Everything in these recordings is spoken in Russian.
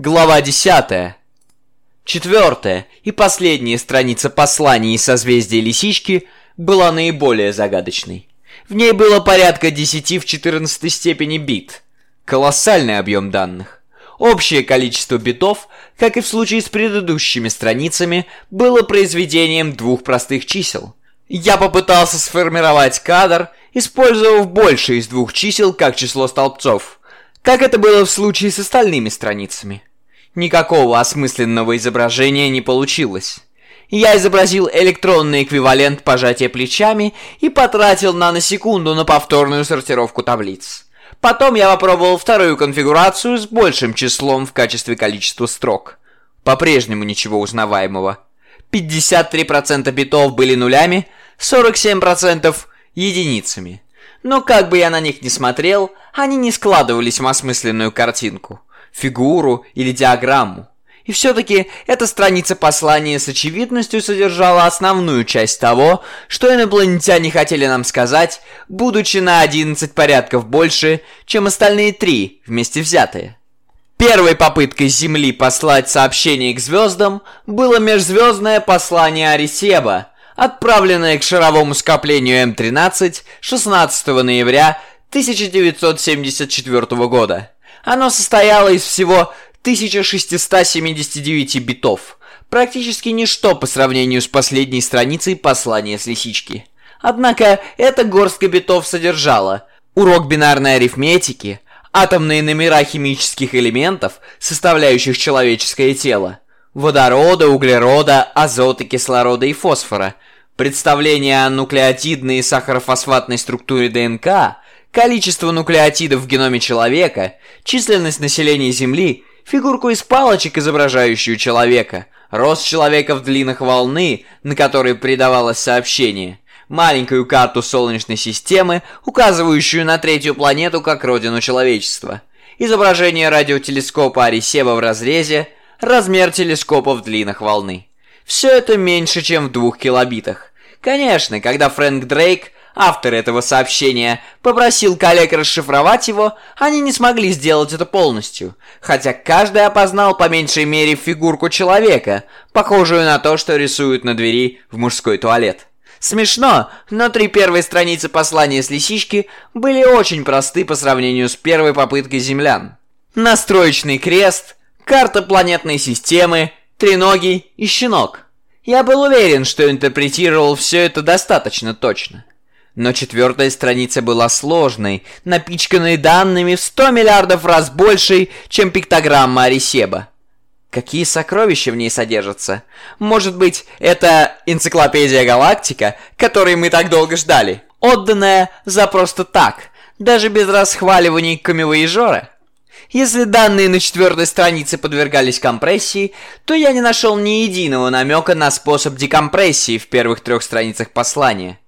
Глава 10. Четвертая и последняя страница послания из созвездия Лисички была наиболее загадочной. В ней было порядка 10 в 14 степени бит. Колоссальный объем данных. Общее количество битов, как и в случае с предыдущими страницами, было произведением двух простых чисел. Я попытался сформировать кадр, использовав больше из двух чисел как число столбцов, как это было в случае с остальными страницами. Никакого осмысленного изображения не получилось. Я изобразил электронный эквивалент пожатия плечами и потратил наносекунду на повторную сортировку таблиц. Потом я попробовал вторую конфигурацию с большим числом в качестве количества строк. По-прежнему ничего узнаваемого. 53% битов были нулями, 47% единицами. Но как бы я на них ни смотрел, они не складывались в осмысленную картинку фигуру или диаграмму. И все-таки эта страница послания с очевидностью содержала основную часть того, что инопланетяне хотели нам сказать, будучи на 11 порядков больше, чем остальные три вместе взятые. Первой попыткой Земли послать сообщение к звездам было межзвездное послание Арисеба, отправленное к шаровому скоплению М13 16 ноября 1974 года. Оно состояло из всего 1679 битов. Практически ничто по сравнению с последней страницей послания с лисички. Однако эта горстка битов содержала урок бинарной арифметики, атомные номера химических элементов, составляющих человеческое тело, водорода, углерода, азота, кислорода и фосфора, представление о нуклеотидной и сахарофосфатной структуре ДНК, количество нуклеотидов в геноме человека, численность населения Земли, фигурку из палочек, изображающую человека, рост человека в длинах волны, на которой передавалось сообщение, маленькую карту Солнечной системы, указывающую на третью планету как родину человечества, изображение радиотелескопа Арисеба в разрезе, размер телескопа в длинах волны. Все это меньше, чем в двух килобитах. Конечно, когда Фрэнк Дрейк автор этого сообщения, попросил коллег расшифровать его, они не смогли сделать это полностью, хотя каждый опознал по меньшей мере фигурку человека, похожую на то, что рисуют на двери в мужской туалет. Смешно, но три первые страницы послания с лисички были очень просты по сравнению с первой попыткой землян. Настроечный крест, карта планетной системы, треногий и щенок. Я был уверен, что интерпретировал все это достаточно точно. Но четвертая страница была сложной, напичканной данными в 100 миллиардов раз большей, чем пиктограмма Арисеба. Какие сокровища в ней содержатся? Может быть, это энциклопедия галактика, которой мы так долго ждали, отданная за просто так, даже без расхваливаний камевоежора? Если данные на четвертой странице подвергались компрессии, то я не нашел ни единого намека на способ декомпрессии в первых трех страницах послания.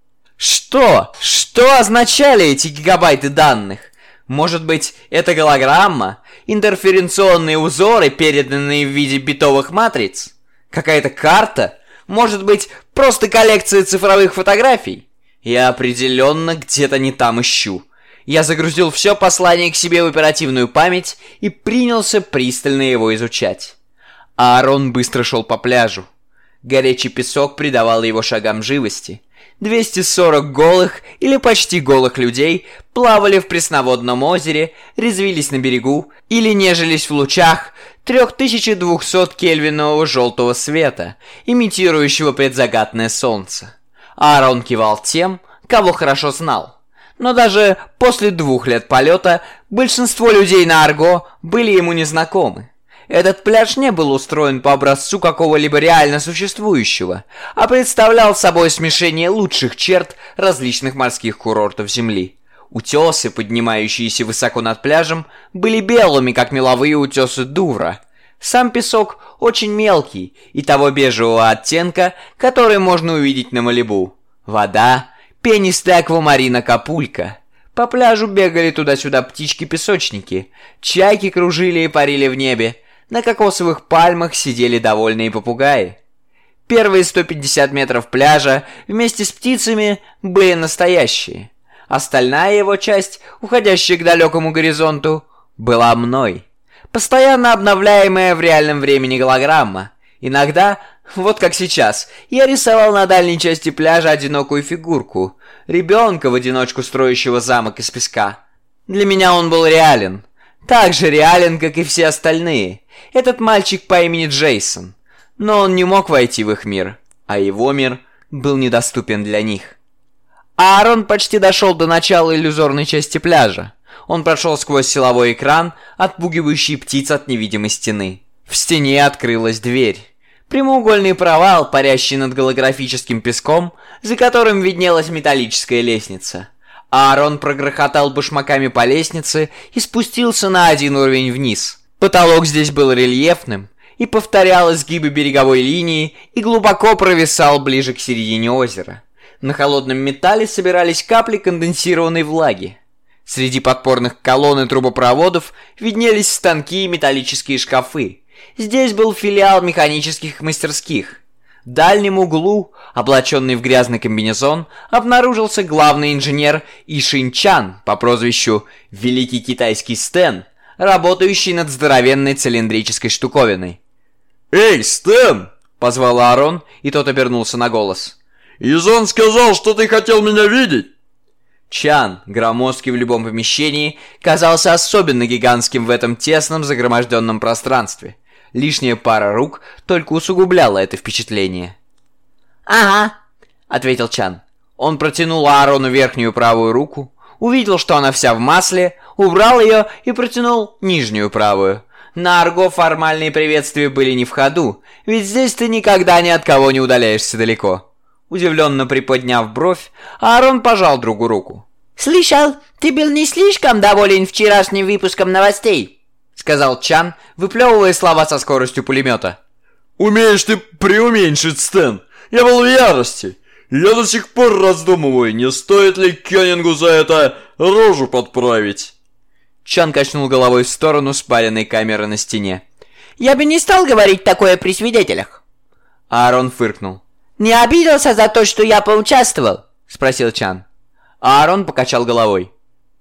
Что? Что означали эти гигабайты данных? Может быть, это голограмма? Интерференционные узоры, переданные в виде битовых матриц? Какая-то карта? Может быть, просто коллекция цифровых фотографий? Я определенно где-то не там ищу. Я загрузил все послание к себе в оперативную память и принялся пристально его изучать. Аарон быстро шел по пляжу. Горячий песок придавал его шагам живости. 240 голых или почти голых людей плавали в пресноводном озере, резвились на берегу или нежились в лучах 3200 кельвинового желтого света, имитирующего предзагатное солнце. Аарон кивал тем, кого хорошо знал. Но даже после двух лет полета большинство людей на Арго были ему незнакомы. Этот пляж не был устроен по образцу какого-либо реально существующего, а представлял собой смешение лучших черт различных морских курортов Земли. Утесы, поднимающиеся высоко над пляжем, были белыми, как меловые утесы Дувра. Сам песок очень мелкий и того бежевого оттенка, который можно увидеть на Малибу. Вода – пенистая аквамарина Капулька. По пляжу бегали туда-сюда птички-песочники, чайки кружили и парили в небе, на кокосовых пальмах сидели довольные попугаи. Первые 150 метров пляжа вместе с птицами были настоящие. Остальная его часть, уходящая к далекому горизонту, была мной. Постоянно обновляемая в реальном времени голограмма. Иногда, вот как сейчас, я рисовал на дальней части пляжа одинокую фигурку. Ребенка в одиночку строящего замок из песка. Для меня он был реален. Так же реален, как и все остальные. Этот мальчик по имени Джейсон. Но он не мог войти в их мир, а его мир был недоступен для них. Аарон почти дошел до начала иллюзорной части пляжа. Он прошел сквозь силовой экран, отпугивающий птиц от невидимой стены. В стене открылась дверь. Прямоугольный провал, парящий над голографическим песком, за которым виднелась металлическая лестница. Аарон прогрохотал башмаками по лестнице и спустился на один уровень вниз. Потолок здесь был рельефным и повторял изгибы береговой линии и глубоко провисал ближе к середине озера. На холодном металле собирались капли конденсированной влаги. Среди подпорных колонн и трубопроводов виднелись станки и металлические шкафы. Здесь был филиал механических мастерских. В дальнем углу, облаченный в грязный комбинезон, обнаружился главный инженер Ишинчан по прозвищу «Великий китайский Стэн», работающий над здоровенной цилиндрической штуковиной. «Эй, Стэн!» — позвал Аарон, и тот обернулся на голос. «Изон сказал, что ты хотел меня видеть!» Чан, громоздкий в любом помещении, казался особенно гигантским в этом тесном загроможденном пространстве. Лишняя пара рук только усугубляла это впечатление. «Ага», — ответил Чан. Он протянул Аарону верхнюю правую руку, увидел, что она вся в масле, убрал ее и протянул нижнюю правую. На Арго формальные приветствия были не в ходу, ведь здесь ты никогда ни от кого не удаляешься далеко. Удивленно приподняв бровь, Аарон пожал другу руку. «Слышал, ты был не слишком доволен вчерашним выпуском новостей», сказал Чан, выплевывая слова со скоростью пулемета. «Умеешь ты преуменьшить, Стэн! Я был в ярости! Я до сих пор раздумываю, не стоит ли Кёнингу за это рожу подправить!» Чан качнул головой в сторону спаленной камеры на стене. «Я бы не стал говорить такое при свидетелях!» Аарон фыркнул. «Не обиделся за то, что я поучаствовал?» — спросил Чан. Аарон покачал головой.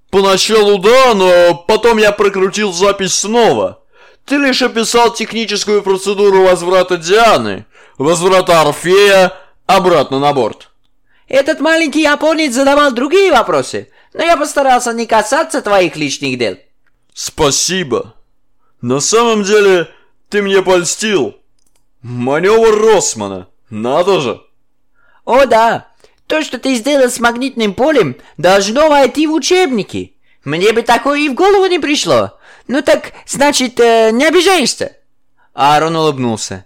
«Поначалу да, но потом я прокрутил запись снова. Ты лишь описал техническую процедуру возврата Дианы, возврата Орфея обратно на борт». «Этот маленький японец задавал другие вопросы, но я постарался не касаться твоих личных дел». «Спасибо. На самом деле, ты мне польстил. Маневр Росмана». Надо же! О да, то, что ты сделал с магнитным полем, должно войти в учебники. Мне бы такое и в голову не пришло. Ну так, значит, э, не обижаешься? Аарон улыбнулся.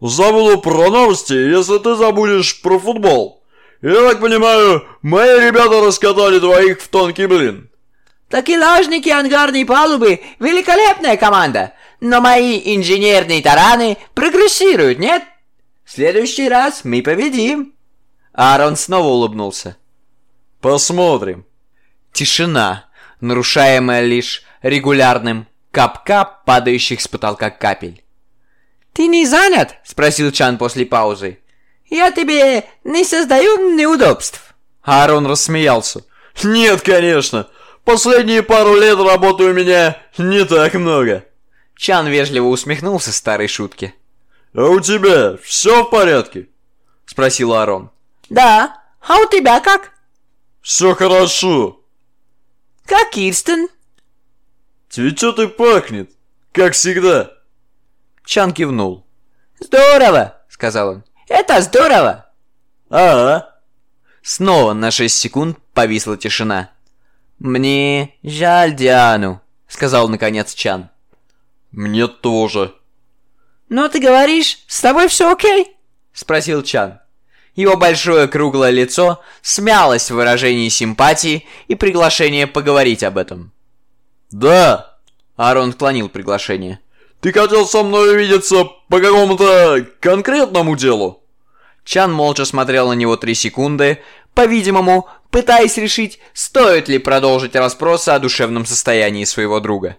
Забуду про новости, если ты забудешь про футбол. Я так понимаю, мои ребята раскатали двоих в тонкий блин. Такелажники ангарной палубы – великолепная команда, но мои инженерные тараны прогрессируют, нет? В следующий раз мы победим!» Аарон снова улыбнулся. «Посмотрим!» Тишина, нарушаемая лишь регулярным кап-кап падающих с потолка капель. «Ты не занят?» – спросил Чан после паузы. «Я тебе не создаю неудобств». Аарон рассмеялся. «Нет, конечно. Последние пару лет работы у меня не так много». Чан вежливо усмехнулся старой шутке. «А у тебя все в порядке?» — спросил Арон. «Да. А у тебя как?» «Все хорошо». «Как Кирстен?» «Цветет и пахнет, как всегда». Чан кивнул. «Здорово!» — сказал он. «Это здорово!» «А-а!» Снова на шесть секунд повисла тишина. «Мне жаль Диану», — сказал наконец Чан. «Мне тоже», «Но ты говоришь, с тобой все окей?» – спросил Чан. Его большое круглое лицо смялось в выражении симпатии и приглашения поговорить об этом. «Да!» – Аарон отклонил приглашение. «Ты хотел со мной увидеться по какому-то конкретному делу?» Чан молча смотрел на него три секунды, по-видимому, пытаясь решить, стоит ли продолжить расспросы о душевном состоянии своего друга.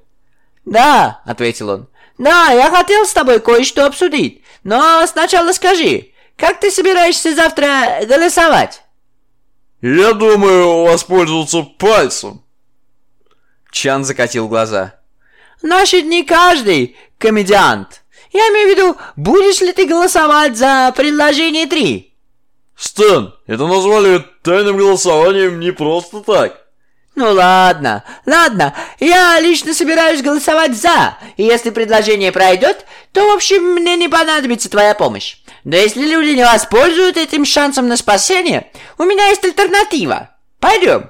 «Да», — ответил он, «Да, я хотел с тобой кое-что обсудить, но сначала скажи, как ты собираешься завтра голосовать?» «Я думаю воспользоваться пальцем». Чан закатил глаза. наши дни каждый комедиант. Я имею в виду, будешь ли ты голосовать за предложение 3? Стэн, это назвали тайным голосованием не просто так. Ну ладно, ладно, я лично собираюсь голосовать за, и если предложение пройдет, то, в общем, мне не понадобится твоя помощь. Да если люди не воспользуются этим шансом на спасение, у меня есть альтернатива. Пойдем.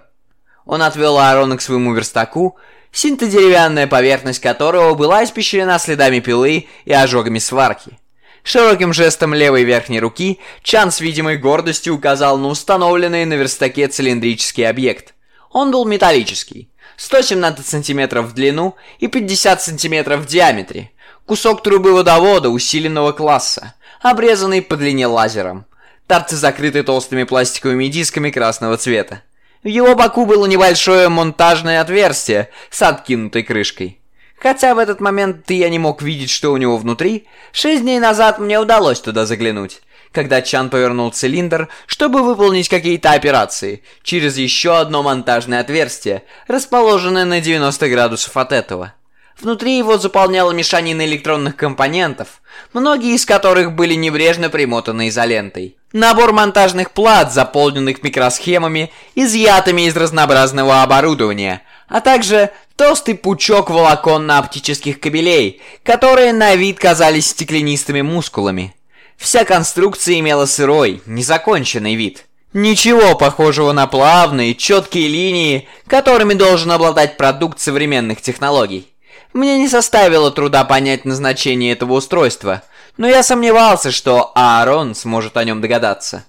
Он отвел Аарона к своему верстаку, синтодеревянная поверхность которого была испещрена следами пилы и ожогами сварки. Широким жестом левой верхней руки Чан с видимой гордостью указал на установленный на верстаке цилиндрический объект. Он был металлический, 117 сантиметров в длину и 50 сантиметров в диаметре. Кусок трубы водовода усиленного класса, обрезанный по длине лазером. Торцы закрыты толстыми пластиковыми дисками красного цвета. В его боку было небольшое монтажное отверстие с откинутой крышкой. Хотя в этот момент я не мог видеть, что у него внутри, шесть дней назад мне удалось туда заглянуть, когда Чан повернул цилиндр, чтобы выполнить какие-то операции, через еще одно монтажное отверстие, расположенное на 90 градусов от этого. Внутри его заполняла мешанина электронных компонентов, многие из которых были небрежно примотаны изолентой. Набор монтажных плат, заполненных микросхемами, изъятыми из разнообразного оборудования, а также толстый пучок волоконно-оптических кабелей, которые на вид казались стеклянистыми мускулами. Вся конструкция имела сырой, незаконченный вид. Ничего похожего на плавные, четкие линии, которыми должен обладать продукт современных технологий. Мне не составило труда понять назначение этого устройства, но я сомневался, что Аарон сможет о нем догадаться.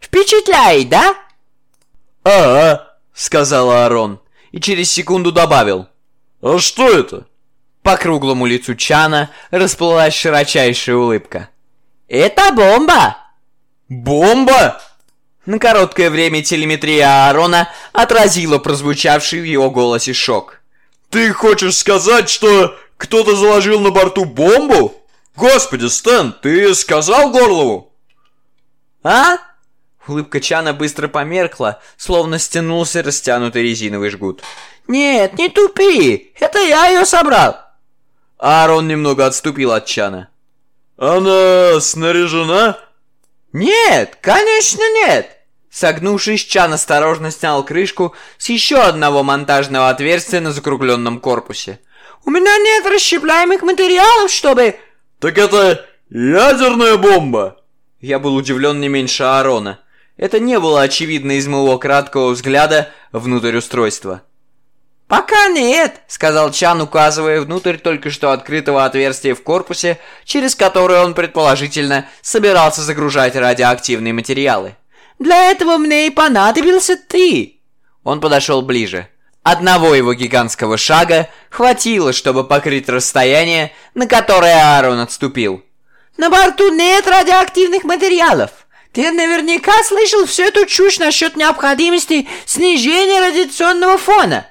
«Впечатляет, да?» «А-а», — сказал Аарон, и через секунду добавил. «А что это?» По круглому лицу Чана расплылась широчайшая улыбка. «Это бомба!» «Бомба?» На короткое время телеметрия Аарона отразила прозвучавший в его голосе шок. Ты хочешь сказать, что кто-то заложил на борту бомбу? Господи, Стэн, ты сказал Горлову? А? Улыбка Чана быстро померкла, словно стянулся растянутый резиновый жгут. «Нет, не тупи! Это я ее собрал!» Аарон немного отступил от Чана. «Она снаряжена?» «Нет, конечно нет! Согнувшись, Чан осторожно снял крышку с еще одного монтажного отверстия на закругленном корпусе. «У меня нет расщепляемых материалов, чтобы...» «Так это ядерная бомба!» Я был удивлен не меньше Аарона. Это не было очевидно из моего краткого взгляда внутрь устройства. «Пока нет», — сказал Чан, указывая внутрь только что открытого отверстия в корпусе, через которое он, предположительно, собирался загружать радиоактивные материалы. Для этого мне и понадобился ты!» Он подошел ближе. Одного его гигантского шага хватило, чтобы покрыть расстояние, на которое Аарон отступил. «На борту нет радиоактивных материалов. Ты наверняка слышал всю эту чушь насчет необходимости снижения радиационного фона».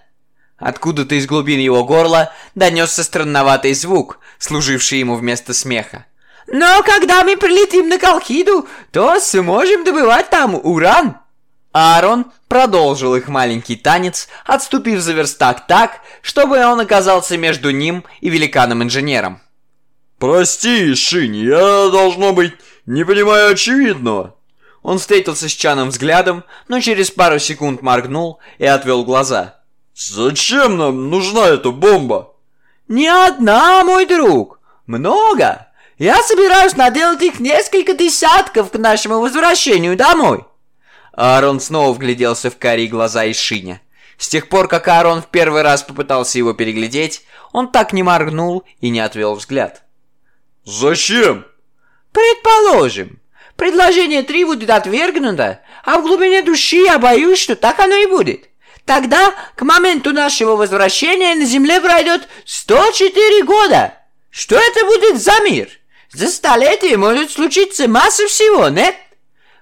Откуда-то из глубин его горла донесся странноватый звук, служивший ему вместо смеха. Но когда мы прилетим на Колхиду, то сможем добывать там уран. Аарон продолжил их маленький танец, отступив за верстак так, чтобы он оказался между ним и великаном-инженером. «Прости, Шинь, я, должно быть, не понимаю очевидного». Он встретился с Чаном взглядом, но через пару секунд моргнул и отвел глаза. «Зачем нам нужна эта бомба?» «Не одна, мой друг. Много. Я собираюсь наделать их несколько десятков к нашему возвращению домой. Аарон снова вгляделся в карие глаза Ишиня. С тех пор, как Аарон в первый раз попытался его переглядеть, он так не моргнул и не отвел взгляд. «Зачем?» «Предположим, предложение 3 будет отвергнуто, а в глубине души я боюсь, что так оно и будет. Тогда, к моменту нашего возвращения, на Земле пройдет 104 года. Что это будет за мир?» За столетие может случиться масса всего, нет?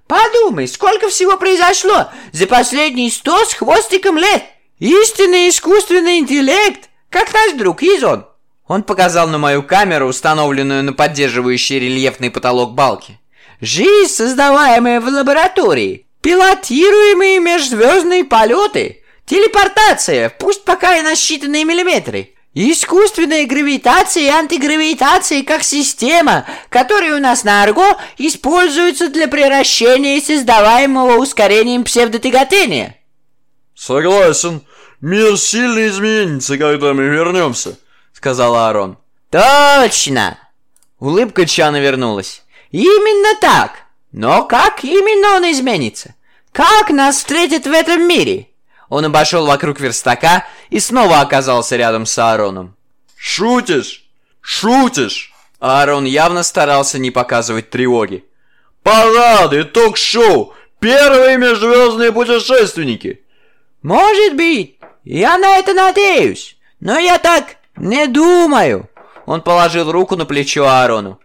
Подумай, сколько всего произошло за последние сто с хвостиком лет. Истинный искусственный интеллект, как наш друг Изон. Он показал на мою камеру, установленную на поддерживающий рельефный потолок балки. Жизнь, создаваемая в лаборатории, пилотируемые межзвездные полеты, телепортация, пусть пока и на считанные миллиметры. Искусственная гравитация и антигравитация как система, которая у нас на Арго используется для превращения создаваемого ускорением псевдотяготения. Согласен. Мир сильно изменится, когда мы вернемся, сказал Аарон. Точно! Улыбка Чана вернулась. Именно так! Но как именно он изменится? Как нас встретят в этом мире? Он обошел вокруг верстака и снова оказался рядом с Аароном. «Шутишь? Шутишь?» Аарон явно старался не показывать тревоги. «Парады, ток-шоу, первые межзвездные путешественники!» «Может быть, я на это надеюсь, но я так не думаю!» Он положил руку на плечо Аарону.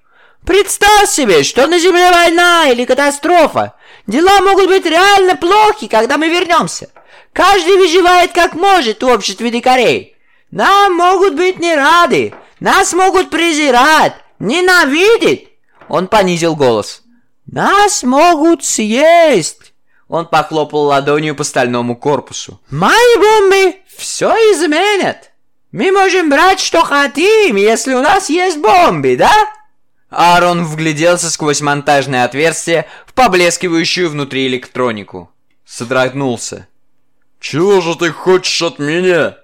«Представь себе, что на Земле война или катастрофа. Дела могут быть реально плохи, когда мы вернемся. Каждый выживает как может в обществе дикарей. Нам могут быть не рады, нас могут презирать, ненавидеть. Он понизил голос. Нас могут съесть. Он похлопал ладонью по стальному корпусу. Мои бомбы все изменят. Мы можем брать, что хотим, если у нас есть бомбы, да? Аарон вгляделся сквозь монтажное отверстие в поблескивающую внутри электронику. Содрогнулся. «Чего же ты хочешь от меня?»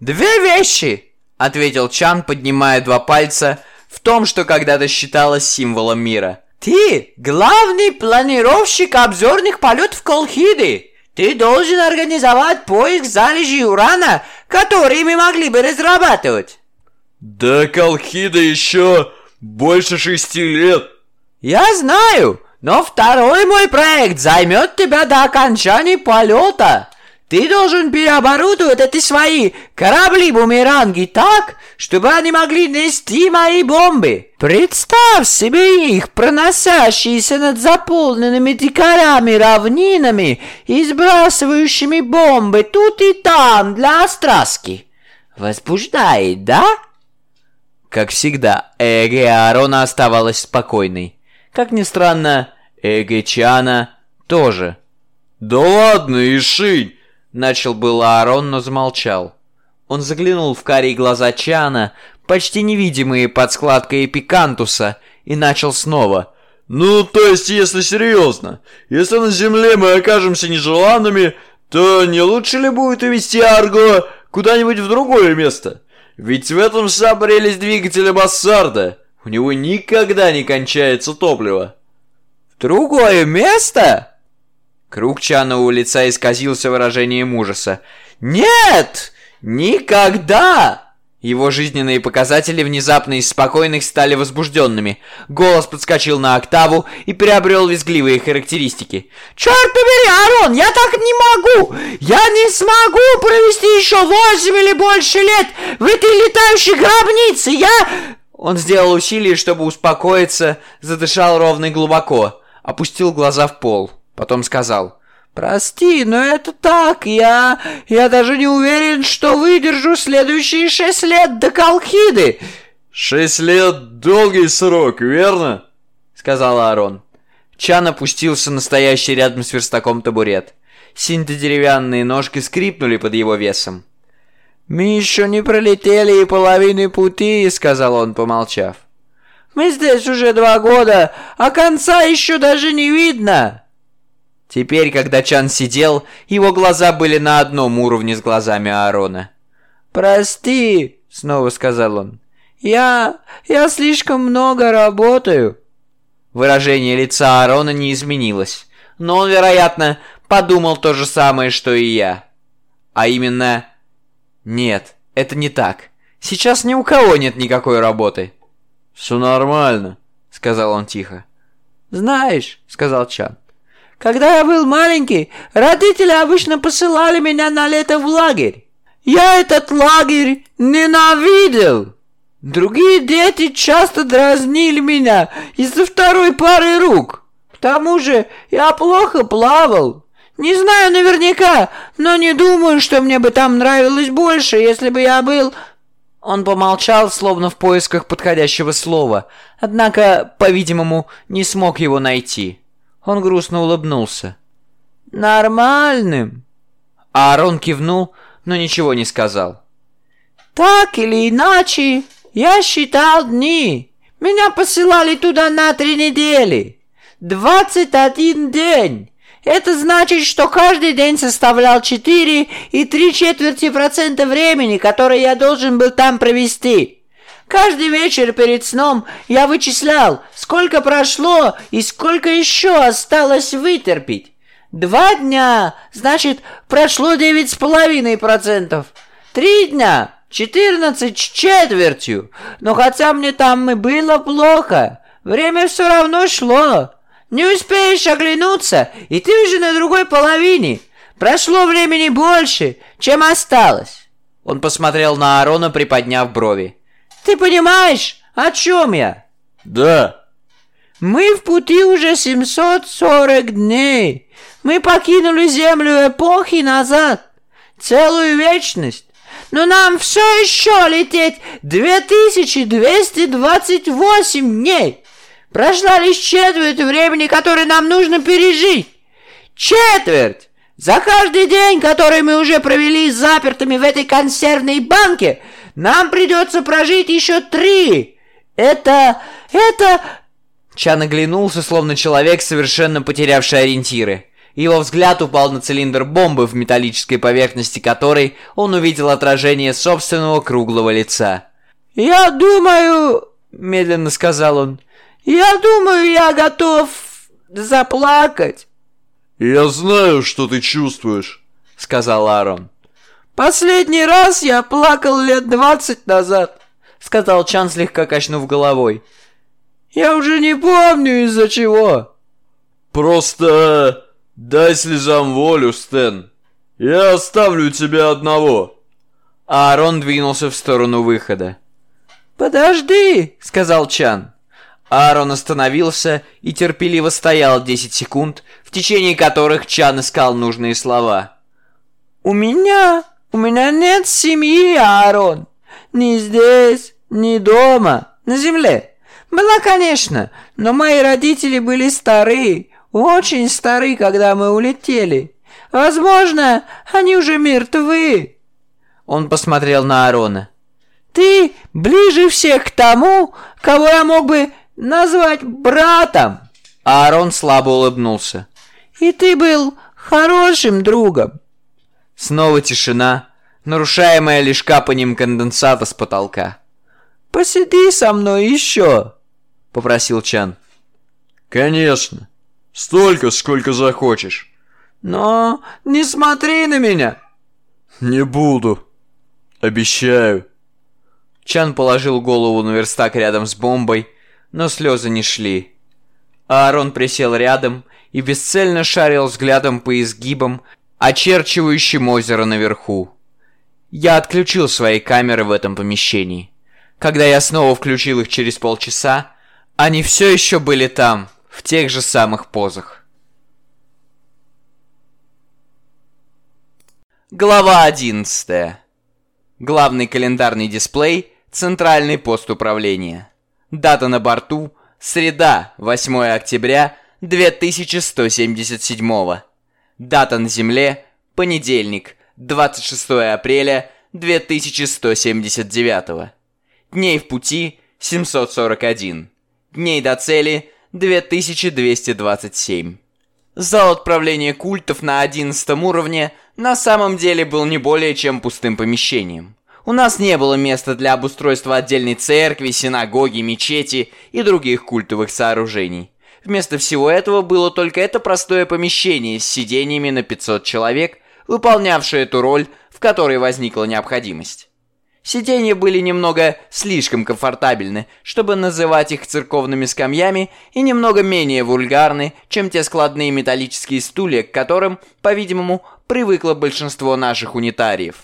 «Две вещи!» — ответил Чан, поднимая два пальца в том, что когда-то считалось символом мира. «Ты главный планировщик обзорных полетов Колхиды! Ты должен организовать поиск залежей урана, которые мы могли бы разрабатывать!» «Да Колхида еще больше шести лет!» «Я знаю, но второй мой проект займет тебя до окончания полета!» Ты должен переоборудовать эти свои корабли-бумеранги так, чтобы они могли нести мои бомбы. Представь себе их, проносящиеся над заполненными дикарями равнинами и сбрасывающими бомбы тут и там для остраски. Возбуждает, да? Как всегда, эго Аарона оставалась спокойной. Как ни странно, эго Чана тоже. «Да ладно, Ишинь, Начал было Аарон, но замолчал. Он заглянул в карие глаза Чана, почти невидимые под складкой эпикантуса, и начал снова. «Ну, то есть, если серьезно, если на Земле мы окажемся нежеланными, то не лучше ли будет увезти Арго куда-нибудь в другое место? Ведь в этом вся двигателя Бассарда. У него никогда не кончается топливо». «В другое место?» Круг Чанового лица исказился выражением ужаса. «Нет! Никогда!» Его жизненные показатели внезапно из спокойных стали возбужденными. Голос подскочил на октаву и приобрел визгливые характеристики. «Черт побери, Арон, я так не могу! Я не смогу провести еще восемь или больше лет в этой летающей гробнице! Я...» Он сделал усилие, чтобы успокоиться, задышал ровно и глубоко, опустил глаза в пол. Потом сказал, «Прости, но это так, я... я даже не уверен, что выдержу следующие шесть лет до Колхиды». «Шесть лет — долгий срок, верно?» — сказал Аарон. Чан опустился на стоящий рядом с верстаком табурет. Синто-деревянные ножки скрипнули под его весом. «Мы еще не пролетели и половины пути», — сказал он, помолчав. «Мы здесь уже два года, а конца еще даже не видно». Теперь, когда Чан сидел, его глаза были на одном уровне с глазами Аарона. «Прости», — снова сказал он. «Я... я слишком много работаю». Выражение лица Аарона не изменилось, но он, вероятно, подумал то же самое, что и я. А именно... Нет, это не так. Сейчас ни у кого нет никакой работы. «Все нормально», — сказал он тихо. «Знаешь», — сказал Чан, когда я был маленький, родители обычно посылали меня на лето в лагерь. Я этот лагерь ненавидел. Другие дети часто дразнили меня из-за второй пары рук. К тому же я плохо плавал. Не знаю наверняка, но не думаю, что мне бы там нравилось больше, если бы я был... Он помолчал, словно в поисках подходящего слова, однако, по-видимому, не смог его найти. Он грустно улыбнулся. «Нормальным!» Аарон кивнул, но ничего не сказал. Так или иначе, я считал дни. Меня посылали туда на три недели. Двадцать один день. Это значит, что каждый день составлял 4 и 3 четверти процента времени, которое я должен был там провести. Каждый вечер перед сном я вычислял, сколько прошло и сколько еще осталось вытерпеть. Два дня, значит, прошло девять с половиной процентов. Три дня, четырнадцать с четвертью. Но хотя мне там и было плохо, время все равно шло. Не успеешь оглянуться, и ты уже на другой половине. Прошло времени больше, чем осталось. Он посмотрел на Аарона, приподняв брови. Ты понимаешь, о чем я? Да. Мы в пути уже 740 дней. Мы покинули Землю эпохи назад. Целую вечность. Но нам все еще лететь 2228 дней. Прошла лишь четверть времени, которое нам нужно пережить. Четверть! За каждый день, который мы уже провели запертыми в этой консервной банке, нам придется прожить еще три. Это... это... Чан оглянулся, словно человек, совершенно потерявший ориентиры. Его взгляд упал на цилиндр бомбы, в металлической поверхности которой он увидел отражение собственного круглого лица. «Я думаю...» — медленно сказал он. «Я думаю, я готов заплакать». «Я знаю, что ты чувствуешь», — сказал Аарон. «Последний раз я плакал лет двадцать назад», — сказал Чан, слегка качнув головой. «Я уже не помню из-за чего». «Просто дай слезам волю, Стэн. Я оставлю тебя одного». Аарон двинулся в сторону выхода. «Подожди», — сказал Чан. Аарон остановился и терпеливо стоял 10 секунд, в течение которых Чан искал нужные слова. «У меня у меня нет семьи, Аарон. Ни здесь, ни дома, на земле. Была, конечно, но мои родители были стары, очень стары, когда мы улетели. Возможно, они уже мертвы. Он посмотрел на Аарона. Ты ближе всех к тому, кого я мог бы назвать братом. Аарон слабо улыбнулся. И ты был хорошим другом. Снова тишина, нарушаемая лишь капанием конденсата с потолка. «Посиди со мной еще!» — попросил Чан. «Конечно. Столько, сколько захочешь». «Но не смотри на меня!» «Не буду. Обещаю». Чан положил голову на верстак рядом с бомбой, но слезы не шли. Аарон присел рядом и бесцельно шарил взглядом по изгибам, очерчивающим озеро наверху. Я отключил свои камеры в этом помещении. Когда я снова включил их через полчаса, они все еще были там, в тех же самых позах. Глава 11. Главный календарный дисплей, центральный пост управления. Дата на борту – среда, 8 октября 2177 Дата на Земле – понедельник, 26 апреля 2179. Дней в пути – 741. Дней до цели – 2227. Зал отправления культов на 11 уровне на самом деле был не более чем пустым помещением. У нас не было места для обустройства отдельной церкви, синагоги, мечети и других культовых сооружений. Вместо всего этого было только это простое помещение с сидениями на 500 человек, выполнявшее эту роль, в которой возникла необходимость. Сиденья были немного слишком комфортабельны, чтобы называть их церковными скамьями, и немного менее вульгарны, чем те складные металлические стулья, к которым, по-видимому, привыкло большинство наших унитариев.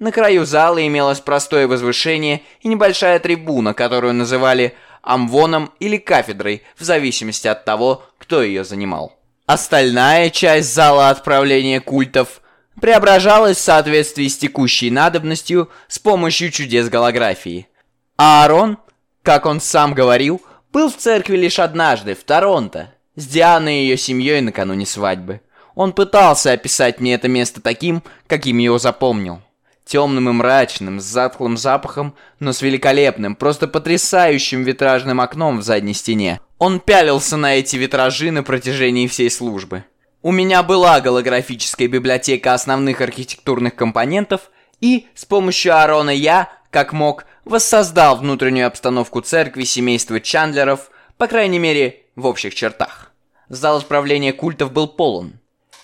На краю зала имелось простое возвышение и небольшая трибуна, которую называли амвоном или кафедрой, в зависимости от того, кто ее занимал. Остальная часть зала отправления культов преображалась в соответствии с текущей надобностью с помощью чудес голографии. Аарон, как он сам говорил, был в церкви лишь однажды, в Торонто, с Дианой и ее семьей накануне свадьбы. Он пытался описать мне это место таким, каким его запомнил. Темным и мрачным, с затхлым запахом, но с великолепным, просто потрясающим витражным окном в задней стене. Он пялился на эти витражи на протяжении всей службы. У меня была голографическая библиотека основных архитектурных компонентов, и с помощью Арона я, как мог, воссоздал внутреннюю обстановку церкви семейства Чандлеров, по крайней мере, в общих чертах. Зал исправления культов был полон.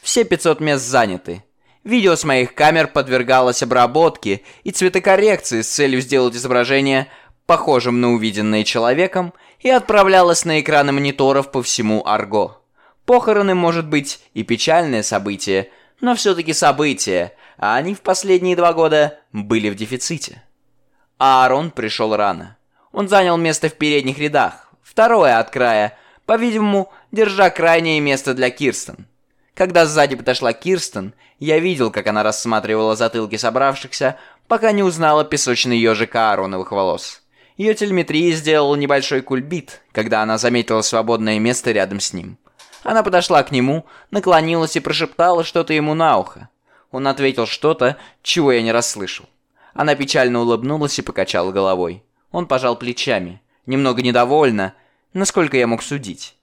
Все 500 мест заняты. Видео с моих камер подвергалось обработке и цветокоррекции с целью сделать изображение похожим на увиденное человеком и отправлялось на экраны мониторов по всему Арго. Похороны, может быть, и печальное событие, но все-таки событие, а они в последние два года были в дефиците. Аарон пришел рано. Он занял место в передних рядах, второе от края, по-видимому, держа крайнее место для Кирстен. Когда сзади подошла Кирстен, я видел, как она рассматривала затылки собравшихся, пока не узнала песочный ежик Аароновых волос. Ее телеметрия сделала небольшой кульбит, когда она заметила свободное место рядом с ним. Она подошла к нему, наклонилась и прошептала что-то ему на ухо. Он ответил что-то, чего я не расслышал. Она печально улыбнулась и покачала головой. Он пожал плечами, немного недовольно, насколько я мог судить.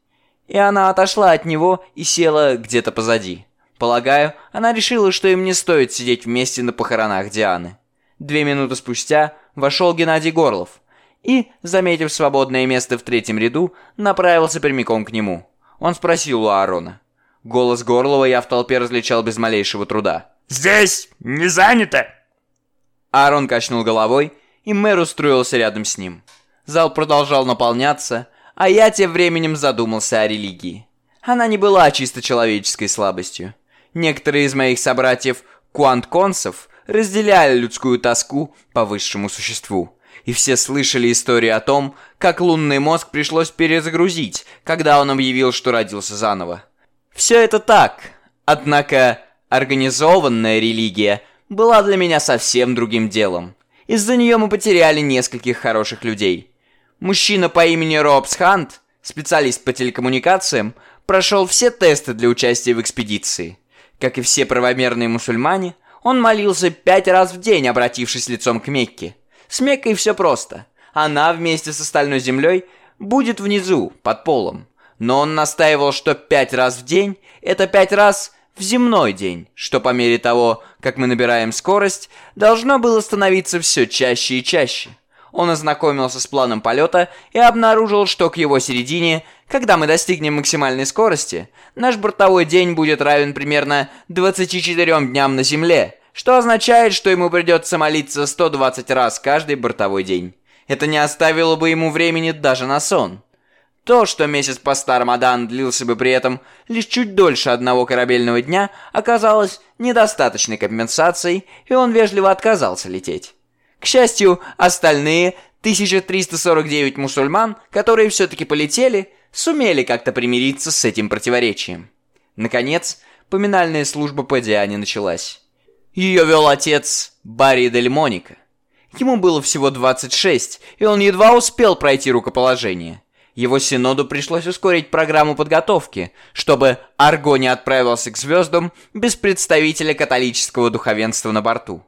И она отошла от него и села где-то позади. Полагаю, она решила, что им не стоит сидеть вместе на похоронах Дианы. Две минуты спустя вошел Геннадий Горлов и, заметив свободное место в третьем ряду, направился прямиком к нему. Он спросил у Аарона. Голос Горлова я в толпе различал без малейшего труда. «Здесь не занято!» Аарон качнул головой, и мэр устроился рядом с ним. Зал продолжал наполняться, а я тем временем задумался о религии. Она не была чисто человеческой слабостью. Некоторые из моих собратьев куантконсов разделяли людскую тоску по высшему существу и все слышали историю о том, как лунный мозг пришлось перезагрузить, когда он объявил, что родился заново. Все это так, однако организованная религия была для меня совсем другим делом. Из-за нее мы потеряли нескольких хороших людей. Мужчина по имени Робс Хант, специалист по телекоммуникациям, прошел все тесты для участия в экспедиции. Как и все правомерные мусульмане, он молился пять раз в день, обратившись лицом к Мекке. С Меккой все просто. Она вместе с остальной землей будет внизу, под полом. Но он настаивал, что пять раз в день – это пять раз в земной день, что по мере того, как мы набираем скорость, должно было становиться все чаще и чаще. Он ознакомился с планом полета и обнаружил, что к его середине, когда мы достигнем максимальной скорости, наш бортовой день будет равен примерно 24 дням на Земле, что означает, что ему придется молиться 120 раз каждый бортовой день. Это не оставило бы ему времени даже на сон. То, что месяц поста Рамадан длился бы при этом лишь чуть дольше одного корабельного дня, оказалось недостаточной компенсацией, и он вежливо отказался лететь. К счастью, остальные 1349 мусульман, которые все-таки полетели, сумели как-то примириться с этим противоречием. Наконец, поминальная служба по Диане началась. Ее вел отец Барри Дель Моника. Ему было всего 26, и он едва успел пройти рукоположение. Его синоду пришлось ускорить программу подготовки, чтобы Арго не отправился к звездам без представителя католического духовенства на борту.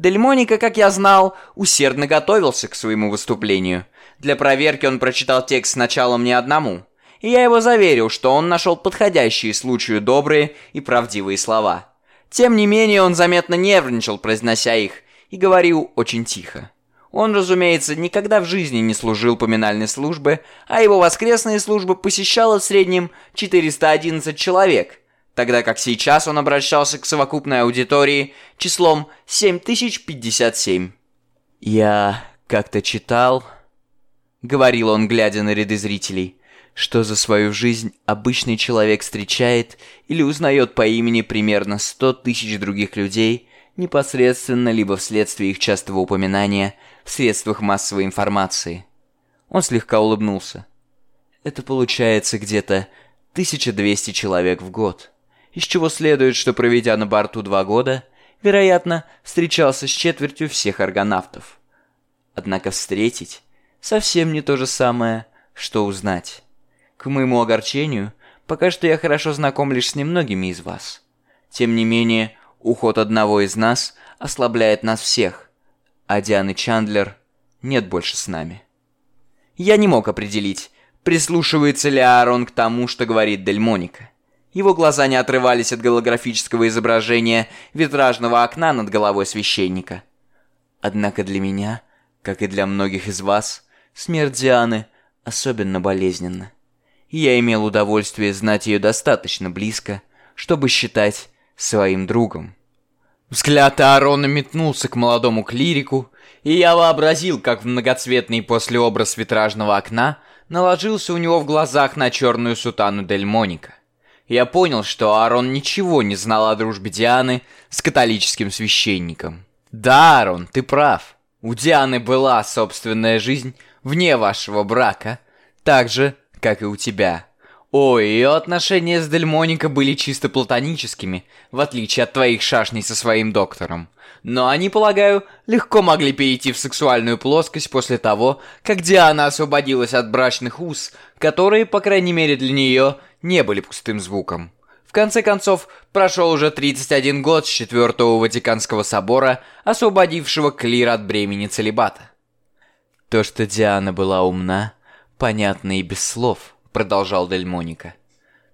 Дель Моника, как я знал, усердно готовился к своему выступлению. Для проверки он прочитал текст сначала мне одному, и я его заверил, что он нашел подходящие случаю добрые и правдивые слова. Тем не менее, он заметно нервничал, произнося их, и говорил очень тихо. Он, разумеется, никогда в жизни не служил поминальной службы, а его воскресные службы посещало в среднем 411 человек, тогда как сейчас он обращался к совокупной аудитории числом 7057. «Я как-то читал...» — говорил он, глядя на ряды зрителей что за свою жизнь обычный человек встречает или узнает по имени примерно 100 тысяч других людей, непосредственно либо вследствие их частого упоминания в средствах массовой информации. Он слегка улыбнулся. Это получается где-то 1200 человек в год, из чего следует, что проведя на борту два года, вероятно, встречался с четвертью всех аргонавтов. Однако встретить совсем не то же самое, что узнать. К моему огорчению, пока что я хорошо знаком лишь с немногими из вас. Тем не менее, Уход одного из нас ослабляет нас всех, а Дианы Чандлер нет больше с нами. Я не мог определить, прислушивается ли Аарон к тому, что говорит Дельмоника. Его глаза не отрывались от голографического изображения витражного окна над головой священника. Однако для меня, как и для многих из вас, смерть Дианы особенно болезненна. Я имел удовольствие знать ее достаточно близко, чтобы считать своим другом. Взгляд Аарона метнулся к молодому клирику, и я вообразил, как в многоцветный послеобраз витражного окна наложился у него в глазах на черную сутану Дель Моника. Я понял, что Аарон ничего не знал о дружбе Дианы с католическим священником. Да, Аарон, ты прав. У Дианы была собственная жизнь вне вашего брака, так же, как и у тебя. Ой, ее отношения с Дельмоника были чисто платоническими, в отличие от твоих шашней со своим доктором. Но они, полагаю, легко могли перейти в сексуальную плоскость после того, как Диана освободилась от брачных уз, которые, по крайней мере для нее, не были пустым звуком. В конце концов, прошел уже 31 год с Четвертого Ватиканского собора, освободившего клир от бремени целебата. То, что Диана была умна, понятно и без слов – продолжал Дельмоника.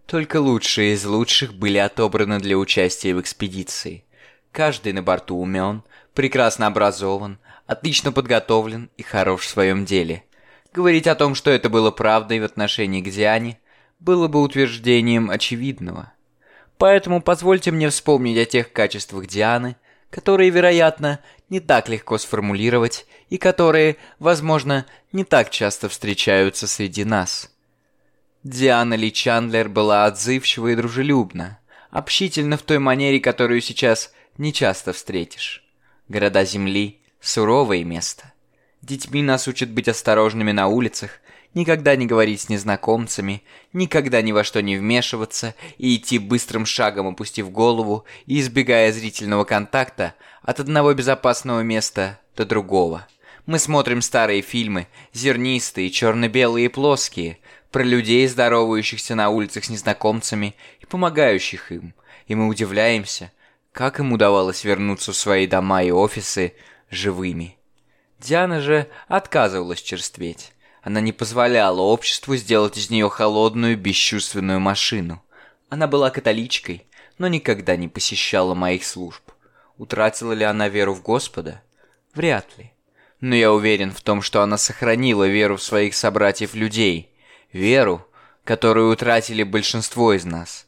Только лучшие из лучших были отобраны для участия в экспедиции. Каждый на борту умен, прекрасно образован, отлично подготовлен и хорош в своем деле. Говорить о том, что это было правдой в отношении к Диане, было бы утверждением очевидного. Поэтому позвольте мне вспомнить о тех качествах Дианы, которые, вероятно, не так легко сформулировать и которые, возможно, не так часто встречаются среди нас. Диана Ли Чандлер была отзывчива и дружелюбна, общительна в той манере, которую сейчас не часто встретишь. Города Земли – суровое место. Детьми нас учат быть осторожными на улицах, никогда не говорить с незнакомцами, никогда ни во что не вмешиваться и идти быстрым шагом, опустив голову и избегая зрительного контакта от одного безопасного места до другого. Мы смотрим старые фильмы, зернистые, черно-белые и плоские, про людей, здоровающихся на улицах с незнакомцами и помогающих им, и мы удивляемся, как им удавалось вернуться в свои дома и офисы живыми. Диана же отказывалась черстветь. Она не позволяла обществу сделать из нее холодную, бесчувственную машину. Она была католичкой, но никогда не посещала моих служб. Утратила ли она веру в Господа? Вряд ли. Но я уверен в том, что она сохранила веру в своих собратьев-людей, веру, которую утратили большинство из нас.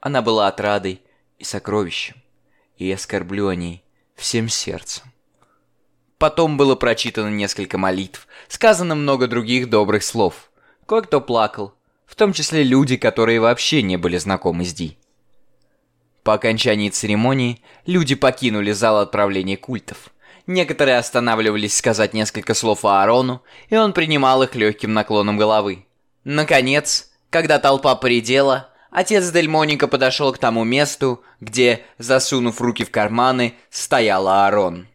Она была отрадой и сокровищем, и я скорблю о ней всем сердцем. Потом было прочитано несколько молитв, сказано много других добрых слов. Кое-кто плакал, в том числе люди, которые вообще не были знакомы с Ди. По окончании церемонии люди покинули зал отправления культов. Некоторые останавливались сказать несколько слов Аарону, и он принимал их легким наклоном головы. Наконец, когда толпа поредела, отец Дельмоника подошел к тому месту, где, засунув руки в карманы, стоял Аарон.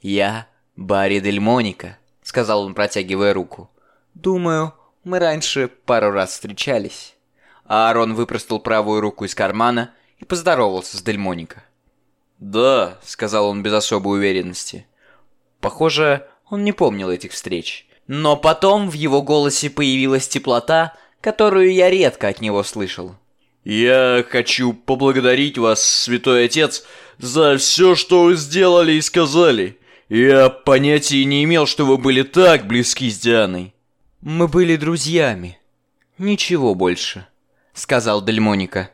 «Я Барри Дельмоника», — сказал он, протягивая руку. «Думаю, мы раньше пару раз встречались». Аарон выпростал правую руку из кармана и поздоровался с Дельмоника. «Да», — сказал он без особой уверенности. Похоже, он не помнил этих встреч. Но потом в его голосе появилась теплота, которую я редко от него слышал. «Я хочу поблагодарить вас, святой отец, за все, что вы сделали и сказали. Я понятия не имел, что вы были так близки с Дианой». «Мы были друзьями. Ничего больше», — сказал Дельмоника.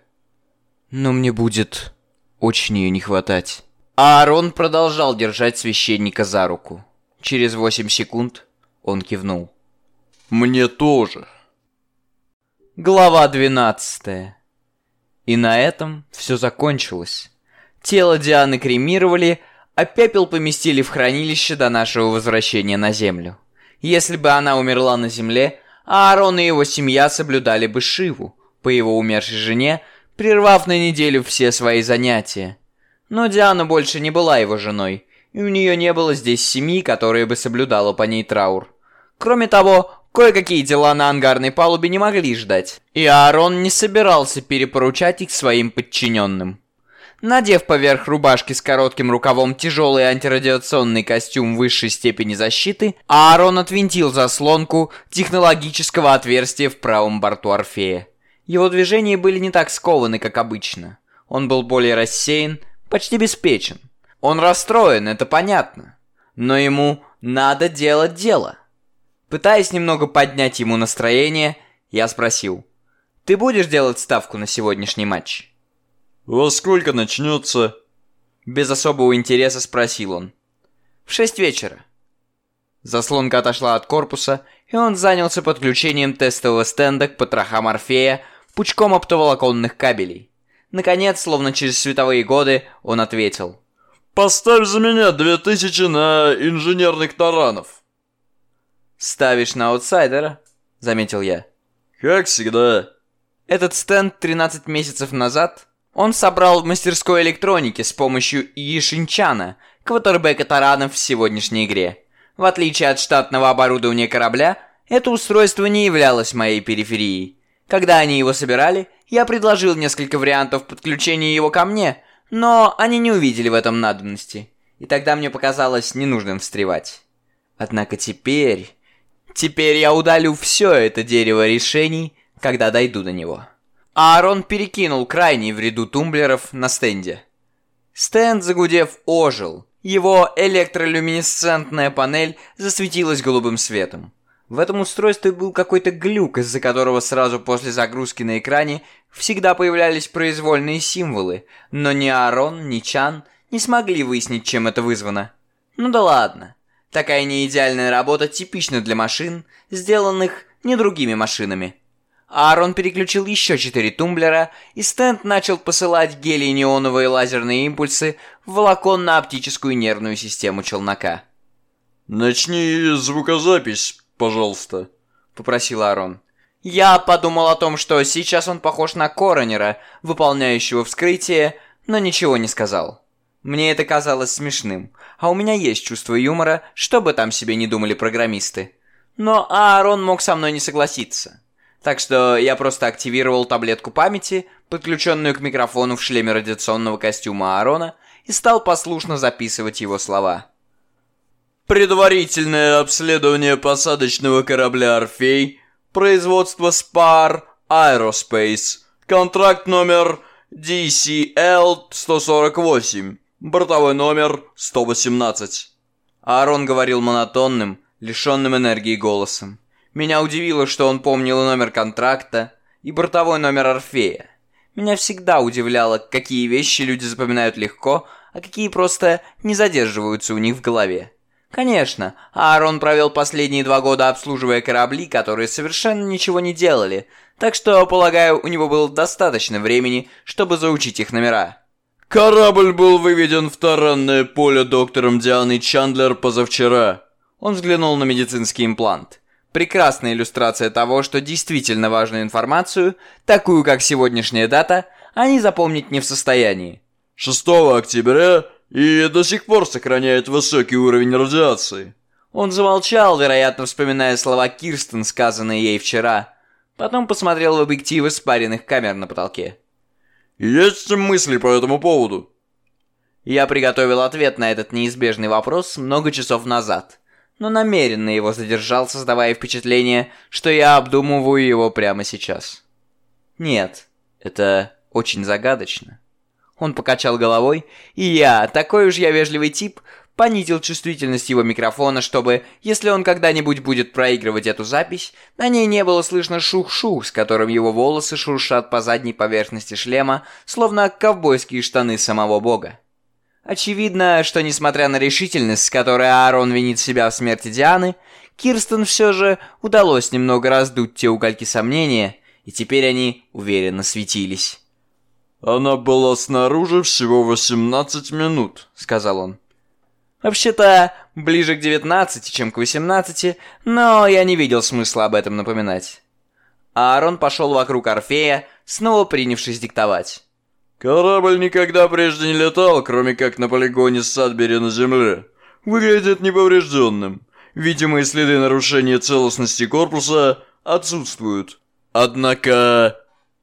«Но мне будет очень ее не хватать». Аарон продолжал держать священника за руку. Через восемь секунд он кивнул. «Мне тоже». Глава 12. И на этом все закончилось. Тело Дианы кремировали, а пепел поместили в хранилище до нашего возвращения на Землю. Если бы она умерла на Земле, Аарон и его семья соблюдали бы Шиву, по его умершей жене, прервав на неделю все свои занятия. Но Диана больше не была его женой, и у нее не было здесь семьи, которая бы соблюдала по ней траур. Кроме того, кое-какие дела на ангарной палубе не могли ждать, и Аарон не собирался перепоручать их своим подчиненным. Надев поверх рубашки с коротким рукавом тяжелый антирадиационный костюм высшей степени защиты, Аарон отвинтил заслонку технологического отверстия в правом борту Орфея. Его движения были не так скованы, как обычно. Он был более рассеян, почти беспечен. Он расстроен, это понятно. Но ему надо делать дело. Пытаясь немного поднять ему настроение, я спросил, «Ты будешь делать ставку на сегодняшний матч?» «Во сколько начнется?» Без особого интереса спросил он. «В шесть вечера». Заслонка отошла от корпуса, и он занялся подключением тестового стенда к потрохам Орфея пучком оптоволоконных кабелей. Наконец, словно через световые годы, он ответил. «Поставь за меня две тысячи на инженерных таранов». «Ставишь на аутсайдера?» — заметил я. «Как всегда». Этот стенд 13 месяцев назад он собрал в мастерской электроники с помощью Ишинчана, квотербека таранов в сегодняшней игре. В отличие от штатного оборудования корабля, это устройство не являлось моей периферией. Когда они его собирали, я предложил несколько вариантов подключения его ко мне, но они не увидели в этом надобности. И тогда мне показалось ненужным встревать. Однако теперь... Теперь я удалю все это дерево решений, когда дойду до него. Аарон перекинул крайний в ряду тумблеров на стенде. Стенд, загудев, ожил. Его электролюминесцентная панель засветилась голубым светом. В этом устройстве был какой-то глюк, из-за которого сразу после загрузки на экране всегда появлялись произвольные символы, но ни Аарон, ни Чан не смогли выяснить, чем это вызвано. Ну да ладно. Такая неидеальная работа типична для машин, сделанных не другими машинами. Аарон переключил еще четыре тумблера, и стенд начал посылать гелий-неоновые лазерные импульсы в волоконно-оптическую нервную систему челнока. «Начни звукозапись, пожалуйста», — попросил Аарон. Я подумал о том, что сейчас он похож на коронера, выполняющего вскрытие, но ничего не сказал. Мне это казалось смешным, а у меня есть чувство юмора, что бы там себе не думали программисты. Но Аарон мог со мной не согласиться. Так что я просто активировал таблетку памяти, подключенную к микрофону в шлеме радиационного костюма Аарона, и стал послушно записывать его слова. Предварительное обследование посадочного корабля «Орфей», производство Spar Aerospace, контракт номер DCL-148, бортовой номер 118. Аарон говорил монотонным, лишенным энергии голосом. Меня удивило, что он помнил и номер контракта, и бортовой номер Орфея. Меня всегда удивляло, какие вещи люди запоминают легко, а какие просто не задерживаются у них в голове. Конечно, Аарон провел последние два года обслуживая корабли, которые совершенно ничего не делали, так что, полагаю, у него было достаточно времени, чтобы заучить их номера. «Корабль был выведен в таранное поле доктором Дианой Чандлер позавчера». Он взглянул на медицинский имплант. Прекрасная иллюстрация того, что действительно важную информацию, такую как сегодняшняя дата, они запомнить не в состоянии. 6 октября и до сих пор сохраняет высокий уровень радиации. Он замолчал, вероятно, вспоминая слова Кирстен, сказанные ей вчера. Потом посмотрел в объективы спаренных камер на потолке. «Есть мысли по этому поводу?» Я приготовил ответ на этот неизбежный вопрос много часов назад но намеренно его задержал, создавая впечатление, что я обдумываю его прямо сейчас. Нет, это очень загадочно. Он покачал головой, и я, такой уж я вежливый тип, понизил чувствительность его микрофона, чтобы, если он когда-нибудь будет проигрывать эту запись, на ней не было слышно шух-шух, с которым его волосы шуршат по задней поверхности шлема, словно ковбойские штаны самого бога. Очевидно, что несмотря на решительность, с которой Аарон винит себя в смерти Дианы, Кирстен все же удалось немного раздуть те угольки сомнения, и теперь они уверенно светились. «Она была снаружи всего 18 минут», — сказал он. «Вообще-то, ближе к 19, чем к 18, но я не видел смысла об этом напоминать». Аарон пошел вокруг Орфея, снова принявшись диктовать. Корабль никогда прежде не летал, кроме как на полигоне Садбери на Земле. Выглядит неповрежденным. Видимые следы нарушения целостности корпуса отсутствуют. Однако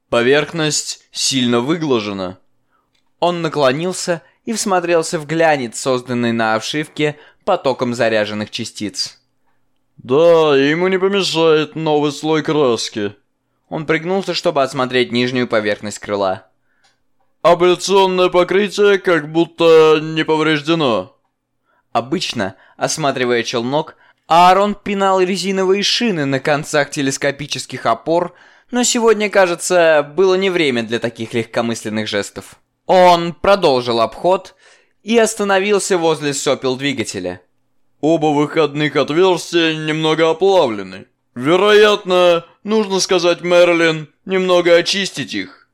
поверхность сильно выглажена. Он наклонился и всмотрелся в глянец, созданный на обшивке потоком заряженных частиц. Да, ему не помешает новый слой краски. Он пригнулся, чтобы осмотреть нижнюю поверхность крыла. Абляционное покрытие как будто не повреждено. Обычно, осматривая челнок, Аарон пинал резиновые шины на концах телескопических опор, но сегодня, кажется, было не время для таких легкомысленных жестов. Он продолжил обход и остановился возле сопел двигателя. Оба выходных отверстия немного оплавлены. Вероятно, нужно сказать Мерлин, немного очистить их.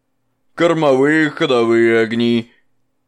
Кормовые, ходовые огни.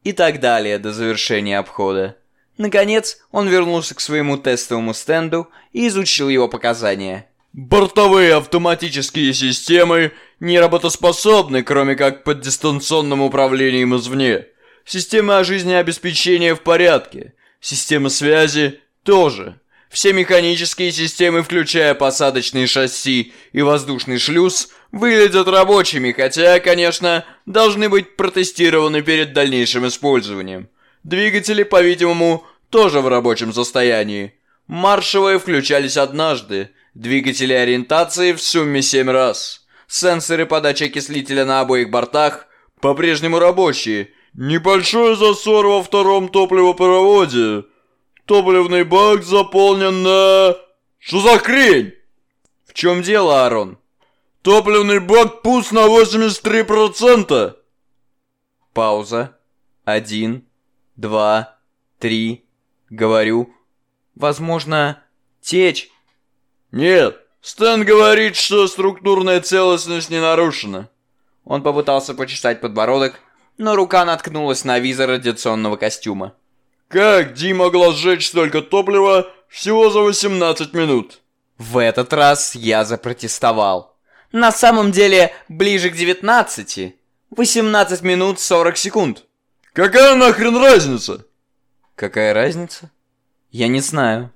И так далее до завершения обхода. Наконец, он вернулся к своему тестовому стенду и изучил его показания. Бортовые автоматические системы не работоспособны, кроме как под дистанционным управлением извне. Система жизнеобеспечения в порядке. Система связи тоже. Все механические системы, включая посадочные шасси и воздушный шлюз, выглядят рабочими, хотя, конечно, должны быть протестированы перед дальнейшим использованием. Двигатели, по-видимому, тоже в рабочем состоянии. Маршевые включались однажды, двигатели ориентации в сумме 7 раз. Сенсоры подачи окислителя на обоих бортах по-прежнему рабочие. Небольшой засор во втором топливопроводе. Топливный бак заполнен на... Что за хрень? В чем дело, Арон? Топливный бак пуст на 83%. Пауза. Один, два, три. Говорю. Возможно, течь. Нет, Стэн говорит, что структурная целостность не нарушена. Он попытался почесать подбородок, но рука наткнулась на визор радиационного костюма. Как Ди могла сжечь столько топлива всего за 18 минут? В этот раз я запротестовал. На самом деле, ближе к 19. 18 минут 40 секунд. Какая нахрен разница? Какая разница? Я не знаю.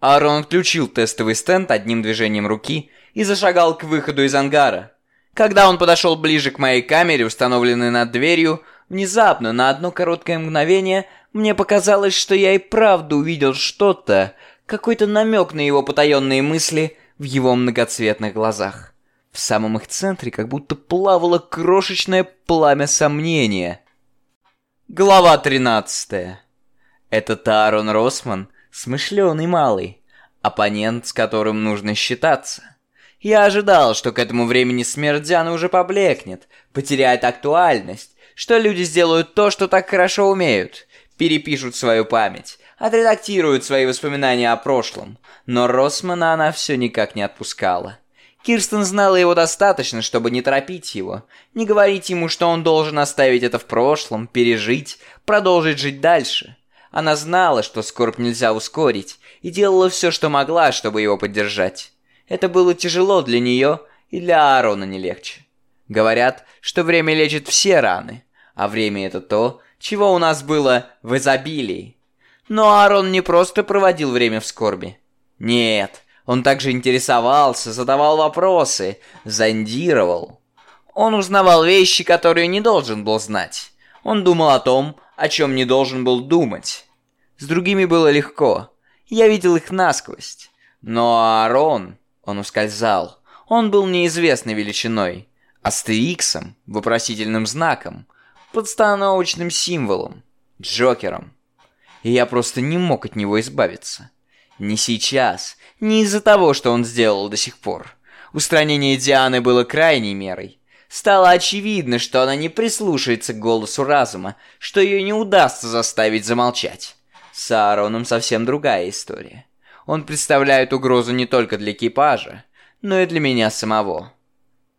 Аарон отключил тестовый стенд одним движением руки и зашагал к выходу из ангара. Когда он подошел ближе к моей камере, установленной над дверью, внезапно, на одно короткое мгновение, мне показалось, что я и правда увидел что-то, какой-то намек на его потаенные мысли в его многоцветных глазах. В самом их центре как будто плавало крошечное пламя сомнения. Глава 13. Этот Аарон Росман — смышленый малый, оппонент, с которым нужно считаться. Я ожидал, что к этому времени смерть Дианы уже поблекнет, потеряет актуальность, что люди сделают то, что так хорошо умеют, перепишут свою память, отредактируют свои воспоминания о прошлом. Но Росмана она все никак не отпускала. Кирстен знала его достаточно, чтобы не торопить его, не говорить ему, что он должен оставить это в прошлом, пережить, продолжить жить дальше. Она знала, что скорбь нельзя ускорить, и делала все, что могла, чтобы его поддержать. Это было тяжело для нее, и для Аарона не легче. Говорят, что время лечит все раны, а время это то, чего у нас было в изобилии. Но Аарон не просто проводил время в скорби. Нет, он также интересовался, задавал вопросы, зондировал. Он узнавал вещи, которые не должен был знать. Он думал о том, о чем не должен был думать. С другими было легко. Я видел их насквозь. Но Аарон, он ускользал. Он был неизвестной величиной. Астериксом, вопросительным знаком, подстановочным символом, Джокером. И я просто не мог от него избавиться. Не сейчас, не из-за того, что он сделал до сих пор. Устранение Дианы было крайней мерой. Стало очевидно, что она не прислушается к голосу разума, что ее не удастся заставить замолчать. С Аароном совсем другая история. Он представляет угрозу не только для экипажа, но и для меня самого.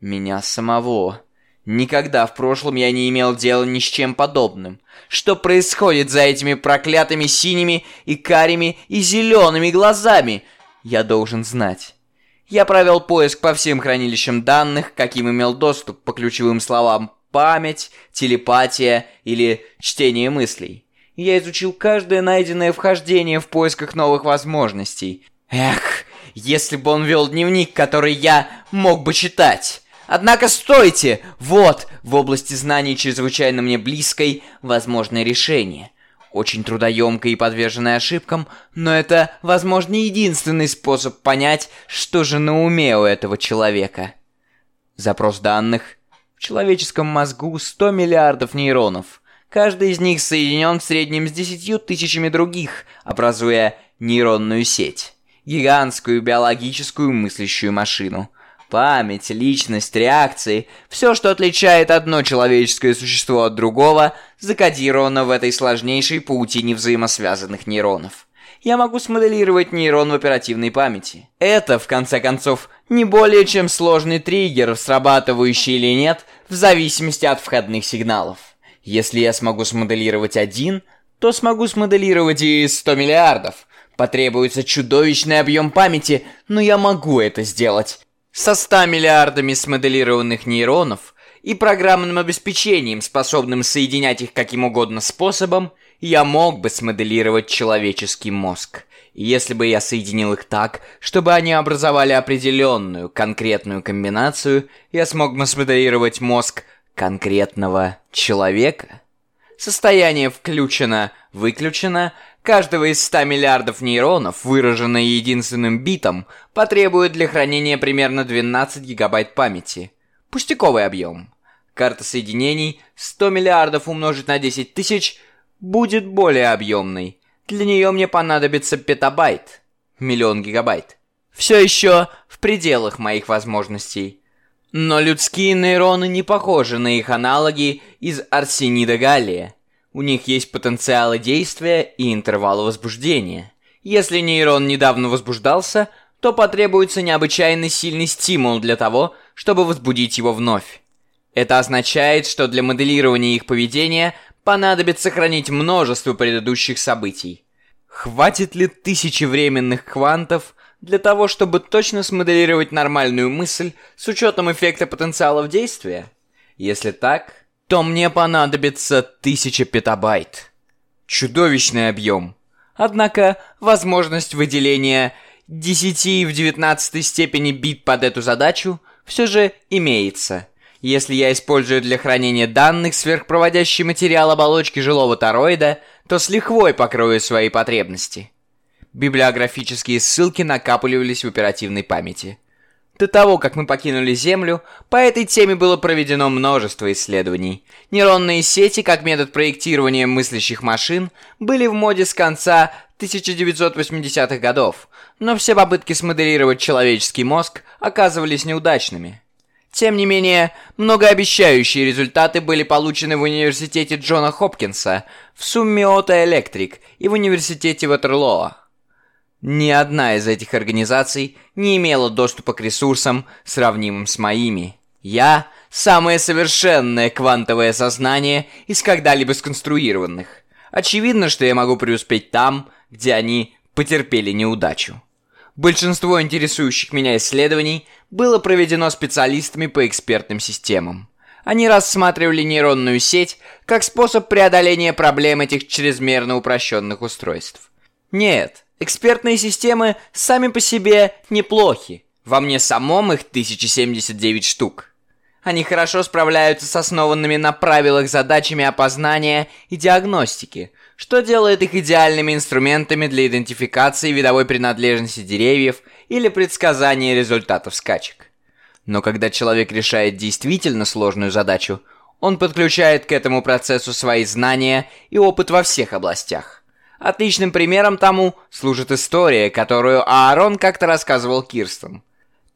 Меня самого. Никогда в прошлом я не имел дела ни с чем подобным. Что происходит за этими проклятыми синими и карими и зелеными глазами? Я должен знать. Я провел поиск по всем хранилищам данных, каким имел доступ по ключевым словам «память», «телепатия» или «чтение мыслей». Я изучил каждое найденное вхождение в поисках новых возможностей. Эх, если бы он вел дневник, который я мог бы читать. Однако стойте! Вот, в области знаний чрезвычайно мне близкой, возможное решение. Очень трудоемкое и подверженное ошибкам, но это, возможно, единственный способ понять, что же на уме у этого человека. Запрос данных. В человеческом мозгу 100 миллиардов нейронов. Каждый из них соединен в среднем с 10 тысячами других, образуя нейронную сеть. Гигантскую биологическую мыслящую машину. Память, личность, реакции – все, что отличает одно человеческое существо от другого, закодировано в этой сложнейшей паутине взаимосвязанных нейронов. Я могу смоделировать нейрон в оперативной памяти. Это, в конце концов, не более чем сложный триггер, срабатывающий или нет, в зависимости от входных сигналов. Если я смогу смоделировать один, то смогу смоделировать и 100 миллиардов. Потребуется чудовищный объем памяти, но я могу это сделать со 100 миллиардами смоделированных нейронов и программным обеспечением, способным соединять их каким угодно способом, я мог бы смоделировать человеческий мозг. Если бы я соединил их так, чтобы они образовали определенную, конкретную комбинацию, я смог бы смоделировать мозг конкретного человека. Состояние включено, выключено, Каждого из 100 миллиардов нейронов, выраженное единственным битом, потребует для хранения примерно 12 гигабайт памяти. Пустяковый объем. Карта соединений 100 миллиардов умножить на 10 тысяч будет более объемной. Для нее мне понадобится петабайт. Миллион гигабайт. Все еще в пределах моих возможностей. Но людские нейроны не похожи на их аналоги из арсенида галлия. У них есть потенциалы действия и интервалы возбуждения. Если нейрон недавно возбуждался, то потребуется необычайно сильный стимул для того, чтобы возбудить его вновь. Это означает, что для моделирования их поведения понадобится сохранить множество предыдущих событий. Хватит ли тысячи временных квантов для того, чтобы точно смоделировать нормальную мысль с учетом эффекта потенциалов действия? Если так, то мне понадобится 1000 петабайт. Чудовищный объем. Однако возможность выделения 10 в 19 степени бит под эту задачу все же имеется. Если я использую для хранения данных сверхпроводящий материал оболочки жилого тороида, то с лихвой покрою свои потребности. Библиографические ссылки накапливались в оперативной памяти. До того, как мы покинули Землю, по этой теме было проведено множество исследований. Нейронные сети, как метод проектирования мыслящих машин, были в моде с конца 1980-х годов, но все попытки смоделировать человеческий мозг оказывались неудачными. Тем не менее, многообещающие результаты были получены в университете Джона Хопкинса, в Суммиота Электрик и в университете Ватерлоо. Ни одна из этих организаций не имела доступа к ресурсам, сравнимым с моими. Я – самое совершенное квантовое сознание из когда-либо сконструированных. Очевидно, что я могу преуспеть там, где они потерпели неудачу. Большинство интересующих меня исследований было проведено специалистами по экспертным системам. Они рассматривали нейронную сеть как способ преодоления проблем этих чрезмерно упрощенных устройств. Нет – Экспертные системы сами по себе неплохи. Во мне самом их 1079 штук. Они хорошо справляются с основанными на правилах задачами опознания и диагностики, что делает их идеальными инструментами для идентификации видовой принадлежности деревьев или предсказания результатов скачек. Но когда человек решает действительно сложную задачу, он подключает к этому процессу свои знания и опыт во всех областях. Отличным примером тому служит история, которую Аарон как-то рассказывал Кирстен.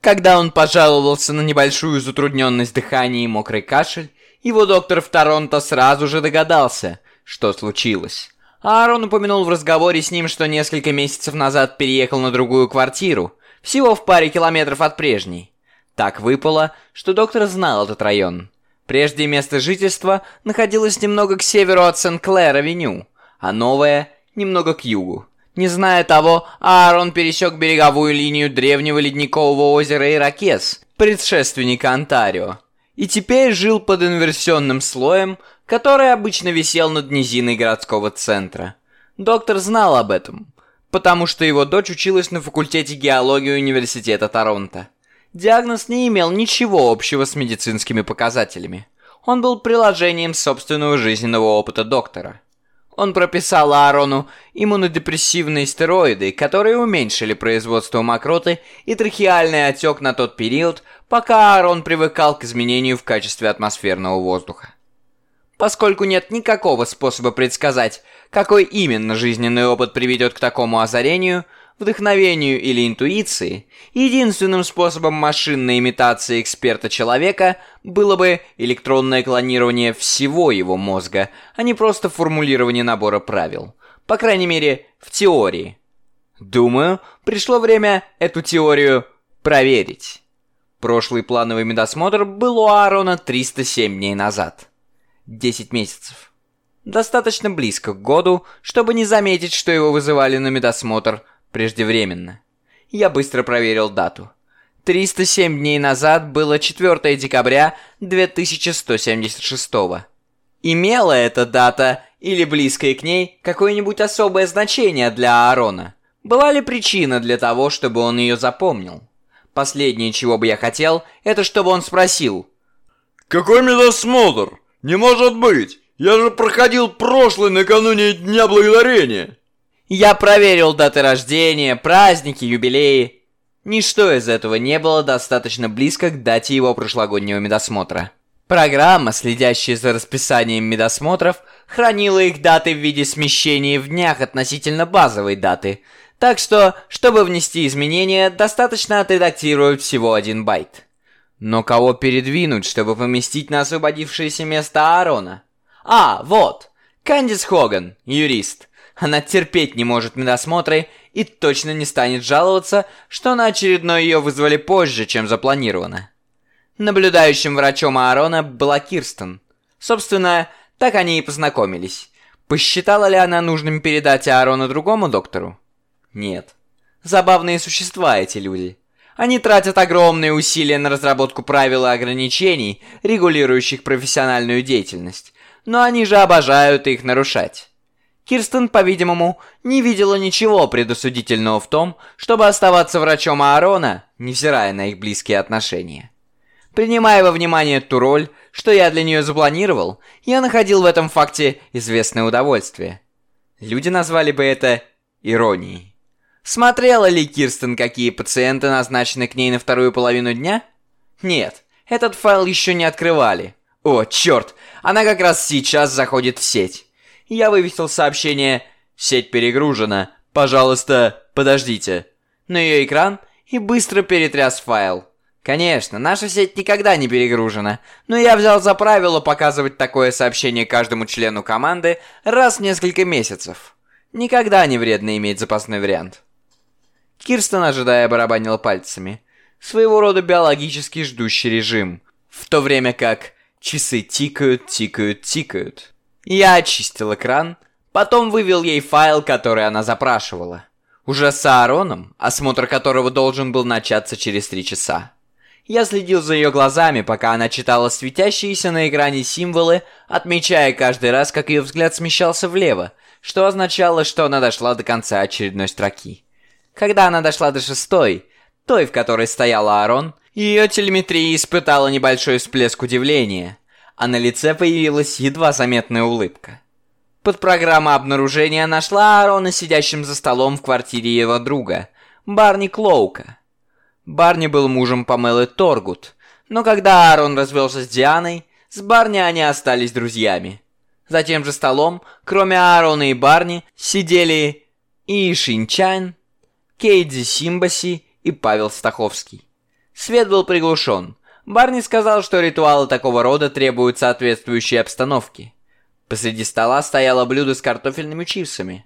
Когда он пожаловался на небольшую затрудненность дыхания и мокрый кашель, его доктор в Торонто сразу же догадался, что случилось. Аарон упомянул в разговоре с ним, что несколько месяцев назад переехал на другую квартиру, всего в паре километров от прежней. Так выпало, что доктор знал этот район. Прежде место жительства находилось немного к северу от Сен-Клэр-авеню, а новое немного к югу. Не зная того, Аарон пересек береговую линию древнего ледникового озера Иракес, предшественника Онтарио, и теперь жил под инверсионным слоем, который обычно висел над низиной городского центра. Доктор знал об этом, потому что его дочь училась на факультете геологии Университета Торонто. Диагноз не имел ничего общего с медицинскими показателями. Он был приложением собственного жизненного опыта доктора. Он прописал Аарону иммунодепрессивные стероиды, которые уменьшили производство мокроты и трахеальный отек на тот период, пока Аарон привыкал к изменению в качестве атмосферного воздуха. Поскольку нет никакого способа предсказать, какой именно жизненный опыт приведет к такому озарению – вдохновению или интуиции, единственным способом машинной имитации эксперта-человека было бы электронное клонирование всего его мозга, а не просто формулирование набора правил. По крайней мере, в теории. Думаю, пришло время эту теорию проверить. Прошлый плановый медосмотр был у Аарона 307 дней назад. 10 месяцев. Достаточно близко к году, чтобы не заметить, что его вызывали на медосмотр – преждевременно. Я быстро проверил дату. 307 дней назад было 4 декабря 2176 Имела эта дата или близкое к ней какое-нибудь особое значение для Аарона? Была ли причина для того, чтобы он ее запомнил? Последнее, чего бы я хотел, это чтобы он спросил. «Какой медосмотр? Не может быть! Я же проходил прошлый накануне Дня Благодарения!» Я проверил даты рождения, праздники, юбилеи. Ничто из этого не было достаточно близко к дате его прошлогоднего медосмотра. Программа, следящая за расписанием медосмотров, хранила их даты в виде смещений в днях относительно базовой даты. Так что, чтобы внести изменения, достаточно отредактировать всего один байт. Но кого передвинуть, чтобы поместить на освободившееся место Аарона? А, вот, Кандис Хоган, юрист. Она терпеть не может медосмотры и точно не станет жаловаться, что на очередной ее вызвали позже, чем запланировано. Наблюдающим врачом Аарона была Кирстен. Собственно, так они и познакомились. Посчитала ли она нужным передать Аарона другому доктору? Нет. Забавные существа эти люди. Они тратят огромные усилия на разработку правил и ограничений, регулирующих профессиональную деятельность, но они же обожают их нарушать. Кирстен, по-видимому, не видела ничего предосудительного в том, чтобы оставаться врачом Аарона, невзирая на их близкие отношения. Принимая во внимание ту роль, что я для нее запланировал, я находил в этом факте известное удовольствие. Люди назвали бы это иронией. Смотрела ли Кирстен, какие пациенты назначены к ней на вторую половину дня? Нет, этот файл еще не открывали. О, черт, она как раз сейчас заходит в сеть я вывесил сообщение «Сеть перегружена, пожалуйста, подождите» на ее экран и быстро перетряс файл. Конечно, наша сеть никогда не перегружена, но я взял за правило показывать такое сообщение каждому члену команды раз в несколько месяцев. Никогда не вредно иметь запасной вариант. Кирстен, ожидая, барабанила пальцами. Своего рода биологический ждущий режим. В то время как часы тикают, тикают, тикают. Я очистил экран, потом вывел ей файл, который она запрашивала. Уже с Аароном, осмотр которого должен был начаться через три часа. Я следил за ее глазами, пока она читала светящиеся на экране символы, отмечая каждый раз, как ее взгляд смещался влево, что означало, что она дошла до конца очередной строки. Когда она дошла до шестой, той, в которой стоял Аарон, ее телеметрия испытала небольшой всплеск удивления а на лице появилась едва заметная улыбка. Подпрограмма обнаружения нашла Аарона сидящим за столом в квартире его друга, Барни Клоука. Барни был мужем Памелы Торгут, но когда Аарон развелся с Дианой, с Барни они остались друзьями. За тем же столом, кроме Аарона и Барни, сидели и Шинчан, Кейдзи Симбаси и Павел Стаховский. Свет был приглушен, Барни сказал, что ритуалы такого рода требуют соответствующей обстановки. Посреди стола стояло блюдо с картофельными чипсами.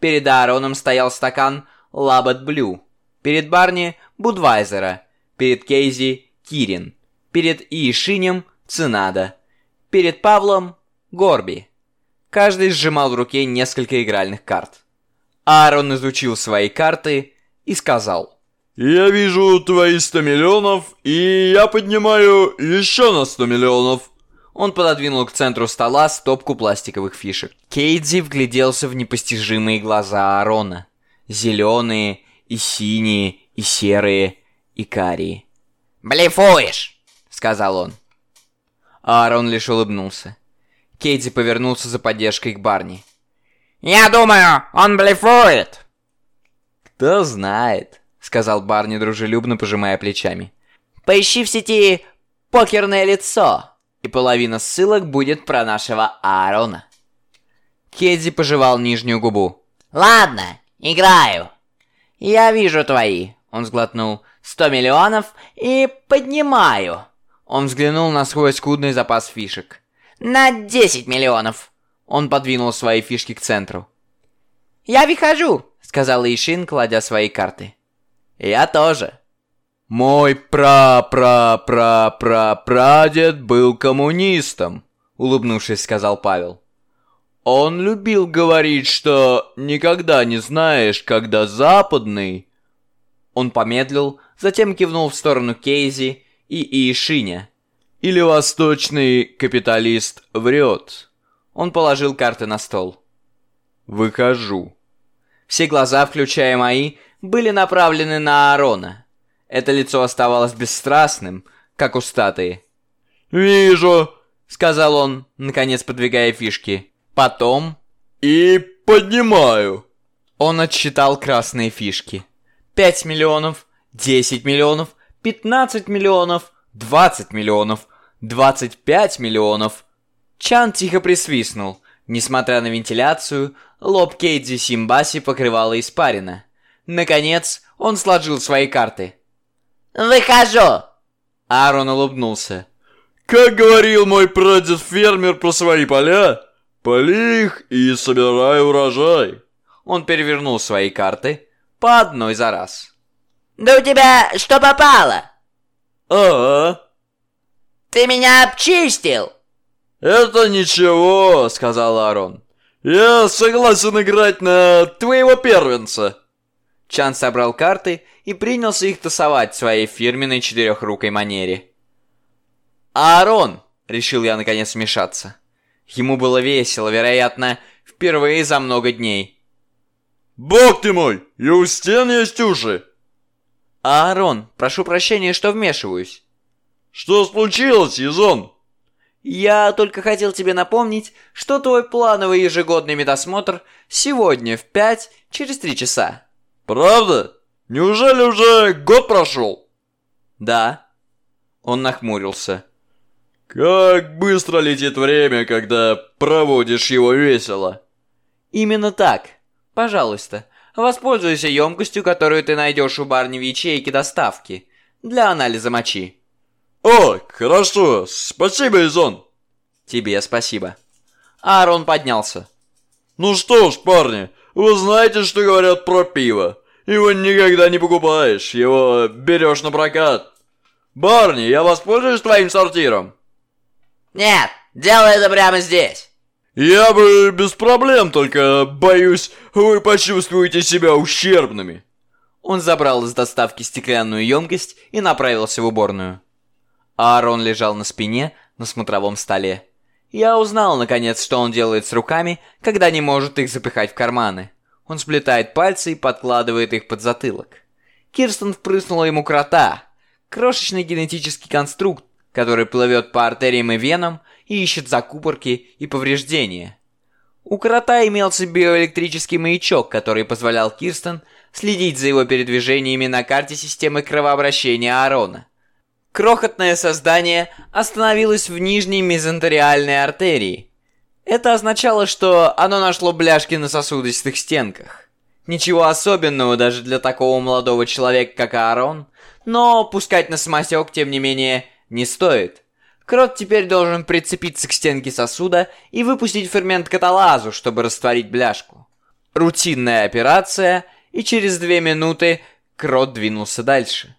Перед Аароном стоял стакан Лабот Блю. Перед Барни – Будвайзера. Перед Кейзи – Кирин. Перед Иешинем – Цинада. Перед Павлом – Горби. Каждый сжимал в руке несколько игральных карт. Аарон изучил свои карты и сказал – я вижу твои 100 миллионов, и я поднимаю еще на 100 миллионов. Он пододвинул к центру стола стопку пластиковых фишек. Кейдзи вгляделся в непостижимые глаза Аарона. Зеленые, и синие, и серые, и карие. «Блефуешь!» — сказал он. Аарон лишь улыбнулся. Кейди повернулся за поддержкой к Барни. «Я думаю, он блефует!» «Кто знает», — сказал Барни, дружелюбно пожимая плечами. «Поищи в сети покерное лицо, и половина ссылок будет про нашего Аарона». Кедди пожевал нижнюю губу. «Ладно, играю. Я вижу твои», — он сглотнул, — «сто миллионов и поднимаю». Он взглянул на свой скудный запас фишек. «На 10 миллионов!» Он подвинул свои фишки к центру. «Я выхожу!» — сказал Ишин, кладя свои карты. «Я тоже!» «Мой пра-пра-пра-пра-прадед был коммунистом», — улыбнувшись, сказал Павел. «Он любил говорить, что никогда не знаешь, когда западный...» Он помедлил, затем кивнул в сторону Кейзи и Ишиня. Или восточный капиталист врет. Он положил карты на стол. Выхожу. Все глаза, включая мои, были направлены на Аарона. Это лицо оставалось бесстрастным, как у статуи. «Вижу», — сказал он, наконец подвигая фишки. Потом... «И поднимаю». Он отсчитал красные фишки. Пять миллионов, десять миллионов, пятнадцать миллионов, двадцать миллионов, 25 миллионов. Чан тихо присвистнул. Несмотря на вентиляцию, лоб Кейдзи Симбаси покрывала испарина. Наконец, он сложил свои карты. «Выхожу!» Аарон улыбнулся. «Как говорил мой прадед-фермер про свои поля, поли их и собирай урожай». Он перевернул свои карты по одной за раз. «Да у тебя что попало?» «Ага», «Ты меня обчистил!» «Это ничего», — сказал Аарон. «Я согласен играть на твоего первенца». Чан собрал карты и принялся их тасовать в своей фирменной четырехрукой манере. «Аарон!» — решил я наконец вмешаться. Ему было весело, вероятно, впервые за много дней. «Бог ты мой! И у стен есть уши!» «Аарон, прошу прощения, что вмешиваюсь. «Что случилось, Изон?» «Я только хотел тебе напомнить, что твой плановый ежегодный медосмотр сегодня в пять через три часа». «Правда? Неужели уже год прошел?» «Да». Он нахмурился. «Как быстро летит время, когда проводишь его весело!» «Именно так. Пожалуйста, воспользуйся емкостью, которую ты найдешь у барни в ячейке доставки для анализа мочи». «О, хорошо, спасибо, Изон!» «Тебе спасибо». Аарон поднялся. «Ну что ж, парни, вы знаете, что говорят про пиво. Его никогда не покупаешь, его берешь на прокат. Барни, я воспользуюсь твоим сортиром?» «Нет, делай это прямо здесь!» «Я бы без проблем, только, боюсь, вы почувствуете себя ущербными». Он забрал из доставки стеклянную емкость и направился в уборную. Аарон лежал на спине на смотровом столе. Я узнал, наконец, что он делает с руками, когда не может их запихать в карманы. Он сплетает пальцы и подкладывает их под затылок. Кирстен впрыснула ему крота. Крошечный генетический конструкт, который плывет по артериям и венам и ищет закупорки и повреждения. У крота имелся биоэлектрический маячок, который позволял Кирстен следить за его передвижениями на карте системы кровообращения Аарона. Крохотное создание остановилось в нижней мезентериальной артерии. Это означало, что оно нашло бляшки на сосудистых стенках. Ничего особенного даже для такого молодого человека, как Аарон, но пускать на самосек, тем не менее, не стоит. Крот теперь должен прицепиться к стенке сосуда и выпустить фермент каталазу, чтобы растворить бляшку. Рутинная операция, и через две минуты Крот двинулся дальше.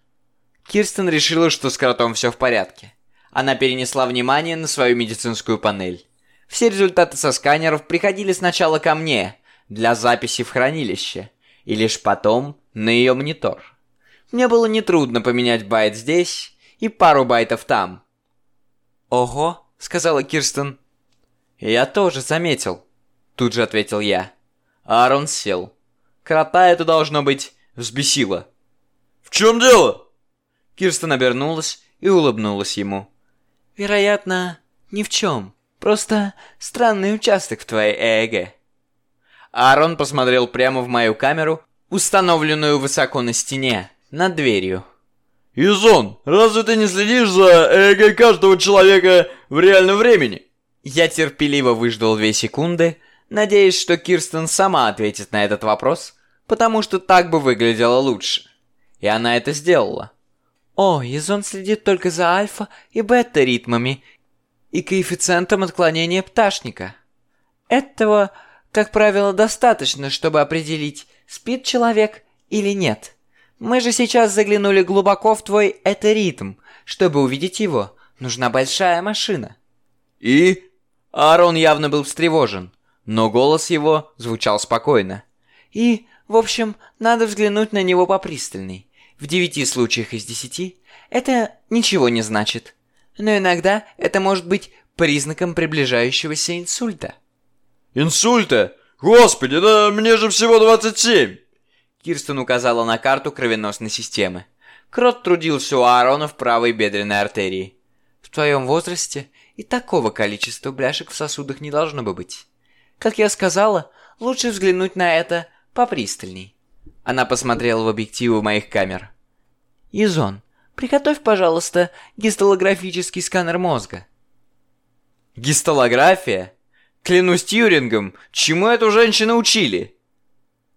Кирстен решила, что с кротом все в порядке. Она перенесла внимание на свою медицинскую панель. Все результаты со сканеров приходили сначала ко мне, для записи в хранилище, и лишь потом на ее монитор. Мне было нетрудно поменять байт здесь и пару байтов там. «Ого», — сказала Кирстен. «Я тоже заметил», — тут же ответил я. Аарон сел. Крота это, должно быть, взбесило. «В чем дело?» Кирстен обернулась и улыбнулась ему. «Вероятно, ни в чем. Просто странный участок в твоей ЭЭГ». Аарон посмотрел прямо в мою камеру, установленную высоко на стене, над дверью. Изон, разве ты не следишь за ЭЭГ каждого человека в реальном времени? Я терпеливо выждал две секунды, надеясь, что Кирстен сама ответит на этот вопрос, потому что так бы выглядело лучше. И она это сделала. О, Изон следит только за альфа и бета ритмами и коэффициентом отклонения пташника. Этого, как правило, достаточно, чтобы определить, спит человек или нет. Мы же сейчас заглянули глубоко в твой этеритм. Чтобы увидеть его, нужна большая машина. И? Аарон явно был встревожен, но голос его звучал спокойно. И, в общем, надо взглянуть на него попристальней. В девяти случаях из десяти это ничего не значит. Но иногда это может быть признаком приближающегося инсульта. Инсульта? Господи, да мне же всего 27! Кирстен указала на карту кровеносной системы. Крот трудился у Аарона в правой бедренной артерии. В твоем возрасте и такого количества бляшек в сосудах не должно бы быть. Как я сказала, лучше взглянуть на это попристальней. Она посмотрела в объективы моих камер. Изон, приготовь, пожалуйста, гистолографический сканер мозга. Гистолография? Клянусь Тьюрингом, чему эту женщину учили?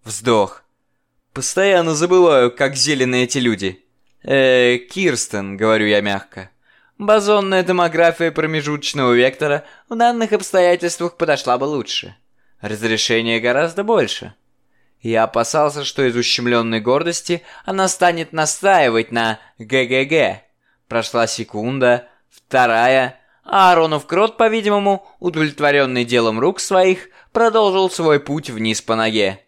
Вздох. Постоянно забываю, как зеленые эти люди. Э, Кирстен, говорю я мягко. Бозонная томография промежуточного вектора в данных обстоятельствах подошла бы лучше. Разрешение гораздо больше. Я опасался, что из ущемленной гордости она станет настаивать на ГГГ. Прошла секунда, вторая, а Аронов Крот, по-видимому, удовлетворенный делом рук своих, продолжил свой путь вниз по ноге.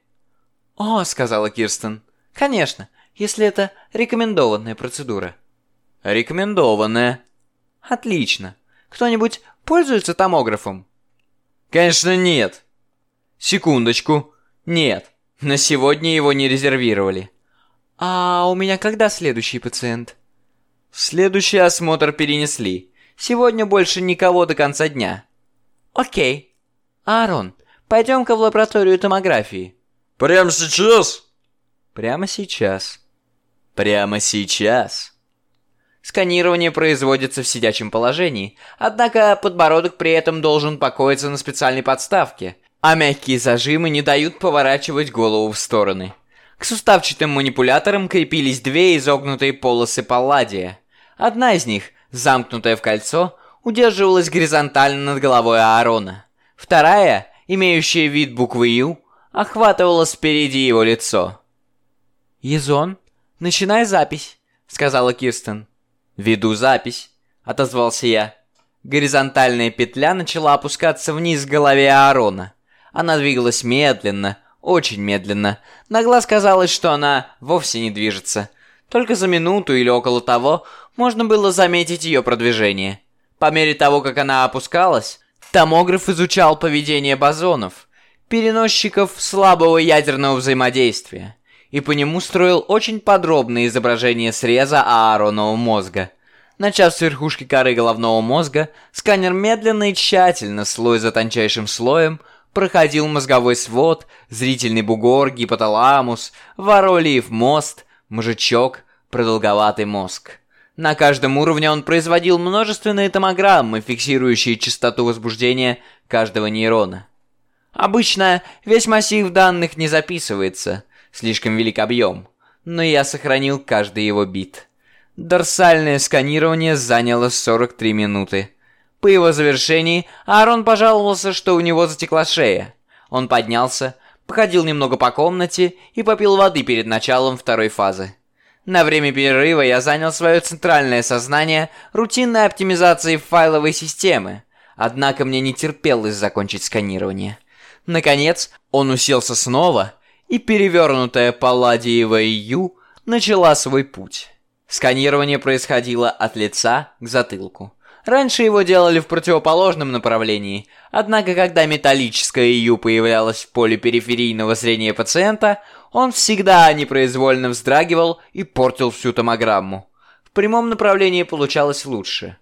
«О», — сказала Кирстен, — «конечно, если это рекомендованная процедура». «Рекомендованная». «Отлично. Кто-нибудь пользуется томографом?» «Конечно нет». «Секундочку. Нет. На сегодня его не резервировали». «А у меня когда следующий пациент?» «Следующий осмотр перенесли. Сегодня больше никого до конца дня». «Окей. Аарон, пойдем-ка в лабораторию томографии». Прямо сейчас? Прямо сейчас. Прямо сейчас. Сканирование производится в сидячем положении, однако подбородок при этом должен покоиться на специальной подставке, а мягкие зажимы не дают поворачивать голову в стороны. К суставчатым манипуляторам крепились две изогнутые полосы палладия. Одна из них, замкнутая в кольцо, удерживалась горизонтально над головой Аарона. Вторая, имеющая вид буквы «Ю», охватывало спереди его лицо. «Езон, начинай запись», — сказала Кирстен. «Веду запись», — отозвался я. Горизонтальная петля начала опускаться вниз к голове Аарона. Она двигалась медленно, очень медленно. На глаз казалось, что она вовсе не движется. Только за минуту или около того можно было заметить ее продвижение. По мере того, как она опускалась, томограф изучал поведение бозонов — переносчиков слабого ядерного взаимодействия, и по нему строил очень подробное изображение среза ааронового мозга. Начав с верхушки коры головного мозга, сканер медленно и тщательно, слой за тончайшим слоем, проходил мозговой свод, зрительный бугор, гипоталамус, воролиев мост, мужичок, продолговатый мозг. На каждом уровне он производил множественные томограммы, фиксирующие частоту возбуждения каждого нейрона. Обычно весь массив данных не записывается, слишком велик объем, но я сохранил каждый его бит. Дорсальное сканирование заняло 43 минуты. По его завершении Аарон пожаловался, что у него затекла шея. Он поднялся, походил немного по комнате и попил воды перед началом второй фазы. На время перерыва я занял свое центральное сознание рутинной оптимизацией файловой системы, однако мне не терпелось закончить сканирование. Наконец, он уселся снова, и перевернутая палладиевая Ю начала свой путь. Сканирование происходило от лица к затылку. Раньше его делали в противоположном направлении, однако когда металлическая Ю появлялась в поле периферийного зрения пациента, он всегда непроизвольно вздрагивал и портил всю томограмму. В прямом направлении получалось лучше.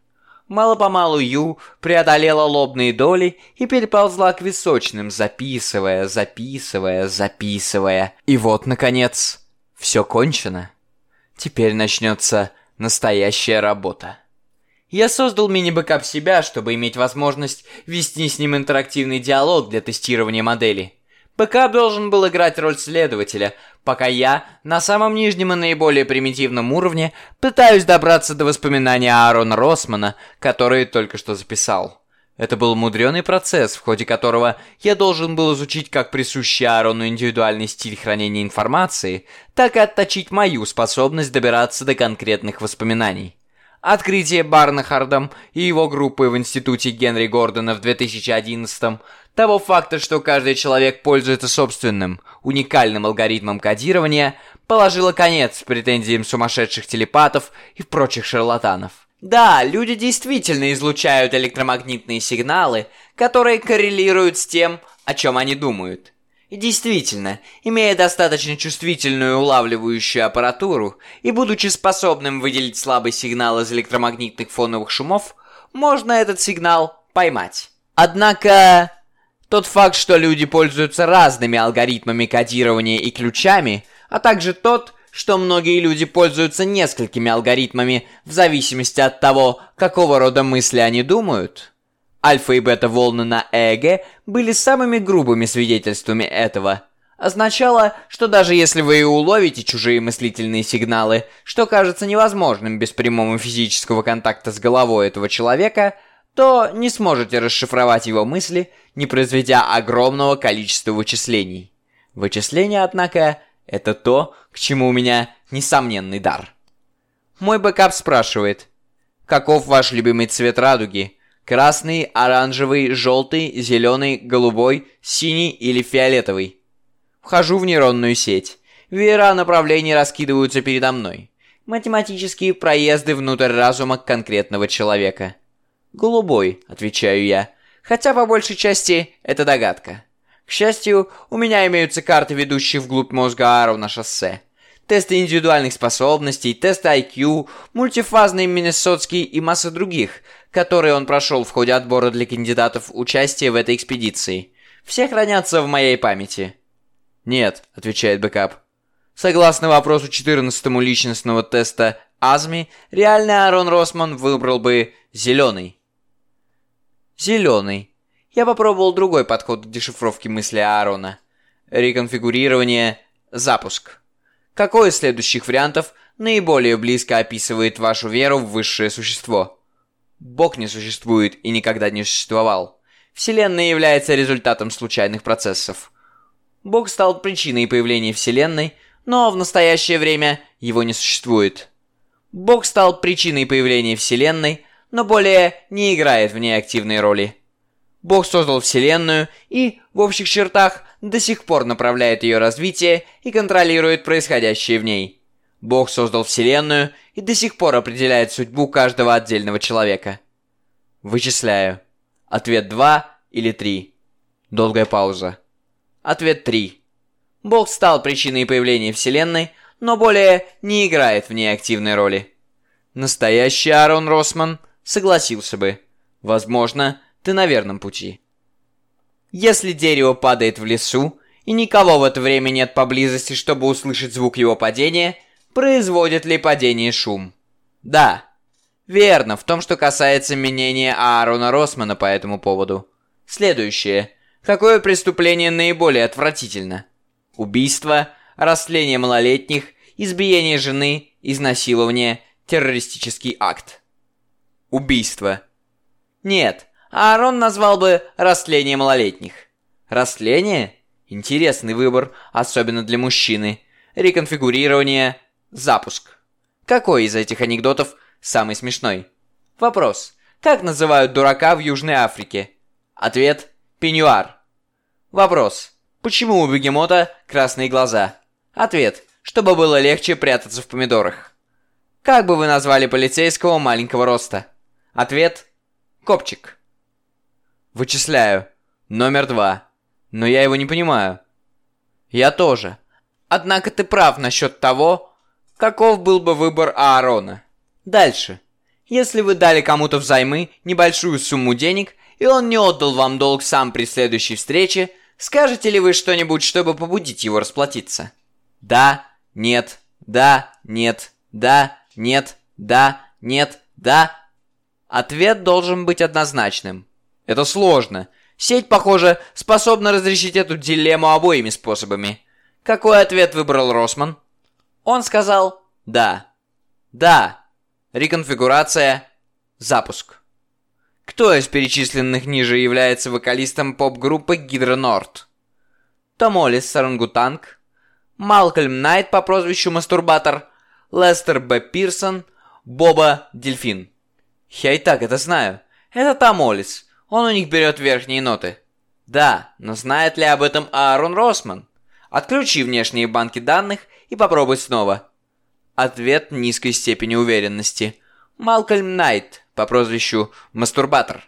Мало-помалу Ю преодолела лобные доли и переползла к височным, записывая, записывая, записывая. И вот, наконец, все кончено. Теперь начнется настоящая работа. Я создал мини-бэкап себя, чтобы иметь возможность вести с ним интерактивный диалог для тестирования модели. Бэкап должен был играть роль следователя, пока я на самом нижнем и наиболее примитивном уровне пытаюсь добраться до воспоминаний Аарона Росмана, которые только что записал. Это был мудреный процесс, в ходе которого я должен был изучить как присущий Аарону индивидуальный стиль хранения информации, так и отточить мою способность добираться до конкретных воспоминаний. Открытие Барнахардом и его группы в институте Генри Гордона в 2011 того факта, что каждый человек пользуется собственным, уникальным алгоритмом кодирования, положило конец претензиям сумасшедших телепатов и прочих шарлатанов. Да, люди действительно излучают электромагнитные сигналы, которые коррелируют с тем, о чем они думают. И действительно, имея достаточно чувствительную улавливающую аппаратуру и будучи способным выделить слабый сигнал из электромагнитных фоновых шумов, можно этот сигнал поймать. Однако, тот факт, что люди пользуются разными алгоритмами кодирования и ключами, а также тот, что многие люди пользуются несколькими алгоритмами в зависимости от того, какого рода мысли они думают – Альфа и бета-волны на ЭЭГ были самыми грубыми свидетельствами этого. Означало, что даже если вы и уловите чужие мыслительные сигналы, что кажется невозможным без прямого физического контакта с головой этого человека, то не сможете расшифровать его мысли, не произведя огромного количества вычислений. Вычисления, однако, это то, к чему у меня несомненный дар. Мой бэкап спрашивает, каков ваш любимый цвет радуги? Красный, оранжевый, желтый, зеленый, голубой, синий или фиолетовый. Вхожу в нейронную сеть. Веера направлений раскидываются передо мной. Математические проезды внутрь разума конкретного человека. «Голубой», — отвечаю я. Хотя по большей части это догадка. К счастью, у меня имеются карты, ведущие вглубь мозга Ару на шоссе. Тесты индивидуальных способностей, тесты IQ, мультифазный Миннесотский и масса других, которые он прошел в ходе отбора для кандидатов участия в этой экспедиции. Все хранятся в моей памяти. «Нет», — отвечает бэкап. Согласно вопросу 14-му личностного теста Азми, реальный Аарон Росман выбрал бы зеленый. Зеленый. Я попробовал другой подход к дешифровке мысли Аарона. Реконфигурирование, запуск. Какой из следующих вариантов наиболее близко описывает вашу веру в высшее существо? Бог не существует и никогда не существовал. Вселенная является результатом случайных процессов. Бог стал причиной появления Вселенной, но в настоящее время его не существует. Бог стал причиной появления Вселенной, но более не играет в ней активной роли. Бог создал Вселенную и, в общих чертах, до сих пор направляет ее развитие и контролирует происходящее в ней. Бог создал Вселенную и до сих пор определяет судьбу каждого отдельного человека. Вычисляю. Ответ 2 или 3. Долгая пауза. Ответ 3. Бог стал причиной появления Вселенной, но более не играет в ней активной роли. Настоящий Аарон Росман согласился бы. Возможно, ты на верном пути. Если дерево падает в лесу, и никого в это время нет поблизости, чтобы услышать звук его падения – производит ли падение шум. Да, верно, в том, что касается мнения Аарона Росмана по этому поводу. Следующее. Какое преступление наиболее отвратительно? Убийство, растление малолетних, избиение жены, изнасилование, террористический акт. Убийство. Нет, Аарон назвал бы растление малолетних. Растление? Интересный выбор, особенно для мужчины. Реконфигурирование, Запуск. Какой из этих анекдотов самый смешной? Вопрос. Как называют дурака в Южной Африке? Ответ. Пеньюар. Вопрос. Почему у бегемота красные глаза? Ответ. Чтобы было легче прятаться в помидорах. Как бы вы назвали полицейского маленького роста? Ответ. Копчик. Вычисляю. Номер два. Но я его не понимаю. Я тоже. Однако ты прав насчет того, Каков был бы выбор Аарона? Дальше. Если вы дали кому-то взаймы небольшую сумму денег, и он не отдал вам долг сам при следующей встрече, скажете ли вы что-нибудь, чтобы побудить его расплатиться? Да, нет, да, нет, да, нет, да, нет, да. Ответ должен быть однозначным. Это сложно. Сеть, похоже, способна разрешить эту дилемму обоими способами. Какой ответ выбрал Росман? Он сказал «да». Да. Реконфигурация. Запуск. Кто из перечисленных ниже является вокалистом поп-группы Гидро Норд? Томолис Сарангутанг, Малкольм Найт по прозвищу Мастурбатор, Лестер Б. Пирсон, Боба Дельфин. Я и так это знаю. Это Томолис. Он у них берет верхние ноты. Да, но знает ли об этом Аарон Росман? Отключи внешние банки данных и попробуй снова. Ответ низкой степени уверенности. Малкольм Найт по прозвищу Мастурбатор.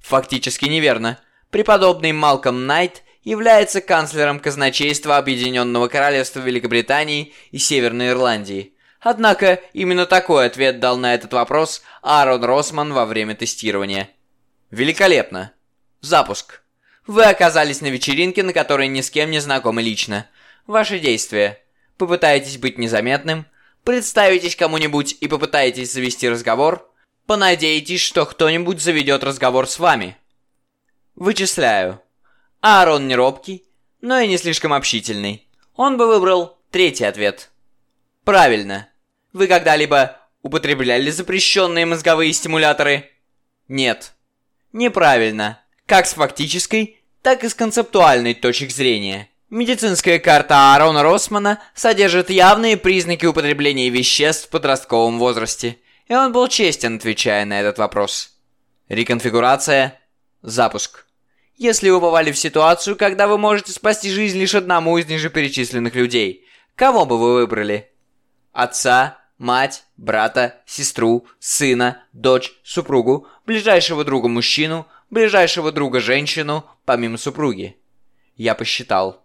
Фактически неверно. Преподобный Малком Найт является канцлером казначейства Объединенного Королевства Великобритании и Северной Ирландии. Однако именно такой ответ дал на этот вопрос Аарон Росман во время тестирования. Великолепно. Запуск. Вы оказались на вечеринке, на которой ни с кем не знакомы лично. Ваши действия. Попытаетесь быть незаметным, представитесь кому-нибудь и попытаетесь завести разговор, понадеетесь, что кто-нибудь заведет разговор с вами. Вычисляю. Аарон не робкий, но и не слишком общительный. Он бы выбрал третий ответ. Правильно. Вы когда-либо употребляли запрещенные мозговые стимуляторы? Нет. Неправильно. Как с фактической, так и с концептуальной точек зрения. Медицинская карта Аарона Росмана содержит явные признаки употребления веществ в подростковом возрасте. И он был честен, отвечая на этот вопрос. Реконфигурация. Запуск. Если вы попали в ситуацию, когда вы можете спасти жизнь лишь одному из ниже перечисленных людей, кого бы вы выбрали? Отца, мать, брата, сестру, сына, дочь, супругу, ближайшего друга мужчину, ближайшего друга женщину, помимо супруги. Я посчитал.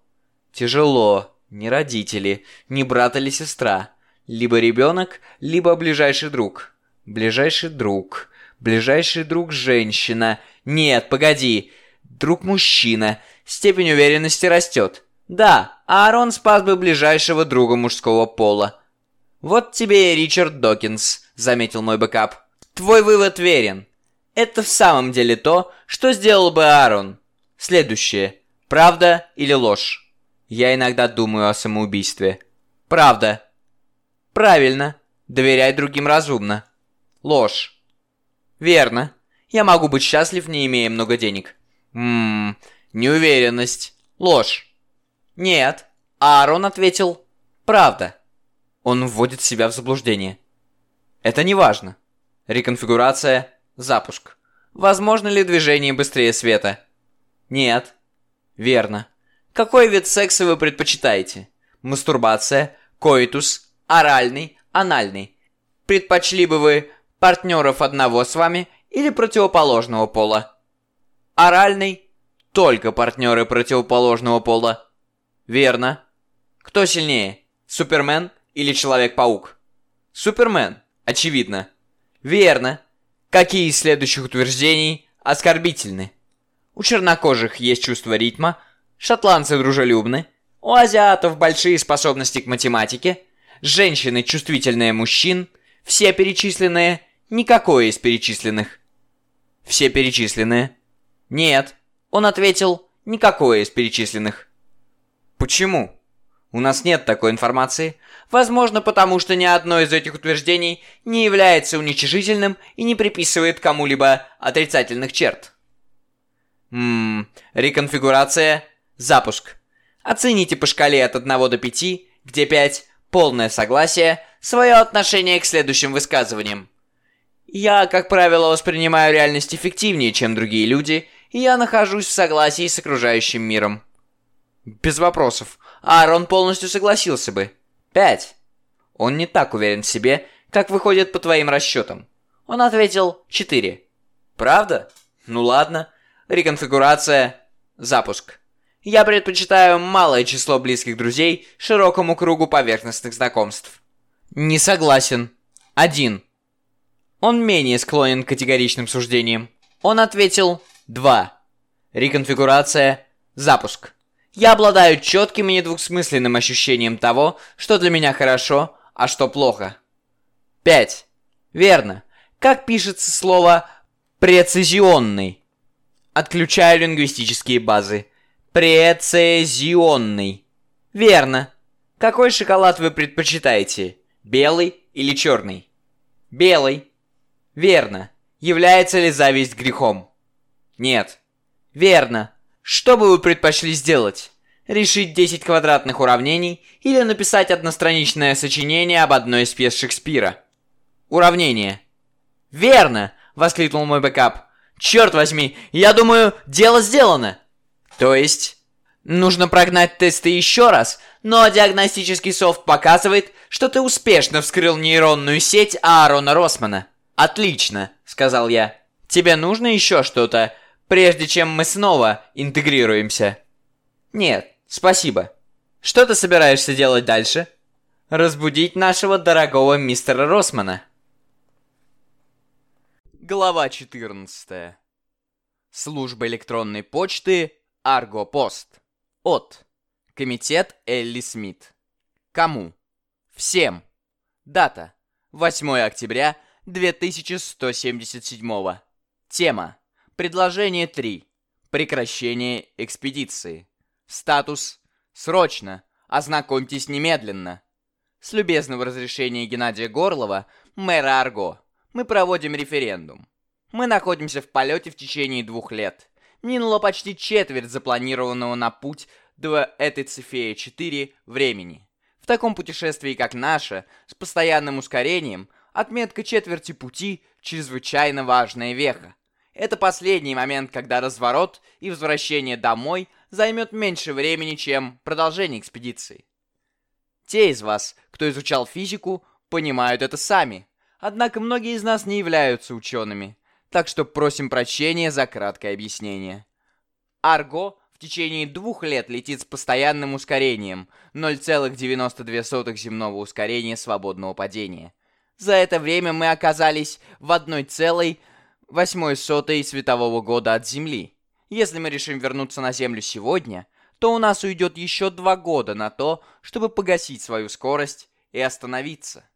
Тяжело. Ни родители, ни брат или сестра. Либо ребенок, либо ближайший друг. Ближайший друг. Ближайший друг женщина. Нет, погоди. Друг мужчина. Степень уверенности растет. Да, Аарон спас бы ближайшего друга мужского пола. Вот тебе и Ричард Докинс, заметил мой бэкап. Твой вывод верен. Это в самом деле то, что сделал бы Аарон. Следующее. Правда или ложь? Я иногда думаю о самоубийстве. Правда. Правильно. Доверяй другим разумно. Ложь. Верно. Я могу быть счастлив, не имея много денег. Ммм, неуверенность. Ложь. Нет. Аарон ответил. Правда. Он вводит себя в заблуждение. Это не важно. Реконфигурация. Запуск. Возможно ли движение быстрее света? Нет. Верно. Какой вид секса вы предпочитаете? Мастурбация, коитус, оральный, анальный. Предпочли бы вы партнеров одного с вами или противоположного пола? Оральный – только партнеры противоположного пола. Верно. Кто сильнее, Супермен или Человек-паук? Супермен, очевидно. Верно. Какие из следующих утверждений оскорбительны? У чернокожих есть чувство ритма, шотландцы дружелюбны, у азиатов большие способности к математике, женщины чувствительные мужчин, все перечисленные, никакое из перечисленных. Все перечисленные. Нет, он ответил, никакое из перечисленных. Почему? У нас нет такой информации. Возможно, потому что ни одно из этих утверждений не является уничижительным и не приписывает кому-либо отрицательных черт. Ммм, реконфигурация, запуск. Оцените по шкале от 1 до 5, где 5 – полное согласие, свое отношение к следующим высказываниям. Я, как правило, воспринимаю реальность эффективнее, чем другие люди, и я нахожусь в согласии с окружающим миром. Без вопросов. Аарон полностью согласился бы. 5. Он не так уверен в себе, как выходит по твоим расчетам. Он ответил 4. Правда? Ну ладно. Реконфигурация. Запуск. Я предпочитаю малое число близких друзей широкому кругу поверхностных знакомств. Не согласен. Один. Он менее склонен к категоричным суждениям. Он ответил 2. Реконфигурация. Запуск. Я обладаю четким и недвусмысленным ощущением того, что для меня хорошо, а что плохо. 5. Верно. Как пишется слово «прецизионный»? Отключаю лингвистические базы. Прецизионный. Верно. Какой шоколад вы предпочитаете? Белый или черный? Белый. Верно. Является ли зависть грехом? Нет. Верно. Что бы вы предпочли сделать? Решить 10 квадратных уравнений или написать одностраничное сочинение об одной из пьес Шекспира? Уравнение. Верно, воскликнул мой бэкап. Черт возьми, я думаю, дело сделано. То есть, нужно прогнать тесты еще раз, но диагностический софт показывает, что ты успешно вскрыл нейронную сеть Аарона Росмана. Отлично, сказал я. Тебе нужно еще что-то, прежде чем мы снова интегрируемся? Нет, спасибо. Что ты собираешься делать дальше? Разбудить нашего дорогого мистера Росмана. Глава 14. Служба электронной почты Арго Пост. От. Комитет Элли Смит. Кому? Всем. Дата. 8 октября 2177. Тема. Предложение 3. Прекращение экспедиции. Статус. Срочно. Ознакомьтесь немедленно. С любезного разрешения Геннадия Горлова, мэра Арго, мы проводим референдум. Мы находимся в полете в течение двух лет. Минуло почти четверть запланированного на путь до этой Цефея 4 времени. В таком путешествии, как наше, с постоянным ускорением, отметка четверти пути – чрезвычайно важная веха. Это последний момент, когда разворот и возвращение домой займет меньше времени, чем продолжение экспедиции. Те из вас, кто изучал физику, понимают это сами. Однако многие из нас не являются учеными, так что просим прощения за краткое объяснение. Арго в течение двух лет летит с постоянным ускорением 0,92 земного ускорения свободного падения. За это время мы оказались в 1,08 светового года от Земли. Если мы решим вернуться на Землю сегодня, то у нас уйдет еще два года на то, чтобы погасить свою скорость и остановиться.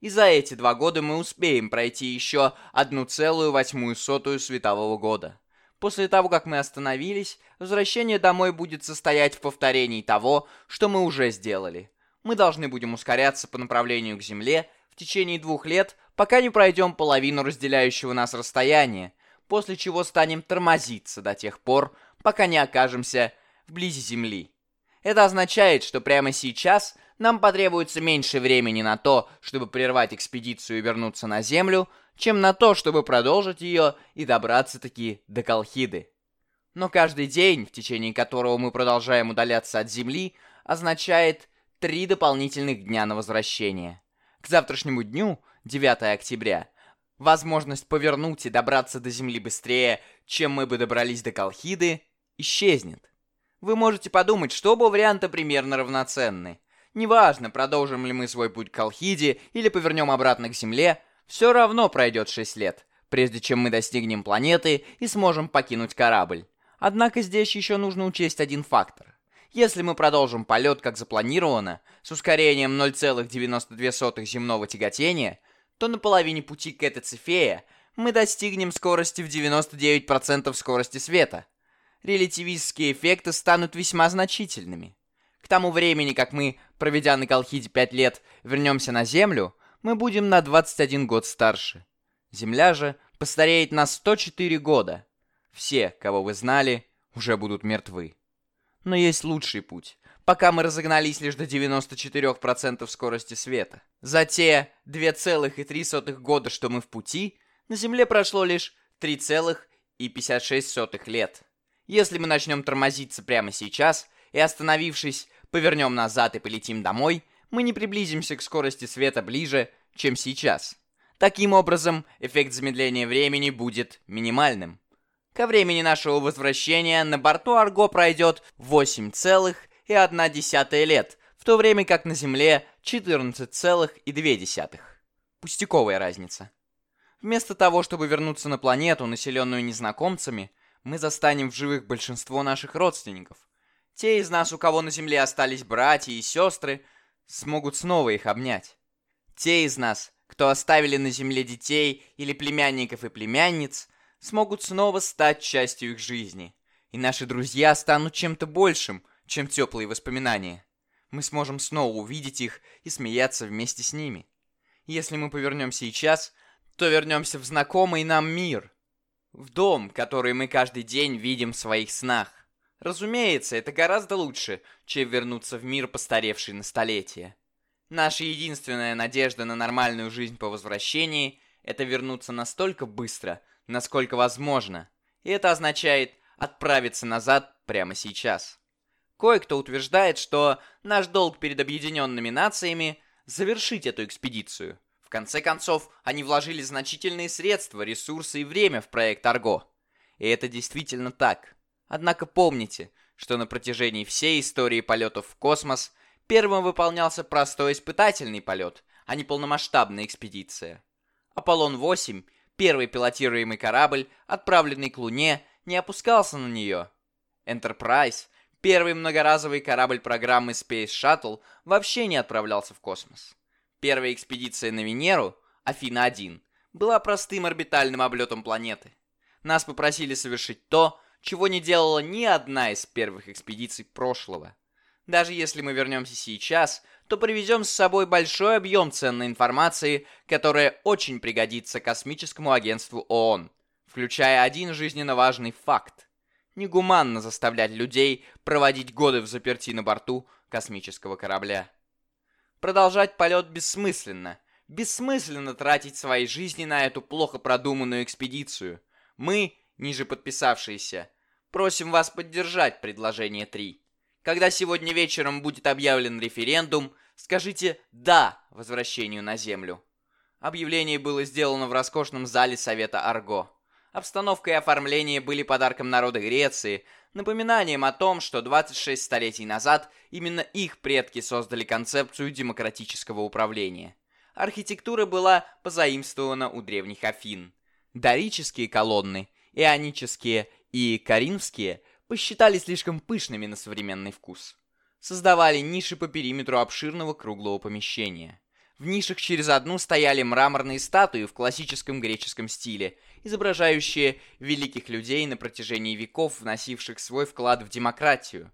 И за эти два года мы успеем пройти еще 1,08 светового года. После того, как мы остановились, возвращение домой будет состоять в повторении того, что мы уже сделали. Мы должны будем ускоряться по направлению к Земле в течение двух лет, пока не пройдем половину разделяющего нас расстояния, после чего станем тормозиться до тех пор, пока не окажемся вблизи Земли. Это означает, что прямо сейчас нам потребуется меньше времени на то, чтобы прервать экспедицию и вернуться на Землю, чем на то, чтобы продолжить ее и добраться-таки до Колхиды. Но каждый день, в течение которого мы продолжаем удаляться от Земли, означает три дополнительных дня на возвращение. К завтрашнему дню, 9 октября, возможность повернуть и добраться до Земли быстрее, чем мы бы добрались до Колхиды, исчезнет. Вы можете подумать, что оба варианта примерно равноценны. Неважно, продолжим ли мы свой путь к Колхиде или повернем обратно к Земле, все равно пройдет 6 лет, прежде чем мы достигнем планеты и сможем покинуть корабль. Однако здесь еще нужно учесть один фактор. Если мы продолжим полет как запланировано, с ускорением 0,92 земного тяготения, то на половине пути к этой цифее мы достигнем скорости в 99% скорости света. Релятивистские эффекты станут весьма значительными. К тому времени, как мы, проведя на Колхиде 5 лет, вернемся на Землю, мы будем на 21 год старше. Земля же постареет на 104 года. Все, кого вы знали, уже будут мертвы. Но есть лучший путь, пока мы разогнались лишь до 94% скорости света. За те 2,3 года, что мы в пути, на Земле прошло лишь 3,56 лет. Если мы начнем тормозиться прямо сейчас и, остановившись, повернем назад и полетим домой, мы не приблизимся к скорости света ближе, чем сейчас. Таким образом, эффект замедления времени будет минимальным. Ко времени нашего возвращения на борту Арго пройдет 8,1 лет, в то время как на Земле 14,2. Пустяковая разница. Вместо того, чтобы вернуться на планету, населенную незнакомцами, мы застанем в живых большинство наших родственников. Те из нас, у кого на Земле остались братья и сестры, смогут снова их обнять. Те из нас, кто оставили на Земле детей или племянников и племянниц, смогут снова стать частью их жизни. И наши друзья станут чем-то большим, чем теплые воспоминания. Мы сможем снова увидеть их и смеяться вместе с ними. Если мы повернем сейчас, то вернемся в знакомый нам мир. В дом, который мы каждый день видим в своих снах. Разумеется, это гораздо лучше, чем вернуться в мир, постаревший на столетия. Наша единственная надежда на нормальную жизнь по возвращении – это вернуться настолько быстро, насколько возможно. И это означает отправиться назад прямо сейчас. Кое-кто утверждает, что наш долг перед объединенными нациями – завершить эту экспедицию. В конце концов, они вложили значительные средства, ресурсы и время в проект Арго. И это действительно так. Однако помните, что на протяжении всей истории полетов в космос первым выполнялся простой испытательный полет, а не полномасштабная экспедиция. Аполлон-8, первый пилотируемый корабль, отправленный к Луне, не опускался на нее. Enterprise, первый многоразовый корабль программы Space Shuttle, вообще не отправлялся в космос. Первая экспедиция на Венеру, Афина-1, была простым орбитальным облетом планеты. Нас попросили совершить то, чего не делала ни одна из первых экспедиций прошлого. Даже если мы вернемся сейчас, то привезем с собой большой объем ценной информации, которая очень пригодится космическому агентству ООН, включая один жизненно важный факт. Негуманно заставлять людей проводить годы в заперти на борту космического корабля. Продолжать полет бессмысленно. Бессмысленно тратить свои жизни на эту плохо продуманную экспедицию. Мы, ниже подписавшиеся, просим вас поддержать предложение 3. Когда сегодня вечером будет объявлен референдум, скажите «да» возвращению на Землю. Объявление было сделано в роскошном зале Совета Арго. Обстановка и оформление были подарком народа Греции, напоминанием о том, что 26 столетий назад именно их предки создали концепцию демократического управления. Архитектура была позаимствована у древних Афин. Дорические колонны, ионические и коринфские посчитали слишком пышными на современный вкус. Создавали ниши по периметру обширного круглого помещения. В нишах через одну стояли мраморные статуи в классическом греческом стиле, изображающие великих людей на протяжении веков, вносивших свой вклад в демократию.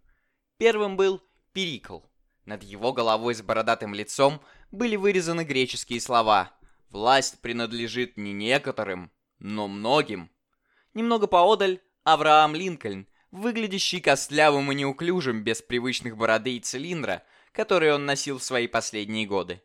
Первым был Перикл. Над его головой с бородатым лицом были вырезаны греческие слова «Власть принадлежит не некоторым, но многим». Немного поодаль Авраам Линкольн, выглядящий костлявым и неуклюжим без привычных бороды и цилиндра, который он носил в свои последние годы.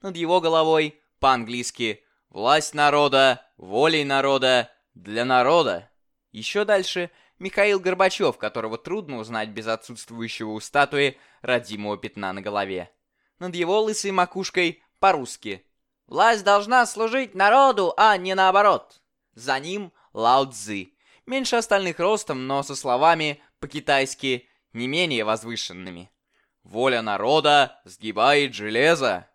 Над его головой, по-английски, «Власть народа, волей народа, для народа». Еще дальше Михаил Горбачев, которого трудно узнать без отсутствующего у статуи родимого пятна на голове. Над его лысой макушкой по-русски «Власть должна служить народу, а не наоборот». За ним Лао Цзы, меньше остальных ростом, но со словами по-китайски не менее возвышенными. «Воля народа сгибает железо».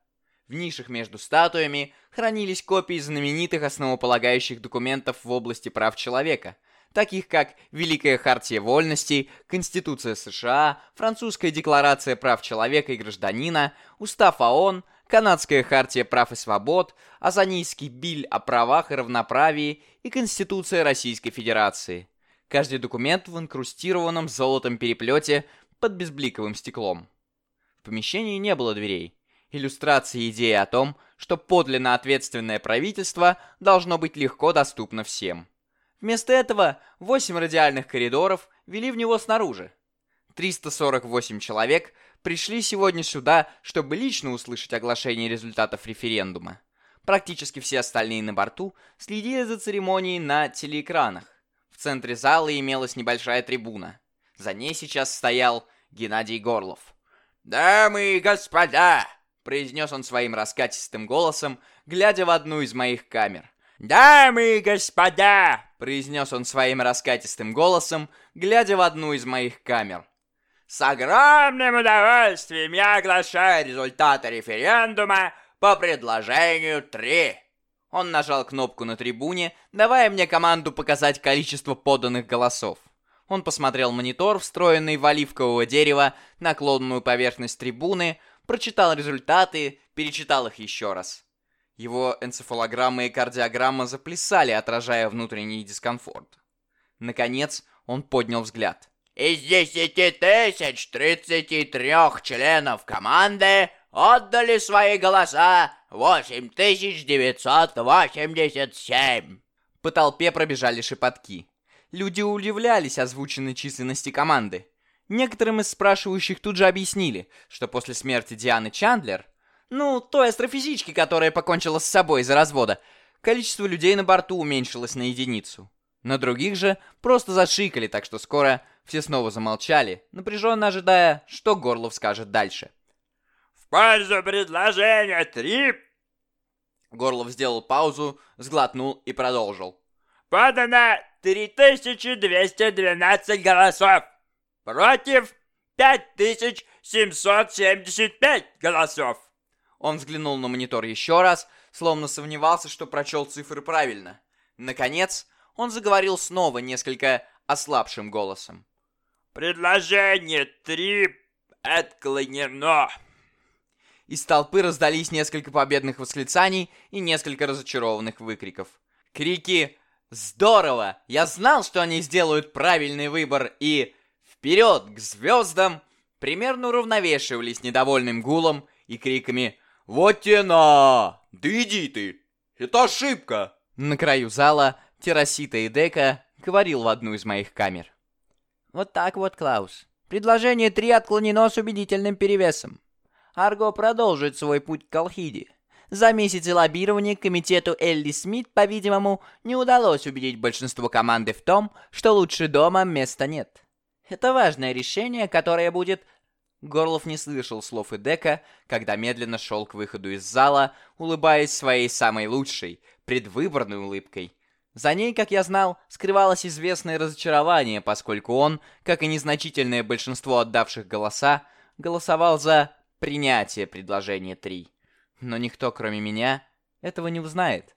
В нишах между статуями хранились копии знаменитых основополагающих документов в области прав человека, таких как Великая Хартия Вольностей, Конституция США, Французская Декларация прав человека и гражданина, Устав ООН, Канадская Хартия прав и свобод, Азанийский Биль о правах и равноправии и Конституция Российской Федерации. Каждый документ в инкрустированном золотом переплете под безбликовым стеклом. В помещении не было дверей. Иллюстрация идеи о том, что подлинно ответственное правительство должно быть легко доступно всем. Вместо этого 8 радиальных коридоров вели в него снаружи. 348 человек пришли сегодня сюда, чтобы лично услышать оглашение результатов референдума. Практически все остальные на борту следили за церемонией на телеэкранах. В центре зала имелась небольшая трибуна. За ней сейчас стоял Геннадий Горлов. «Дамы и господа!» – произнес он своим раскатистым голосом, глядя в одну из моих камер. «Дамы и господа!» – произнес он своим раскатистым голосом, глядя в одну из моих камер. С огромным удовольствием я оглашаю результаты референдума по предложению 3. Он нажал кнопку на трибуне, давая мне команду показать количество поданных голосов. Он посмотрел монитор, встроенный в оливкового дерева, наклонную поверхность трибуны, прочитал результаты, перечитал их еще раз. Его энцефалограмма и кардиограмма заплясали, отражая внутренний дискомфорт. Наконец, он поднял взгляд. Из десяти тысяч тридцати трех членов команды отдали свои голоса восемь тысяч девятьсот восемьдесят семь. По толпе пробежали шепотки. Люди удивлялись озвученной численности команды. Некоторым из спрашивающих тут же объяснили, что после смерти Дианы Чандлер, ну, той астрофизички, которая покончила с собой из-за развода, количество людей на борту уменьшилось на единицу. На других же просто зашикали, так что скоро все снова замолчали, напряженно ожидая, что Горлов скажет дальше. В пользу предложения три Горлов сделал паузу, сглотнул и продолжил. подано 3212 голосов. Против 5775 голосов. Он взглянул на монитор еще раз, словно сомневался, что прочел цифры правильно. Наконец, он заговорил снова несколько ослабшим голосом. Предложение 3 отклонено. Из толпы раздались несколько победных восклицаний и несколько разочарованных выкриков. Крики «Здорово! Я знал, что они сделают правильный выбор!» и «Вперед, к звездам!» примерно уравновешивались недовольным гулом и криками «Вот те на! Да иди ты! Это ошибка!» На краю зала Террасита и Дека говорил в одну из моих камер. Вот так вот, Клаус. Предложение 3 отклонено с убедительным перевесом. Арго продолжит свой путь к Колхиде. За месяцы лоббирования комитету Элли Смит, по-видимому, не удалось убедить большинство команды в том, что лучше дома места нет. Это важное решение, которое будет... Горлов не слышал слов Эдека, когда медленно шел к выходу из зала, улыбаясь своей самой лучшей, предвыборной улыбкой. За ней, как я знал, скрывалось известное разочарование, поскольку он, как и незначительное большинство отдавших голоса, голосовал за принятие предложения 3. Но никто, кроме меня, этого не узнает.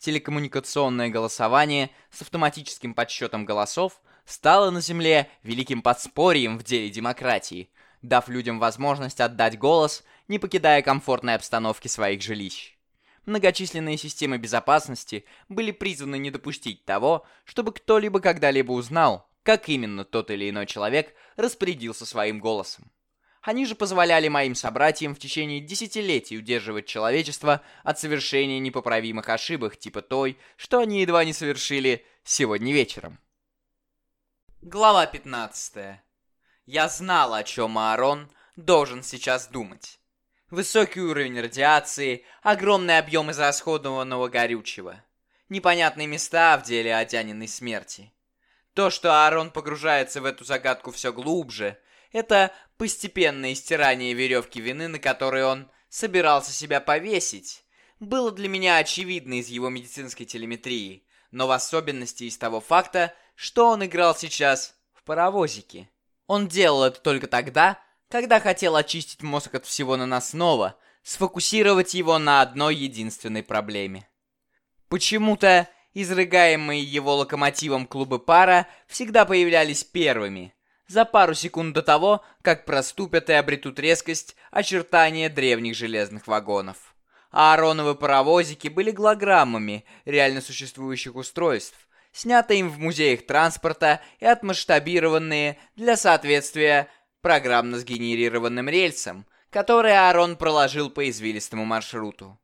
Телекоммуникационное голосование с автоматическим подсчетом голосов стало на Земле великим подспорьем в деле демократии, дав людям возможность отдать голос, не покидая комфортной обстановки своих жилищ. Многочисленные системы безопасности были призваны не допустить того, чтобы кто-либо когда-либо узнал, как именно тот или иной человек распорядился своим голосом. Они же позволяли моим собратьям в течение десятилетий удерживать человечество от совершения непоправимых ошибок, типа той, что они едва не совершили сегодня вечером. Глава 15. Я знал, о чем Аарон должен сейчас думать. Высокий уровень радиации, огромный объем израсходованного горючего. Непонятные места в деле Адяниной смерти. То, что Аарон погружается в эту загадку все глубже – это постепенное стирание веревки вины, на которой он собирался себя повесить, было для меня очевидно из его медицинской телеметрии, но в особенности из того факта, что он играл сейчас в паровозике. Он делал это только тогда, когда хотел очистить мозг от всего наносного, сфокусировать его на одной единственной проблеме. Почему-то изрыгаемые его локомотивом клубы пара всегда появлялись первыми – за пару секунд до того, как проступят и обретут резкость очертания древних железных вагонов. А Аароновы паровозики были голограммами реально существующих устройств, снятые им в музеях транспорта и отмасштабированные для соответствия программно сгенерированным рельсам, которые Аарон проложил по извилистому маршруту.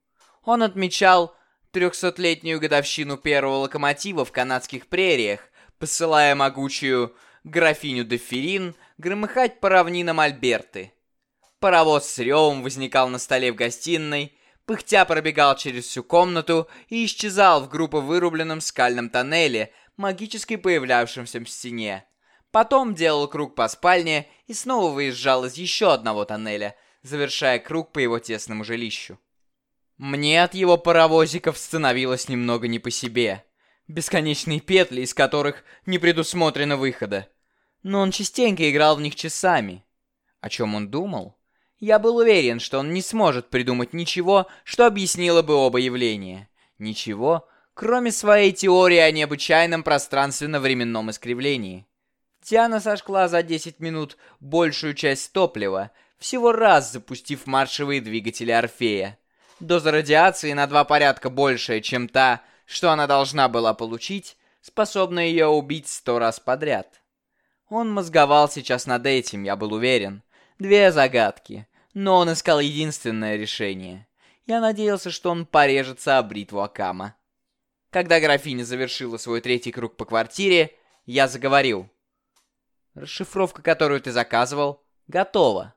Он отмечал трехсотлетнюю годовщину первого локомотива в канадских прериях, посылая могучую графиню де громыхать по равнинам Альберты. Паровоз с ревом возникал на столе в гостиной, пыхтя пробегал через всю комнату и исчезал в группо вырубленном скальном тоннеле, магически появлявшемся в стене. Потом делал круг по спальне и снова выезжал из еще одного тоннеля, завершая круг по его тесному жилищу. Мне от его паровозиков становилось немного не по себе. Бесконечные петли, из которых не предусмотрено выхода но он частенько играл в них часами. О чем он думал? Я был уверен, что он не сможет придумать ничего, что объяснило бы оба явления. Ничего, кроме своей теории о необычайном пространственно-временном искривлении. Диана сожгла за 10 минут большую часть топлива, всего раз запустив маршевые двигатели Орфея. Доза радиации на два порядка большая, чем та, что она должна была получить, способна ее убить сто раз подряд. Он мозговал сейчас над этим, я был уверен. Две загадки, но он искал единственное решение. Я надеялся, что он порежется о бритву Акама. Когда графиня завершила свой третий круг по квартире, я заговорил. Расшифровка, которую ты заказывал, готова.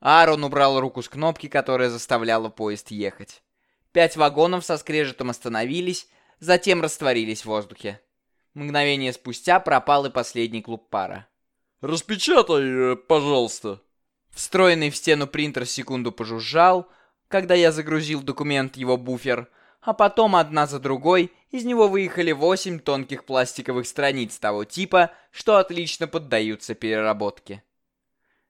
Аарон убрал руку с кнопки, которая заставляла поезд ехать. Пять вагонов со скрежетом остановились, затем растворились в воздухе. Мгновение спустя пропал и последний клуб пара. «Распечатай, э, пожалуйста». Встроенный в стену принтер секунду пожужжал, когда я загрузил документ в его буфер, а потом одна за другой из него выехали восемь тонких пластиковых страниц того типа, что отлично поддаются переработке.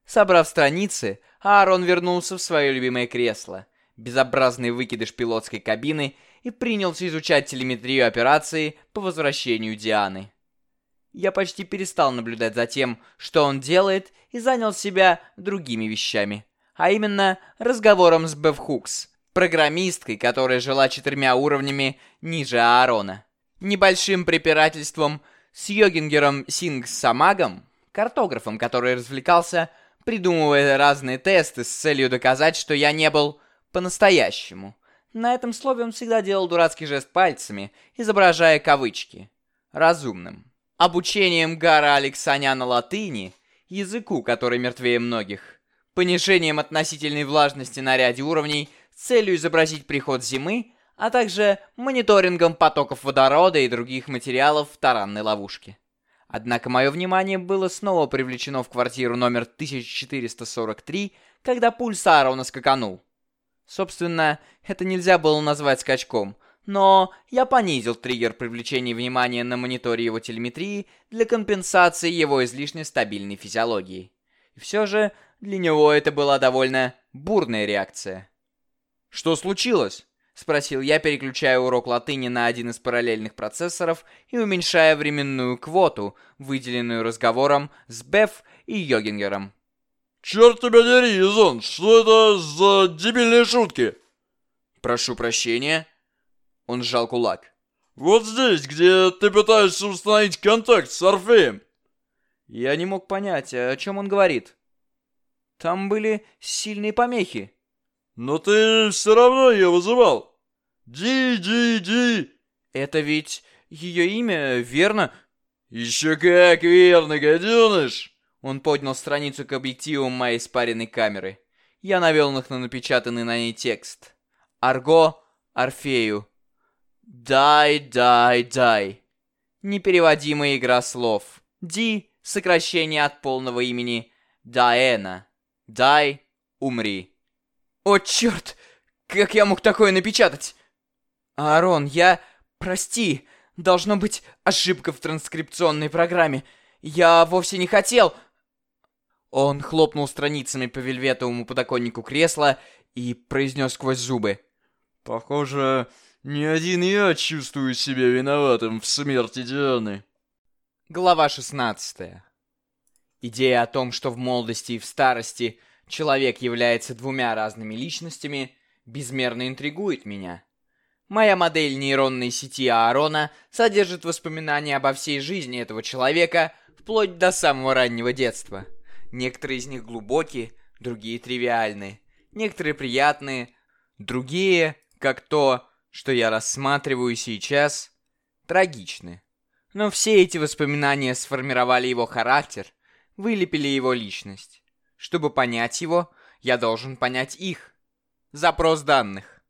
Собрав страницы, Аарон вернулся в свое любимое кресло, безобразный выкидыш пилотской кабины, и принялся изучать телеметрию операции по возвращению Дианы. Я почти перестал наблюдать за тем, что он делает, и занял себя другими вещами, а именно разговором с Беф Хукс, программисткой, которая жила четырьмя уровнями ниже Аарона, небольшим препирательством с Йогингером Сингсамагом, картографом, который развлекался придумывая разные тесты с целью доказать, что я не был по-настоящему. На этом слове он всегда делал дурацкий жест пальцами, изображая кавычки. Разумным. Обучением Гара Алексаняна латыни, языку, который мертвее многих. Понижением относительной влажности на ряде уровней целью изобразить приход зимы, а также мониторингом потоков водорода и других материалов в таранной ловушке. Однако мое внимание было снова привлечено в квартиру номер 1443, когда пульс Аарона скаканул. Собственно, это нельзя было назвать скачком, но я понизил триггер привлечения внимания на мониторе его телеметрии для компенсации его излишне стабильной физиологии. И все же, для него это была довольно бурная реакция. «Что случилось?» — спросил я, переключая урок латыни на один из параллельных процессоров и уменьшая временную квоту, выделенную разговором с Беф и Йогингером. «Черт тебя дери, Изон, что это за дебильные шутки?» «Прошу прощения». Он сжал кулак. «Вот здесь, где ты пытаешься установить контакт с Орфеем». Я не мог понять, о чем он говорит. Там были сильные помехи. Но ты все равно ее вызывал. Ди-ди-ди. Это ведь ее имя, верно? Еще как верно, гаденыш. Он поднял страницу к объективу моей спаренной камеры. Я навел их на напечатанный на ней текст. Арго Орфею. Дай, дай, дай. Непереводимая игра слов. Ди — сокращение от полного имени Даэна. Дай, умри. О, черт! Как я мог такое напечатать? Аарон, я... Прости. Должно быть ошибка в транскрипционной программе. Я вовсе не хотел... Он хлопнул страницами по вельветовому подоконнику кресла и произнес сквозь зубы. «Похоже, не один я чувствую себя виноватым в смерти Дианы». Глава 16 Идея о том, что в молодости и в старости человек является двумя разными личностями, безмерно интригует меня. Моя модель нейронной сети Аарона содержит воспоминания обо всей жизни этого человека вплоть до самого раннего детства. Некоторые из них глубокие, другие тривиальные. Некоторые приятные, другие, как то, что я рассматриваю сейчас, трагичны. Но все эти воспоминания сформировали его характер, вылепили его личность. Чтобы понять его, я должен понять их. Запрос данных.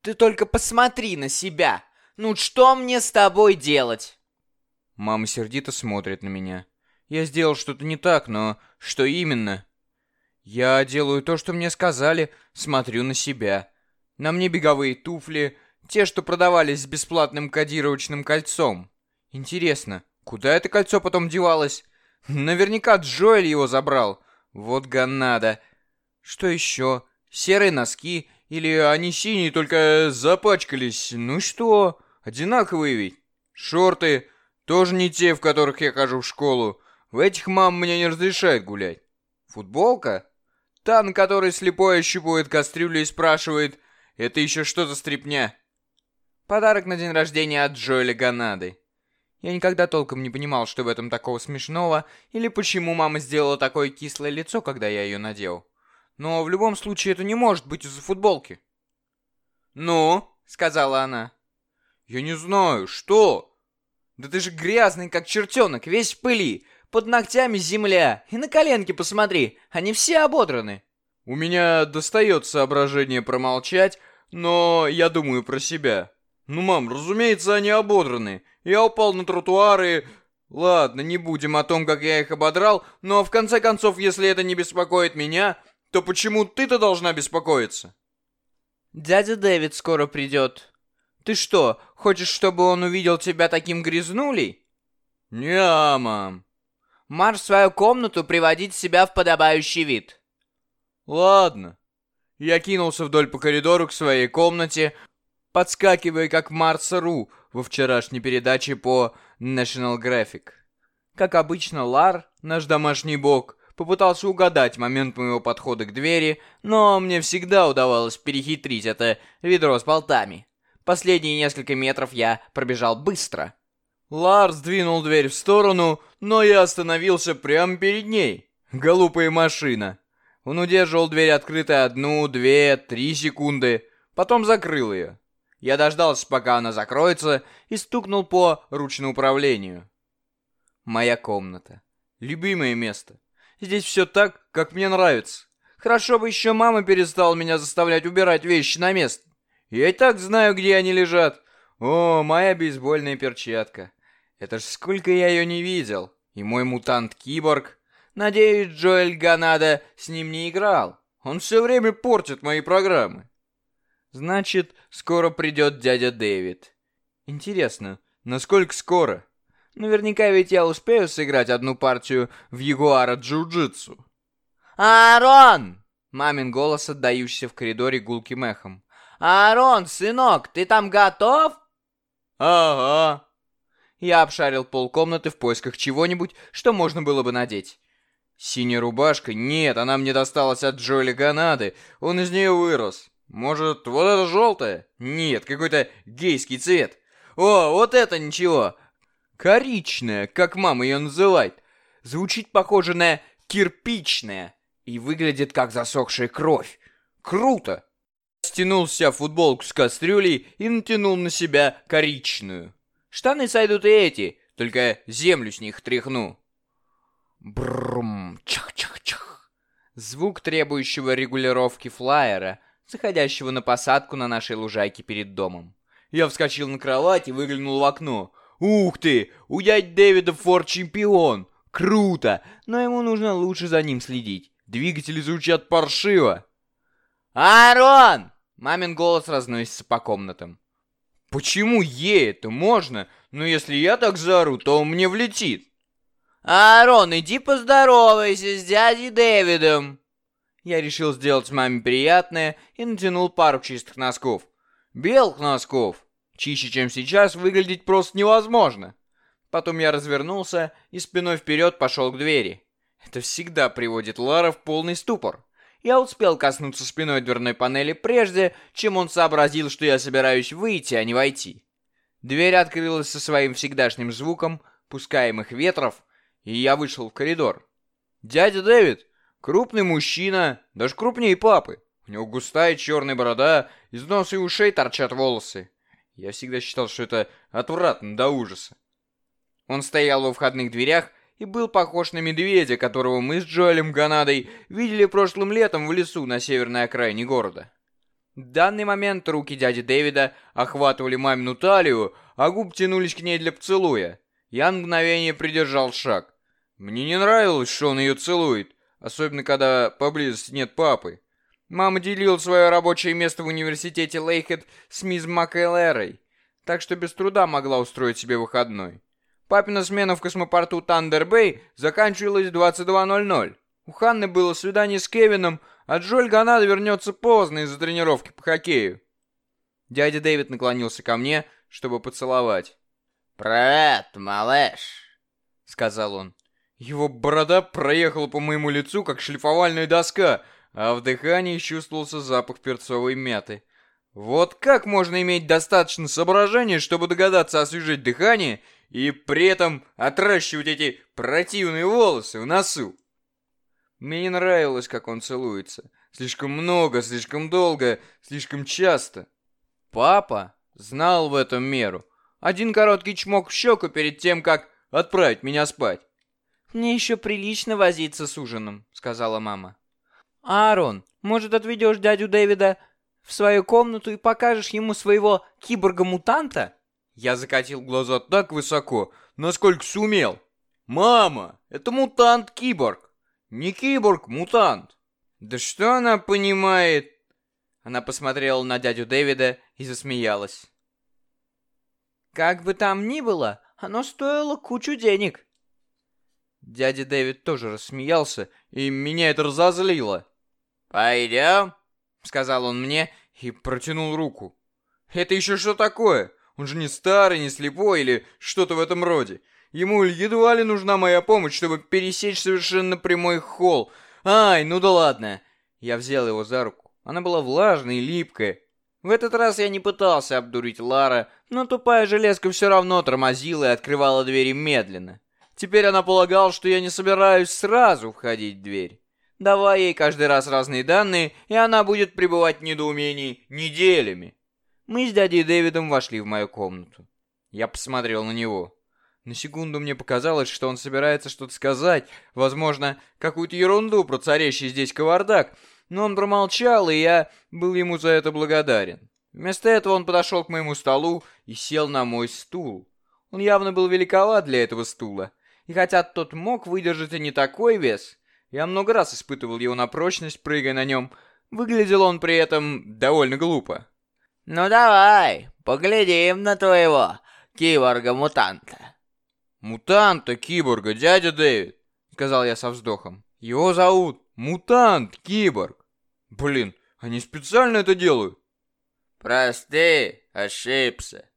Ты только посмотри на себя. Ну что мне с тобой делать? Мама сердито смотрит на меня. Я сделал что-то не так, но что именно? Я делаю то, что мне сказали, смотрю на себя. На мне беговые туфли, те, что продавались с бесплатным кодировочным кольцом. Интересно, куда это кольцо потом девалось? Наверняка Джоэль его забрал. Вот гонада. Что еще? Серые носки Или они синие, только запачкались. Ну что, одинаковые ведь. Шорты тоже не те, в которых я хожу в школу. В этих мам мне не разрешает гулять. Футболка? Та, на которой слепой ощупывает кастрюлю и спрашивает, это еще что за стряпня? Подарок на день рождения от Джоэля Ганады. Я никогда толком не понимал, что в этом такого смешного, или почему мама сделала такое кислое лицо, когда я ее надел. Но в любом случае это не может быть из-за футболки. «Ну?» — сказала она. «Я не знаю, что?» «Да ты же грязный, как чертенок, весь в пыли, под ногтями земля, и на коленки посмотри, они все ободраны». У меня достает соображение промолчать, но я думаю про себя. Ну, мам, разумеется, они ободраны. Я упал на тротуары. Ладно, не будем о том, как я их ободрал, но в конце концов, если это не беспокоит меня, то почему ты-то должна беспокоиться? Дядя Дэвид скоро придет. Ты что, хочешь, чтобы он увидел тебя таким грязнулей? Не, мам. Марш в свою комнату приводить себя в подобающий вид. Ладно. Я кинулся вдоль по коридору к своей комнате, подскакивая как Марса Ру во вчерашней передаче по National Graphic. Как обычно, Лар, наш домашний бог, попытался угадать момент моего подхода к двери, но мне всегда удавалось перехитрить это ведро с болтами. Последние несколько метров я пробежал быстро. Лар сдвинул дверь в сторону, но я остановился прямо перед ней. Голубая машина. Он удерживал дверь открытой одну, две, три секунды, потом закрыл ее. Я дождался, пока она закроется, и стукнул по ручноуправлению. Моя комната. Любимое место. Здесь все так, как мне нравится. Хорошо бы еще мама перестала меня заставлять убирать вещи на место. Я и так знаю, где они лежат. О, моя бейсбольная перчатка. Это ж сколько я ее не видел. И мой мутант-киборг. Надеюсь, Джоэль Ганада с ним не играл. Он все время портит мои программы. Значит, скоро придет дядя Дэвид. Интересно, насколько скоро? Наверняка ведь я успею сыграть одну партию в Ягуара Джиу-Джитсу. «Аарон!» Мамин голос, отдающийся в коридоре гулким эхом. «Аарон, сынок, ты там готов?» «Ага». Я обшарил полкомнаты в поисках чего-нибудь, что можно было бы надеть. Синяя рубашка? Нет, она мне досталась от Джоли Ганады. Он из нее вырос. Может, вот это желтое? Нет, какой-то гейский цвет. О, вот это ничего. Коричная, как мама ее называет. Звучит похоже на кирпичная и выглядит как засохшая кровь. Круто. Стянул себя футболку с кастрюлей и натянул на себя коричную. Штаны сойдут и эти, только землю с них тряхну. Брум, чах-чах-чах. Звук требующего регулировки флайера, заходящего на посадку на нашей лужайке перед домом. Я вскочил на кровать и выглянул в окно. Ух ты, у дяди Дэвида Форд чемпион. Круто, но ему нужно лучше за ним следить. Двигатели звучат паршиво. «Аарон!» Мамин голос разносится по комнатам. «Почему ей это можно? Но если я так заору, то мне влетит». «Аарон, иди поздоровайся с дядей Дэвидом!» Я решил сделать маме приятное и натянул пару чистых носков. Белых носков. Чище, чем сейчас, выглядеть просто невозможно. Потом я развернулся и спиной вперед пошел к двери. Это всегда приводит Лара в полный ступор. Я успел коснуться спиной дверной панели прежде, чем он сообразил, что я собираюсь выйти, а не войти. Дверь открылась со своим всегдашним звуком, пускаемых ветров, и я вышел в коридор. Дядя Дэвид, крупный мужчина, даже крупнее папы. У него густая черная борода, из носа и ушей торчат волосы. Я всегда считал, что это отвратно до ужаса. Он стоял во входных дверях и был похож на медведя, которого мы с Джоэлем Ганадой видели прошлым летом в лесу на северной окраине города. В данный момент руки дяди Дэвида охватывали мамину талию, а губы тянулись к ней для поцелуя. Я мгновение придержал шаг. Мне не нравилось, что он ее целует, особенно когда поблизости нет папы. Мама делила свое рабочее место в университете Лейхед с мисс МакЭлэрой, так что без труда могла устроить себе выходной. Папина смена в космопорту Тандер-Бэй заканчивалась в 22.00. У Ханны было свидание с Кевином, а Джоль Ганада вернется поздно из-за тренировки по хоккею. Дядя Дэвид наклонился ко мне, чтобы поцеловать. «Привет, малыш», — сказал он. Его борода проехала по моему лицу, как шлифовальная доска, а в дыхании чувствовался запах перцовой мяты. Вот как можно иметь достаточно соображения, чтобы догадаться освежить дыхание и при этом отращивать эти противные волосы в носу? Мне не нравилось, как он целуется. Слишком много, слишком долго, слишком часто. Папа знал в этом меру. Один короткий чмок в щеку перед тем, как отправить меня спать. «Мне еще прилично возиться с ужином», — сказала мама. «Аарон, может, отведешь дядю Дэвида в свою комнату и покажешь ему своего киборга-мутанта?» Я закатил глаза так высоко, насколько сумел. «Мама, это мутант-киборг, не киборг-мутант». «Да что она понимает?» Она посмотрела на дядю Дэвида и засмеялась. «Как бы там ни было, оно стоило кучу денег». Дядя Дэвид тоже рассмеялся, и меня это разозлило. «Пойдем?» — сказал он мне и протянул руку. «Это еще что такое? Он же не старый, не слепой или что-то в этом роде. Ему едва ли нужна моя помощь, чтобы пересечь совершенно прямой холл. Ай, ну да ладно!» Я взял его за руку. Она была влажная и липкая. В этот раз я не пытался обдурить Лара, но тупая железка все равно тормозила и открывала двери медленно. Теперь она полагала, что я не собираюсь сразу входить в дверь. Давай ей каждый раз разные данные, и она будет пребывать в недоумении неделями. Мы с дядей Дэвидом вошли в мою комнату. Я посмотрел на него. На секунду мне показалось, что он собирается что-то сказать, возможно, какую-то ерунду про царящий здесь кавардак, но он промолчал, и я был ему за это благодарен. Вместо этого он подошел к моему столу и сел на мой стул. Он явно был великоват для этого стула, и хотя тот мог выдержать и не такой вес, я много раз испытывал его на прочность, прыгая на нем, выглядел он при этом довольно глупо. «Ну давай, поглядим на твоего киборга-мутанта». «Мутанта-киборга, дядя Дэвид», — сказал я со вздохом. «Его зовут Мутант-киборг. Блин, они специально это делают». «Прости, ошибся».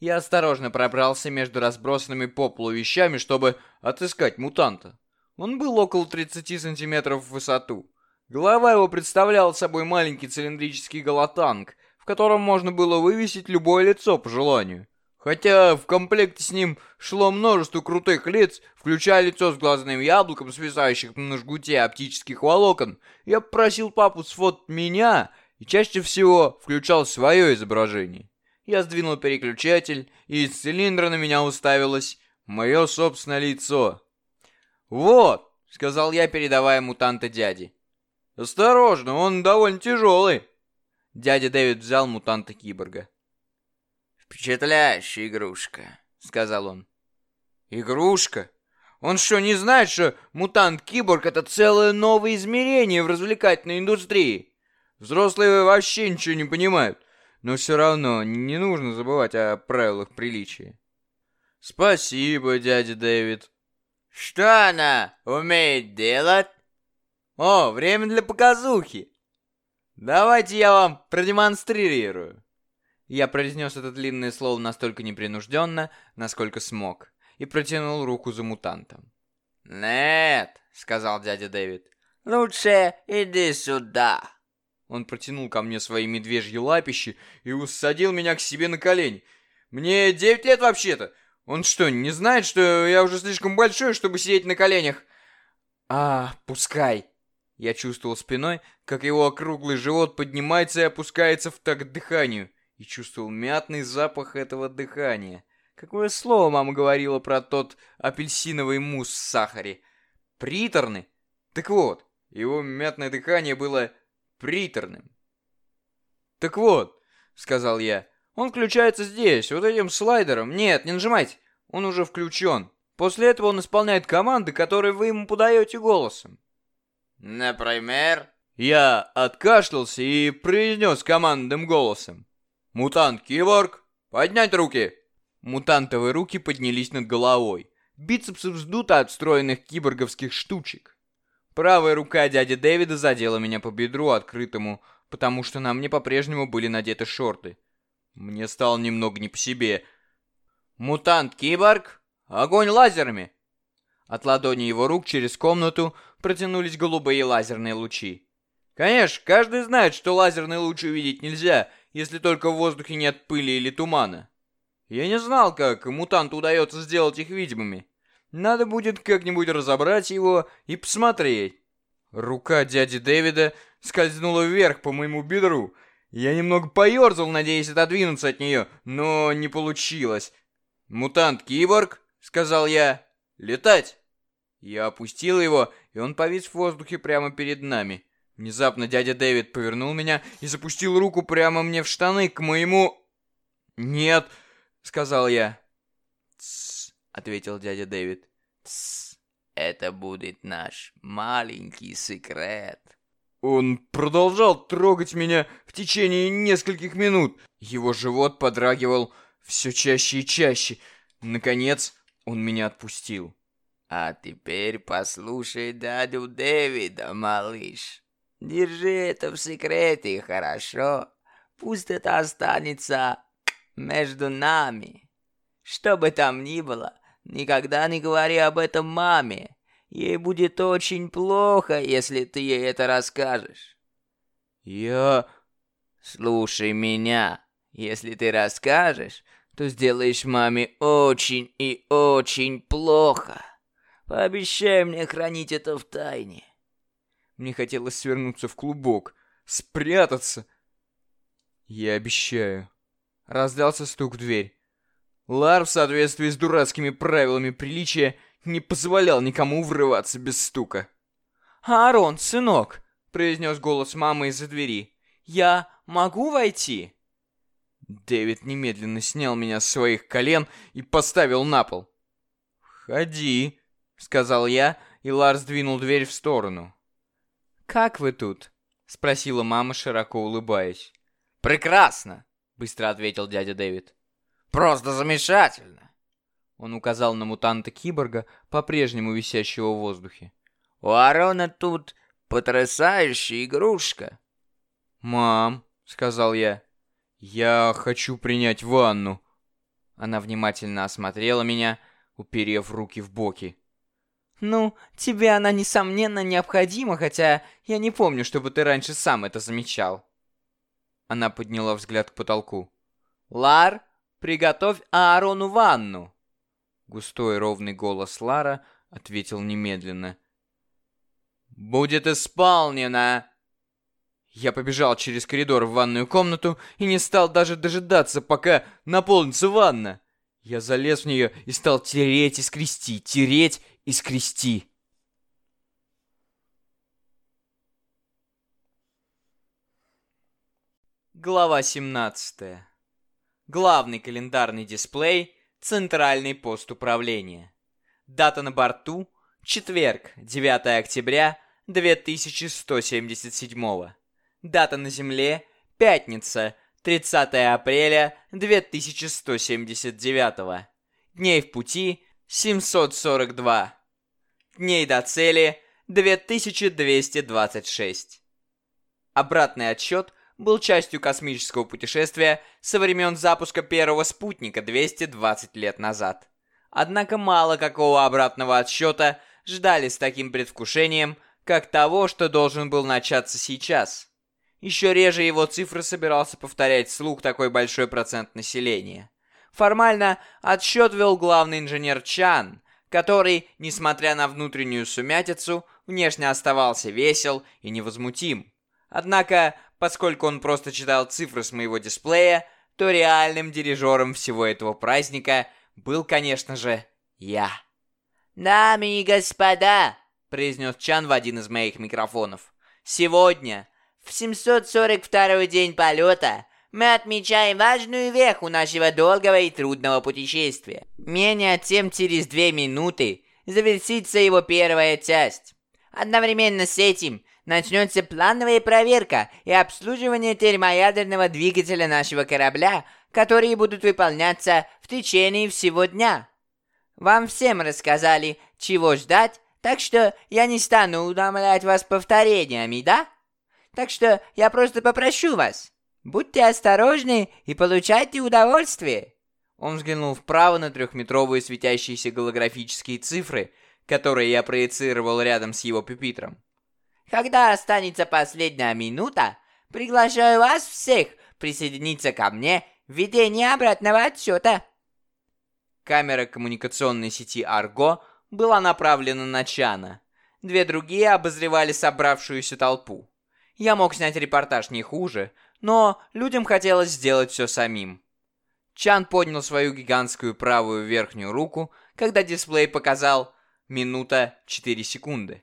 Я осторожно пробрался между разбросанными по полу вещами, чтобы отыскать мутанта. Он был около 30 сантиметров в высоту. Голова его представляла собой маленький цилиндрический голотанк, в котором можно было вывесить любое лицо по желанию. Хотя в комплекте с ним шло множество крутых лиц, включая лицо с глазным яблоком, свисающих на жгуте оптических волокон, я попросил папу сфот меня и чаще всего включал свое изображение. Я сдвинул переключатель, и из цилиндра на меня уставилось мое собственное лицо. «Вот», — сказал я, передавая мутанта дяде. «Осторожно, он довольно тяжелый». Дядя Дэвид взял мутанта-киборга. «Впечатляющая игрушка», — сказал он. «Игрушка? Он что, не знает, что мутант-киборг — это целое новое измерение в развлекательной индустрии? Взрослые вообще ничего не понимают, но все равно не нужно забывать о правилах приличия». «Спасибо, дядя Дэвид». «Что она умеет делать?» «О, время для показухи! Давайте я вам продемонстрирую». Я произнес это длинное слово настолько непринужденно, насколько смог, и протянул руку за мутантом. «Нет», — сказал дядя Дэвид, — «лучше иди сюда». Он протянул ко мне свои медвежьи лапищи и усадил меня к себе на колени. «Мне девять лет вообще-то. Он что, не знает, что я уже слишком большой, чтобы сидеть на коленях?» «А, пускай». Я чувствовал спиной, как его округлый живот поднимается и опускается в такт дыханию и чувствовал мятный запах этого дыхания. Какое слово мама говорила про тот апельсиновый мусс в сахаре? Приторный? Так вот, его мятное дыхание было приторным. «Так вот», — сказал я, — «он включается здесь, вот этим слайдером. Нет, не нажимайте, он уже включен. После этого он исполняет команды, которые вы ему подаете голосом». «Например?» Я откашлялся и произнес командным голосом. «Мутант-киборг! Поднять руки!» Мутантовые руки поднялись над головой. Бицепсы вздуты от встроенных киборговских штучек. Правая рука дяди Дэвида задела меня по бедру открытому, потому что на мне по-прежнему были надеты шорты. Мне стало немного не по себе. «Мутант-киборг! Огонь лазерами!» От ладони его рук через комнату протянулись голубые лазерные лучи. Конечно, каждый знает, что лазерные лучи увидеть нельзя, если только в воздухе нет пыли или тумана. Я не знал, как мутанту удается сделать их видимыми. Надо будет как-нибудь разобрать его и посмотреть. Рука дяди Дэвида скользнула вверх по моему бедру. Я немного поерзал, надеясь отодвинуться от нее, но не получилось. «Мутант-киборг», — сказал я, — «летать». Я опустил его, и он повис в воздухе прямо перед нами. Внезапно дядя Дэвид повернул меня и запустил руку прямо мне в штаны, к моему... «Нет», — сказал я. «Тссс», — ответил дядя Дэвид. «Тссс, это будет наш маленький секрет». Он продолжал трогать меня в течение нескольких минут. Его живот подрагивал все чаще и чаще. Наконец, он меня отпустил. «А теперь послушай дядю Дэвида, малыш. Держи это в секрете, хорошо? Пусть это останется между нами. Что бы там ни было, никогда не говори об этом маме. Ей будет очень плохо, если ты ей это расскажешь. Я... Слушай меня. Если ты расскажешь, то сделаешь маме очень и очень плохо. Пообещай мне хранить это в тайне. Мне хотелось свернуться в клубок, спрятаться. Я обещаю. Раздался стук в дверь. Лар, в соответствии с дурацкими правилами приличия, не позволял никому врываться без стука. «Аарон, сынок!» — произнес голос мамы из-за двери. «Я могу войти?» Дэвид немедленно снял меня с своих колен и поставил на пол. «Входи», — сказал я, и Ларс двинул дверь в сторону. «Как вы тут?» — спросила мама, широко улыбаясь. «Прекрасно!» — быстро ответил дядя Дэвид. «Просто замечательно!» Он указал на мутанта-киборга, по-прежнему висящего в воздухе. «У Арона тут потрясающая игрушка!» «Мам!» — сказал я. «Я хочу принять ванну!» Она внимательно осмотрела меня, уперев руки в боки. «Ну, тебе она, несомненно, необходима, хотя я не помню, чтобы ты раньше сам это замечал». Она подняла взгляд к потолку. «Лар, приготовь Аарону ванну!» Густой ровный голос Лара ответил немедленно. «Будет исполнено!» Я побежал через коридор в ванную комнату и не стал даже дожидаться, пока наполнится ванна. Я залез в нее и стал тереть и скрести, тереть и скрести. Глава 17. Главный календарный дисплей, центральный пост управления. Дата на борту – четверг, 9 октября 2177. Дата на Земле – пятница, 30 апреля 2179. Дней в пути – 742. Дней до цели 2226. Обратный отсчет был частью космического путешествия со времен запуска первого спутника 220 лет назад. Однако мало какого обратного отсчета ждали с таким предвкушением, как того, что должен был начаться сейчас. Еще реже его цифры собирался повторять вслух такой большой процент населения. Формально отсчет вел главный инженер Чан, который, несмотря на внутреннюю сумятицу, внешне оставался весел и невозмутим. Однако, поскольку он просто читал цифры с моего дисплея, то реальным дирижером всего этого праздника был, конечно же, я. «Дамы и господа!» — произнес Чан в один из моих микрофонов. «Сегодня, в 742 день полета, мы отмечаем важную веху нашего долгого и трудного путешествия. Менее чем через две минуты завершится его первая часть. Одновременно с этим начнется плановая проверка и обслуживание термоядерного двигателя нашего корабля, которые будут выполняться в течение всего дня. Вам всем рассказали, чего ждать, Так что я не стану утомлять вас повторениями, да? Так что я просто попрошу вас, будьте осторожны и получайте удовольствие. Он взглянул вправо на трехметровые светящиеся голографические цифры, которые я проецировал рядом с его пюпитром. Когда останется последняя минута, приглашаю вас всех присоединиться ко мне в ведении обратного отсчета. Камера коммуникационной сети Арго была направлена на Чана. Две другие обозревали собравшуюся толпу. Я мог снять репортаж не хуже, но людям хотелось сделать все самим. Чан поднял свою гигантскую правую верхнюю руку, когда дисплей показал минута 4 секунды.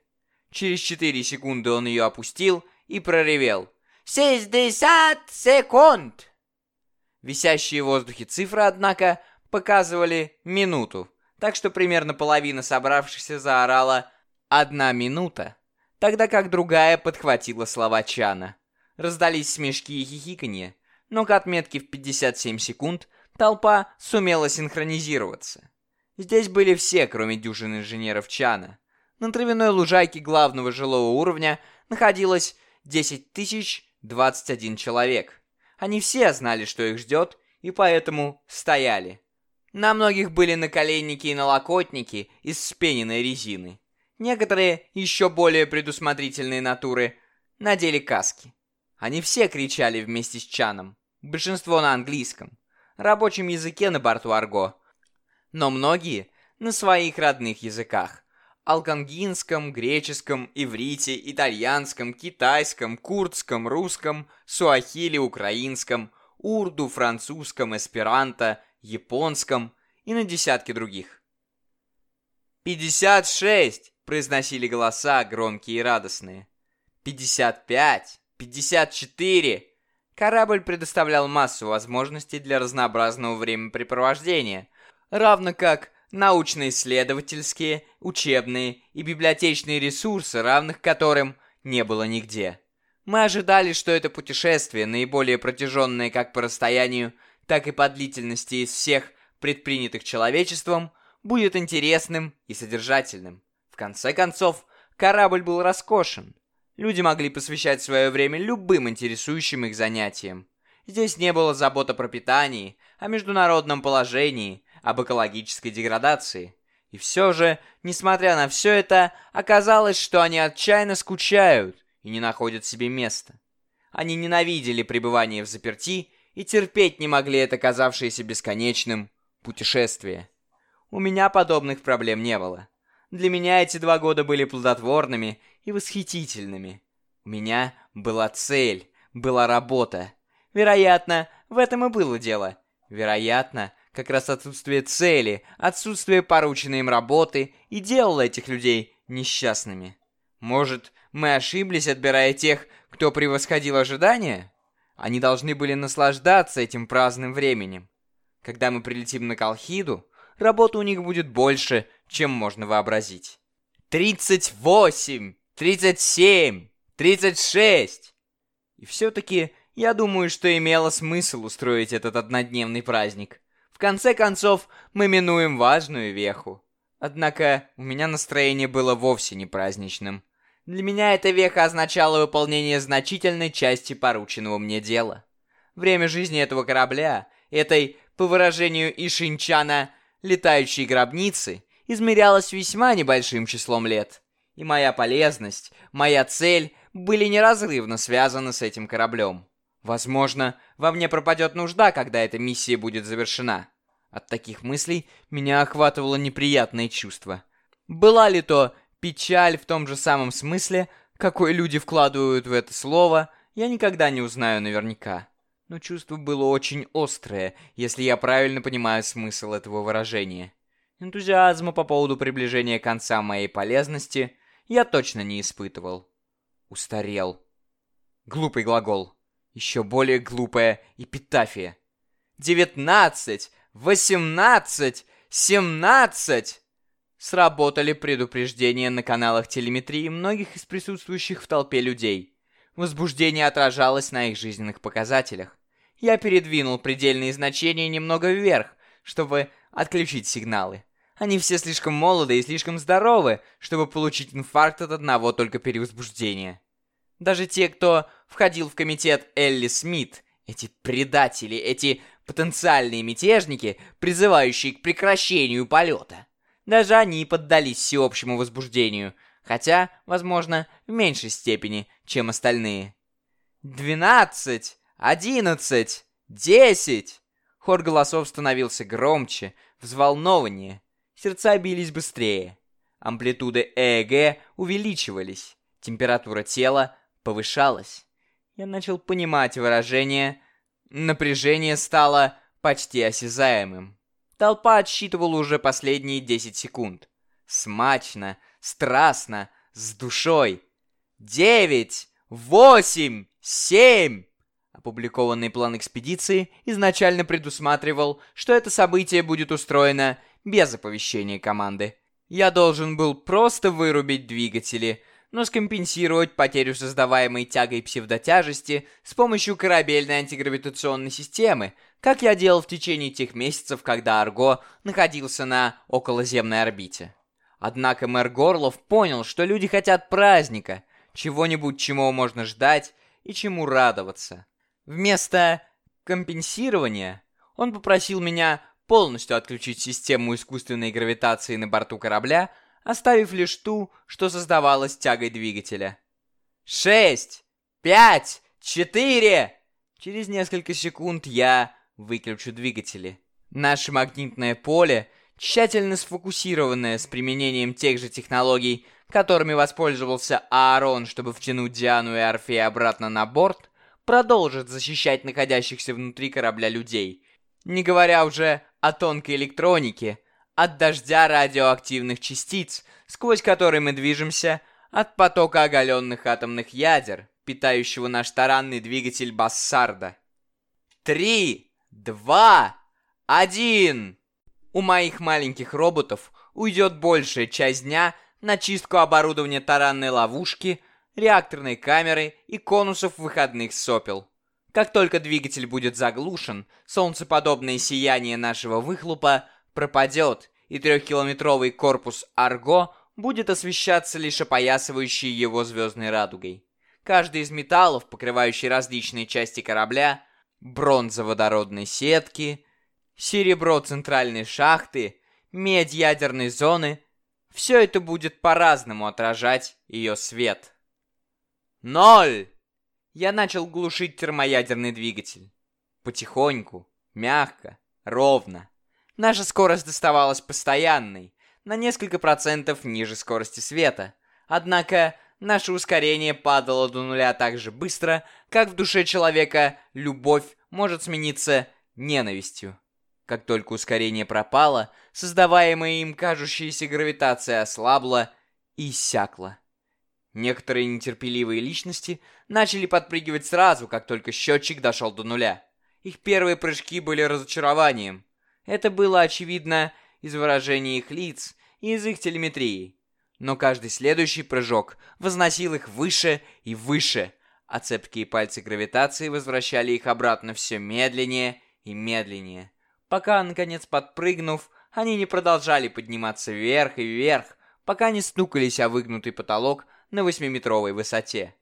Через 4 секунды он ее опустил и проревел. «Шестьдесят секунд!» Висящие в воздухе цифры, однако, показывали минуту, так что примерно половина собравшихся заорала «одна минута», тогда как другая подхватила слова Чана. Раздались смешки и хихиканье, но к отметке в 57 секунд толпа сумела синхронизироваться. Здесь были все, кроме дюжин инженеров Чана. На травяной лужайке главного жилого уровня находилось 10 тысяч 21 человек. Они все знали, что их ждет, и поэтому стояли. На многих были наколенники и налокотники из спененной резины. Некоторые, еще более предусмотрительные натуры, надели каски. Они все кричали вместе с Чаном. Большинство на английском. Рабочем языке на борту Арго. Но многие на своих родных языках. Алкангинском, греческом, иврите, итальянском, китайском, курдском, русском, суахили, украинском, урду, французском, эсперанто, японском и на десятки других. «Пятьдесят шесть!» – произносили голоса, громкие и радостные. «Пятьдесят пять! Пятьдесят четыре!» Корабль предоставлял массу возможностей для разнообразного времяпрепровождения, равно как научно-исследовательские, учебные и библиотечные ресурсы, равных которым не было нигде. Мы ожидали, что это путешествие, наиболее протяженное как по расстоянию, так и по длительности из всех предпринятых человечеством, будет интересным и содержательным. В конце концов, корабль был роскошен. Люди могли посвящать свое время любым интересующим их занятиям. Здесь не было забот о пропитании, о международном положении, об экологической деградации. И все же, несмотря на все это, оказалось, что они отчаянно скучают и не находят себе места. Они ненавидели пребывание в заперти и терпеть не могли это казавшееся бесконечным путешествие. У меня подобных проблем не было. Для меня эти два года были плодотворными и восхитительными. У меня была цель, была работа. Вероятно, в этом и было дело. Вероятно, как раз отсутствие цели, отсутствие порученной им работы и делало этих людей несчастными. Может, мы ошиблись, отбирая тех, кто превосходил ожидания? Они должны были наслаждаться этим праздным временем. Когда мы прилетим на Колхиду, работа у них будет больше, чем можно вообразить. 38, 37, 36. И все-таки я думаю, что имело смысл устроить этот однодневный праздник. В конце концов, мы минуем важную веху. Однако, у меня настроение было вовсе не праздничным. Для меня эта веха означала выполнение значительной части порученного мне дела. Время жизни этого корабля, этой, по выражению Ишинчана, летающей гробницы, измерялось весьма небольшим числом лет. И моя полезность, моя цель были неразрывно связаны с этим кораблем. Возможно, во мне пропадет нужда, когда эта миссия будет завершена. От таких мыслей меня охватывало неприятное чувство. Была ли то печаль в том же самом смысле, какой люди вкладывают в это слово, я никогда не узнаю наверняка. Но чувство было очень острое, если я правильно понимаю смысл этого выражения. Энтузиазма по поводу приближения конца моей полезности я точно не испытывал. Устарел. Глупый глагол. Еще более глупая эпитафия. Девятнадцать, восемнадцать, семнадцать. Сработали предупреждения на каналах телеметрии многих из присутствующих в толпе людей. Возбуждение отражалось на их жизненных показателях. Я передвинул предельные значения немного вверх, чтобы отключить сигналы. Они все слишком молоды и слишком здоровы, чтобы получить инфаркт от одного только перевозбуждения. Даже те, кто входил в комитет Элли Смит, эти предатели, эти потенциальные мятежники, призывающие к прекращению полета, даже они поддались всеобщему возбуждению, хотя, возможно, в меньшей степени, чем остальные. «Двенадцать! Одиннадцать! Десять!» Хор голосов становился громче, взволнованнее. Сердца бились быстрее. Амплитуды ЭЭГ увеличивались. Температура тела повышалась. Я начал понимать выражение. Напряжение стало почти осязаемым. Толпа отсчитывала уже последние 10 секунд. Смачно, страстно, с душой. Девять, восемь, семь. Опубликованный план экспедиции изначально предусматривал, что это событие будет устроено без оповещения команды. Я должен был просто вырубить двигатели, но скомпенсировать потерю создаваемой тягой псевдотяжести с помощью корабельной антигравитационной системы, как я делал в течение тех месяцев, когда Арго находился на околоземной орбите. Однако мэр Горлов понял, что люди хотят праздника, чего-нибудь, чему можно ждать и чему радоваться. Вместо компенсирования он попросил меня полностью отключить систему искусственной гравитации на борту корабля, оставив лишь ту, что создавалась тягой двигателя. «Шесть! Пять! Четыре!» Через несколько секунд я выключу двигатели. Наше магнитное поле, тщательно сфокусированное с применением тех же технологий, которыми воспользовался Аарон, чтобы втянуть Диану и Орфея обратно на борт, продолжит защищать находящихся внутри корабля людей, не говоря уже о тонкой электронике, от дождя радиоактивных частиц, сквозь который мы движемся, от потока оголенных атомных ядер, питающего наш таранный двигатель Бассарда. Три, два, один. У моих маленьких роботов уйдет большая часть дня на чистку оборудования таранной ловушки, реакторной камеры и конусов выходных сопел. Как только двигатель будет заглушен, солнцеподобное сияние нашего выхлопа пропадет, и трехкилометровый корпус Арго будет освещаться лишь опоясывающей его звездной радугой. Каждый из металлов, покрывающий различные части корабля, бронза водородной сетки, серебро центральной шахты, медь ядерной зоны, все это будет по-разному отражать ее свет. Ноль! Я начал глушить термоядерный двигатель. Потихоньку, мягко, ровно. Наша скорость доставалась постоянной, на несколько процентов ниже скорости света. Однако, наше ускорение падало до нуля так же быстро, как в душе человека любовь может смениться ненавистью. Как только ускорение пропало, создаваемая им кажущаяся гравитация ослабла и иссякла. Некоторые нетерпеливые личности начали подпрыгивать сразу, как только счетчик дошел до нуля. Их первые прыжки были разочарованием. Это было очевидно из выражения их лиц и из их телеметрии. Но каждый следующий прыжок возносил их выше и выше, а цепкие пальцы гравитации возвращали их обратно все медленнее и медленнее. Пока, наконец подпрыгнув, они не продолжали подниматься вверх и вверх, пока не стукались о выгнутый потолок на восьмиметровой высоте.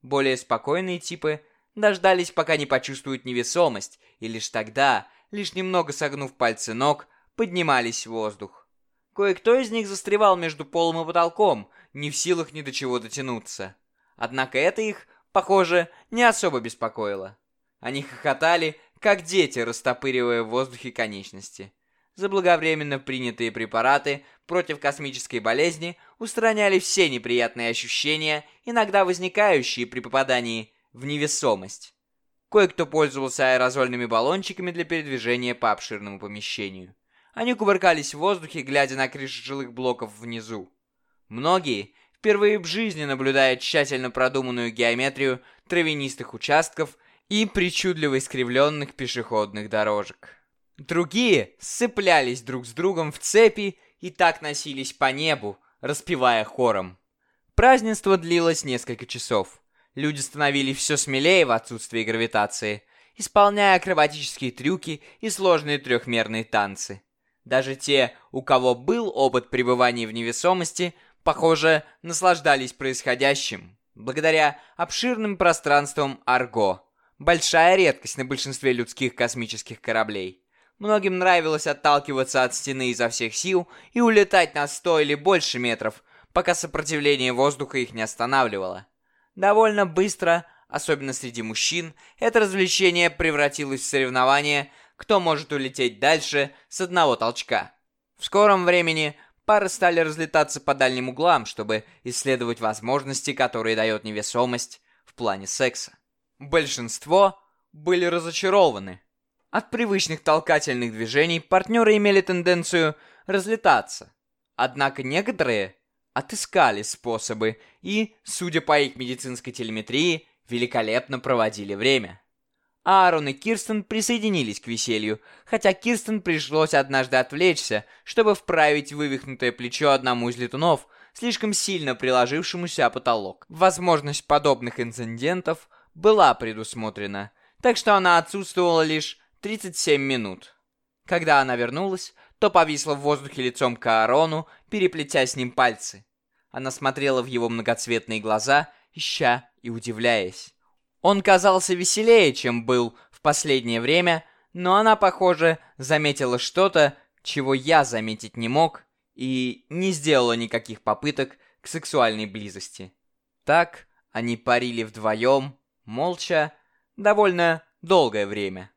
Более спокойные типы дождались, пока не почувствуют невесомость, и лишь тогда, лишь немного согнув пальцы ног, поднимались в воздух. Кое-кто из них застревал между полом и потолком, не в силах ни до чего дотянуться. Однако это их, похоже, не особо беспокоило. Они хохотали, как дети, растопыривая в воздухе конечности. Заблаговременно принятые препараты против космической болезни устраняли все неприятные ощущения, иногда возникающие при попадании в невесомость. Кое-кто пользовался аэрозольными баллончиками для передвижения по обширному помещению. Они кувыркались в воздухе, глядя на крыши жилых блоков внизу. Многие, впервые в жизни наблюдая тщательно продуманную геометрию травянистых участков и причудливо искривленных пешеходных дорожек. Другие сцеплялись друг с другом в цепи и так носились по небу, распевая хором. Празднество длилось несколько часов. Люди становились все смелее в отсутствии гравитации, исполняя акробатические трюки и сложные трехмерные танцы. Даже те, у кого был опыт пребывания в невесомости, похоже, наслаждались происходящим, благодаря обширным пространствам Арго. Большая редкость на большинстве людских космических кораблей. Многим нравилось отталкиваться от стены изо всех сил и улетать на 100 или больше метров, пока сопротивление воздуха их не останавливало. Довольно быстро, особенно среди мужчин, это развлечение превратилось в соревнование, кто может улететь дальше с одного толчка. В скором времени пары стали разлетаться по дальним углам, чтобы исследовать возможности, которые дает невесомость в плане секса. Большинство были разочарованы. От привычных толкательных движений партнеры имели тенденцию разлетаться. Однако некоторые отыскали способы и, судя по их медицинской телеметрии, великолепно проводили время. Аарон и Кирстен присоединились к веселью, хотя Кирстен пришлось однажды отвлечься, чтобы вправить вывихнутое плечо одному из летунов, слишком сильно приложившемуся потолок. Возможность подобных инцидентов была предусмотрена, так что она отсутствовала лишь 37 минут. Когда она вернулась, то повисла в воздухе лицом к Аарону, переплетя с ним пальцы. Она смотрела в его многоцветные глаза, ища и удивляясь. Он казался веселее, чем был в последнее время, но она, похоже, заметила что-то, чего я заметить не мог, и не сделала никаких попыток к сексуальной близости. Так они парили вдвоем, молча, довольно долгое время.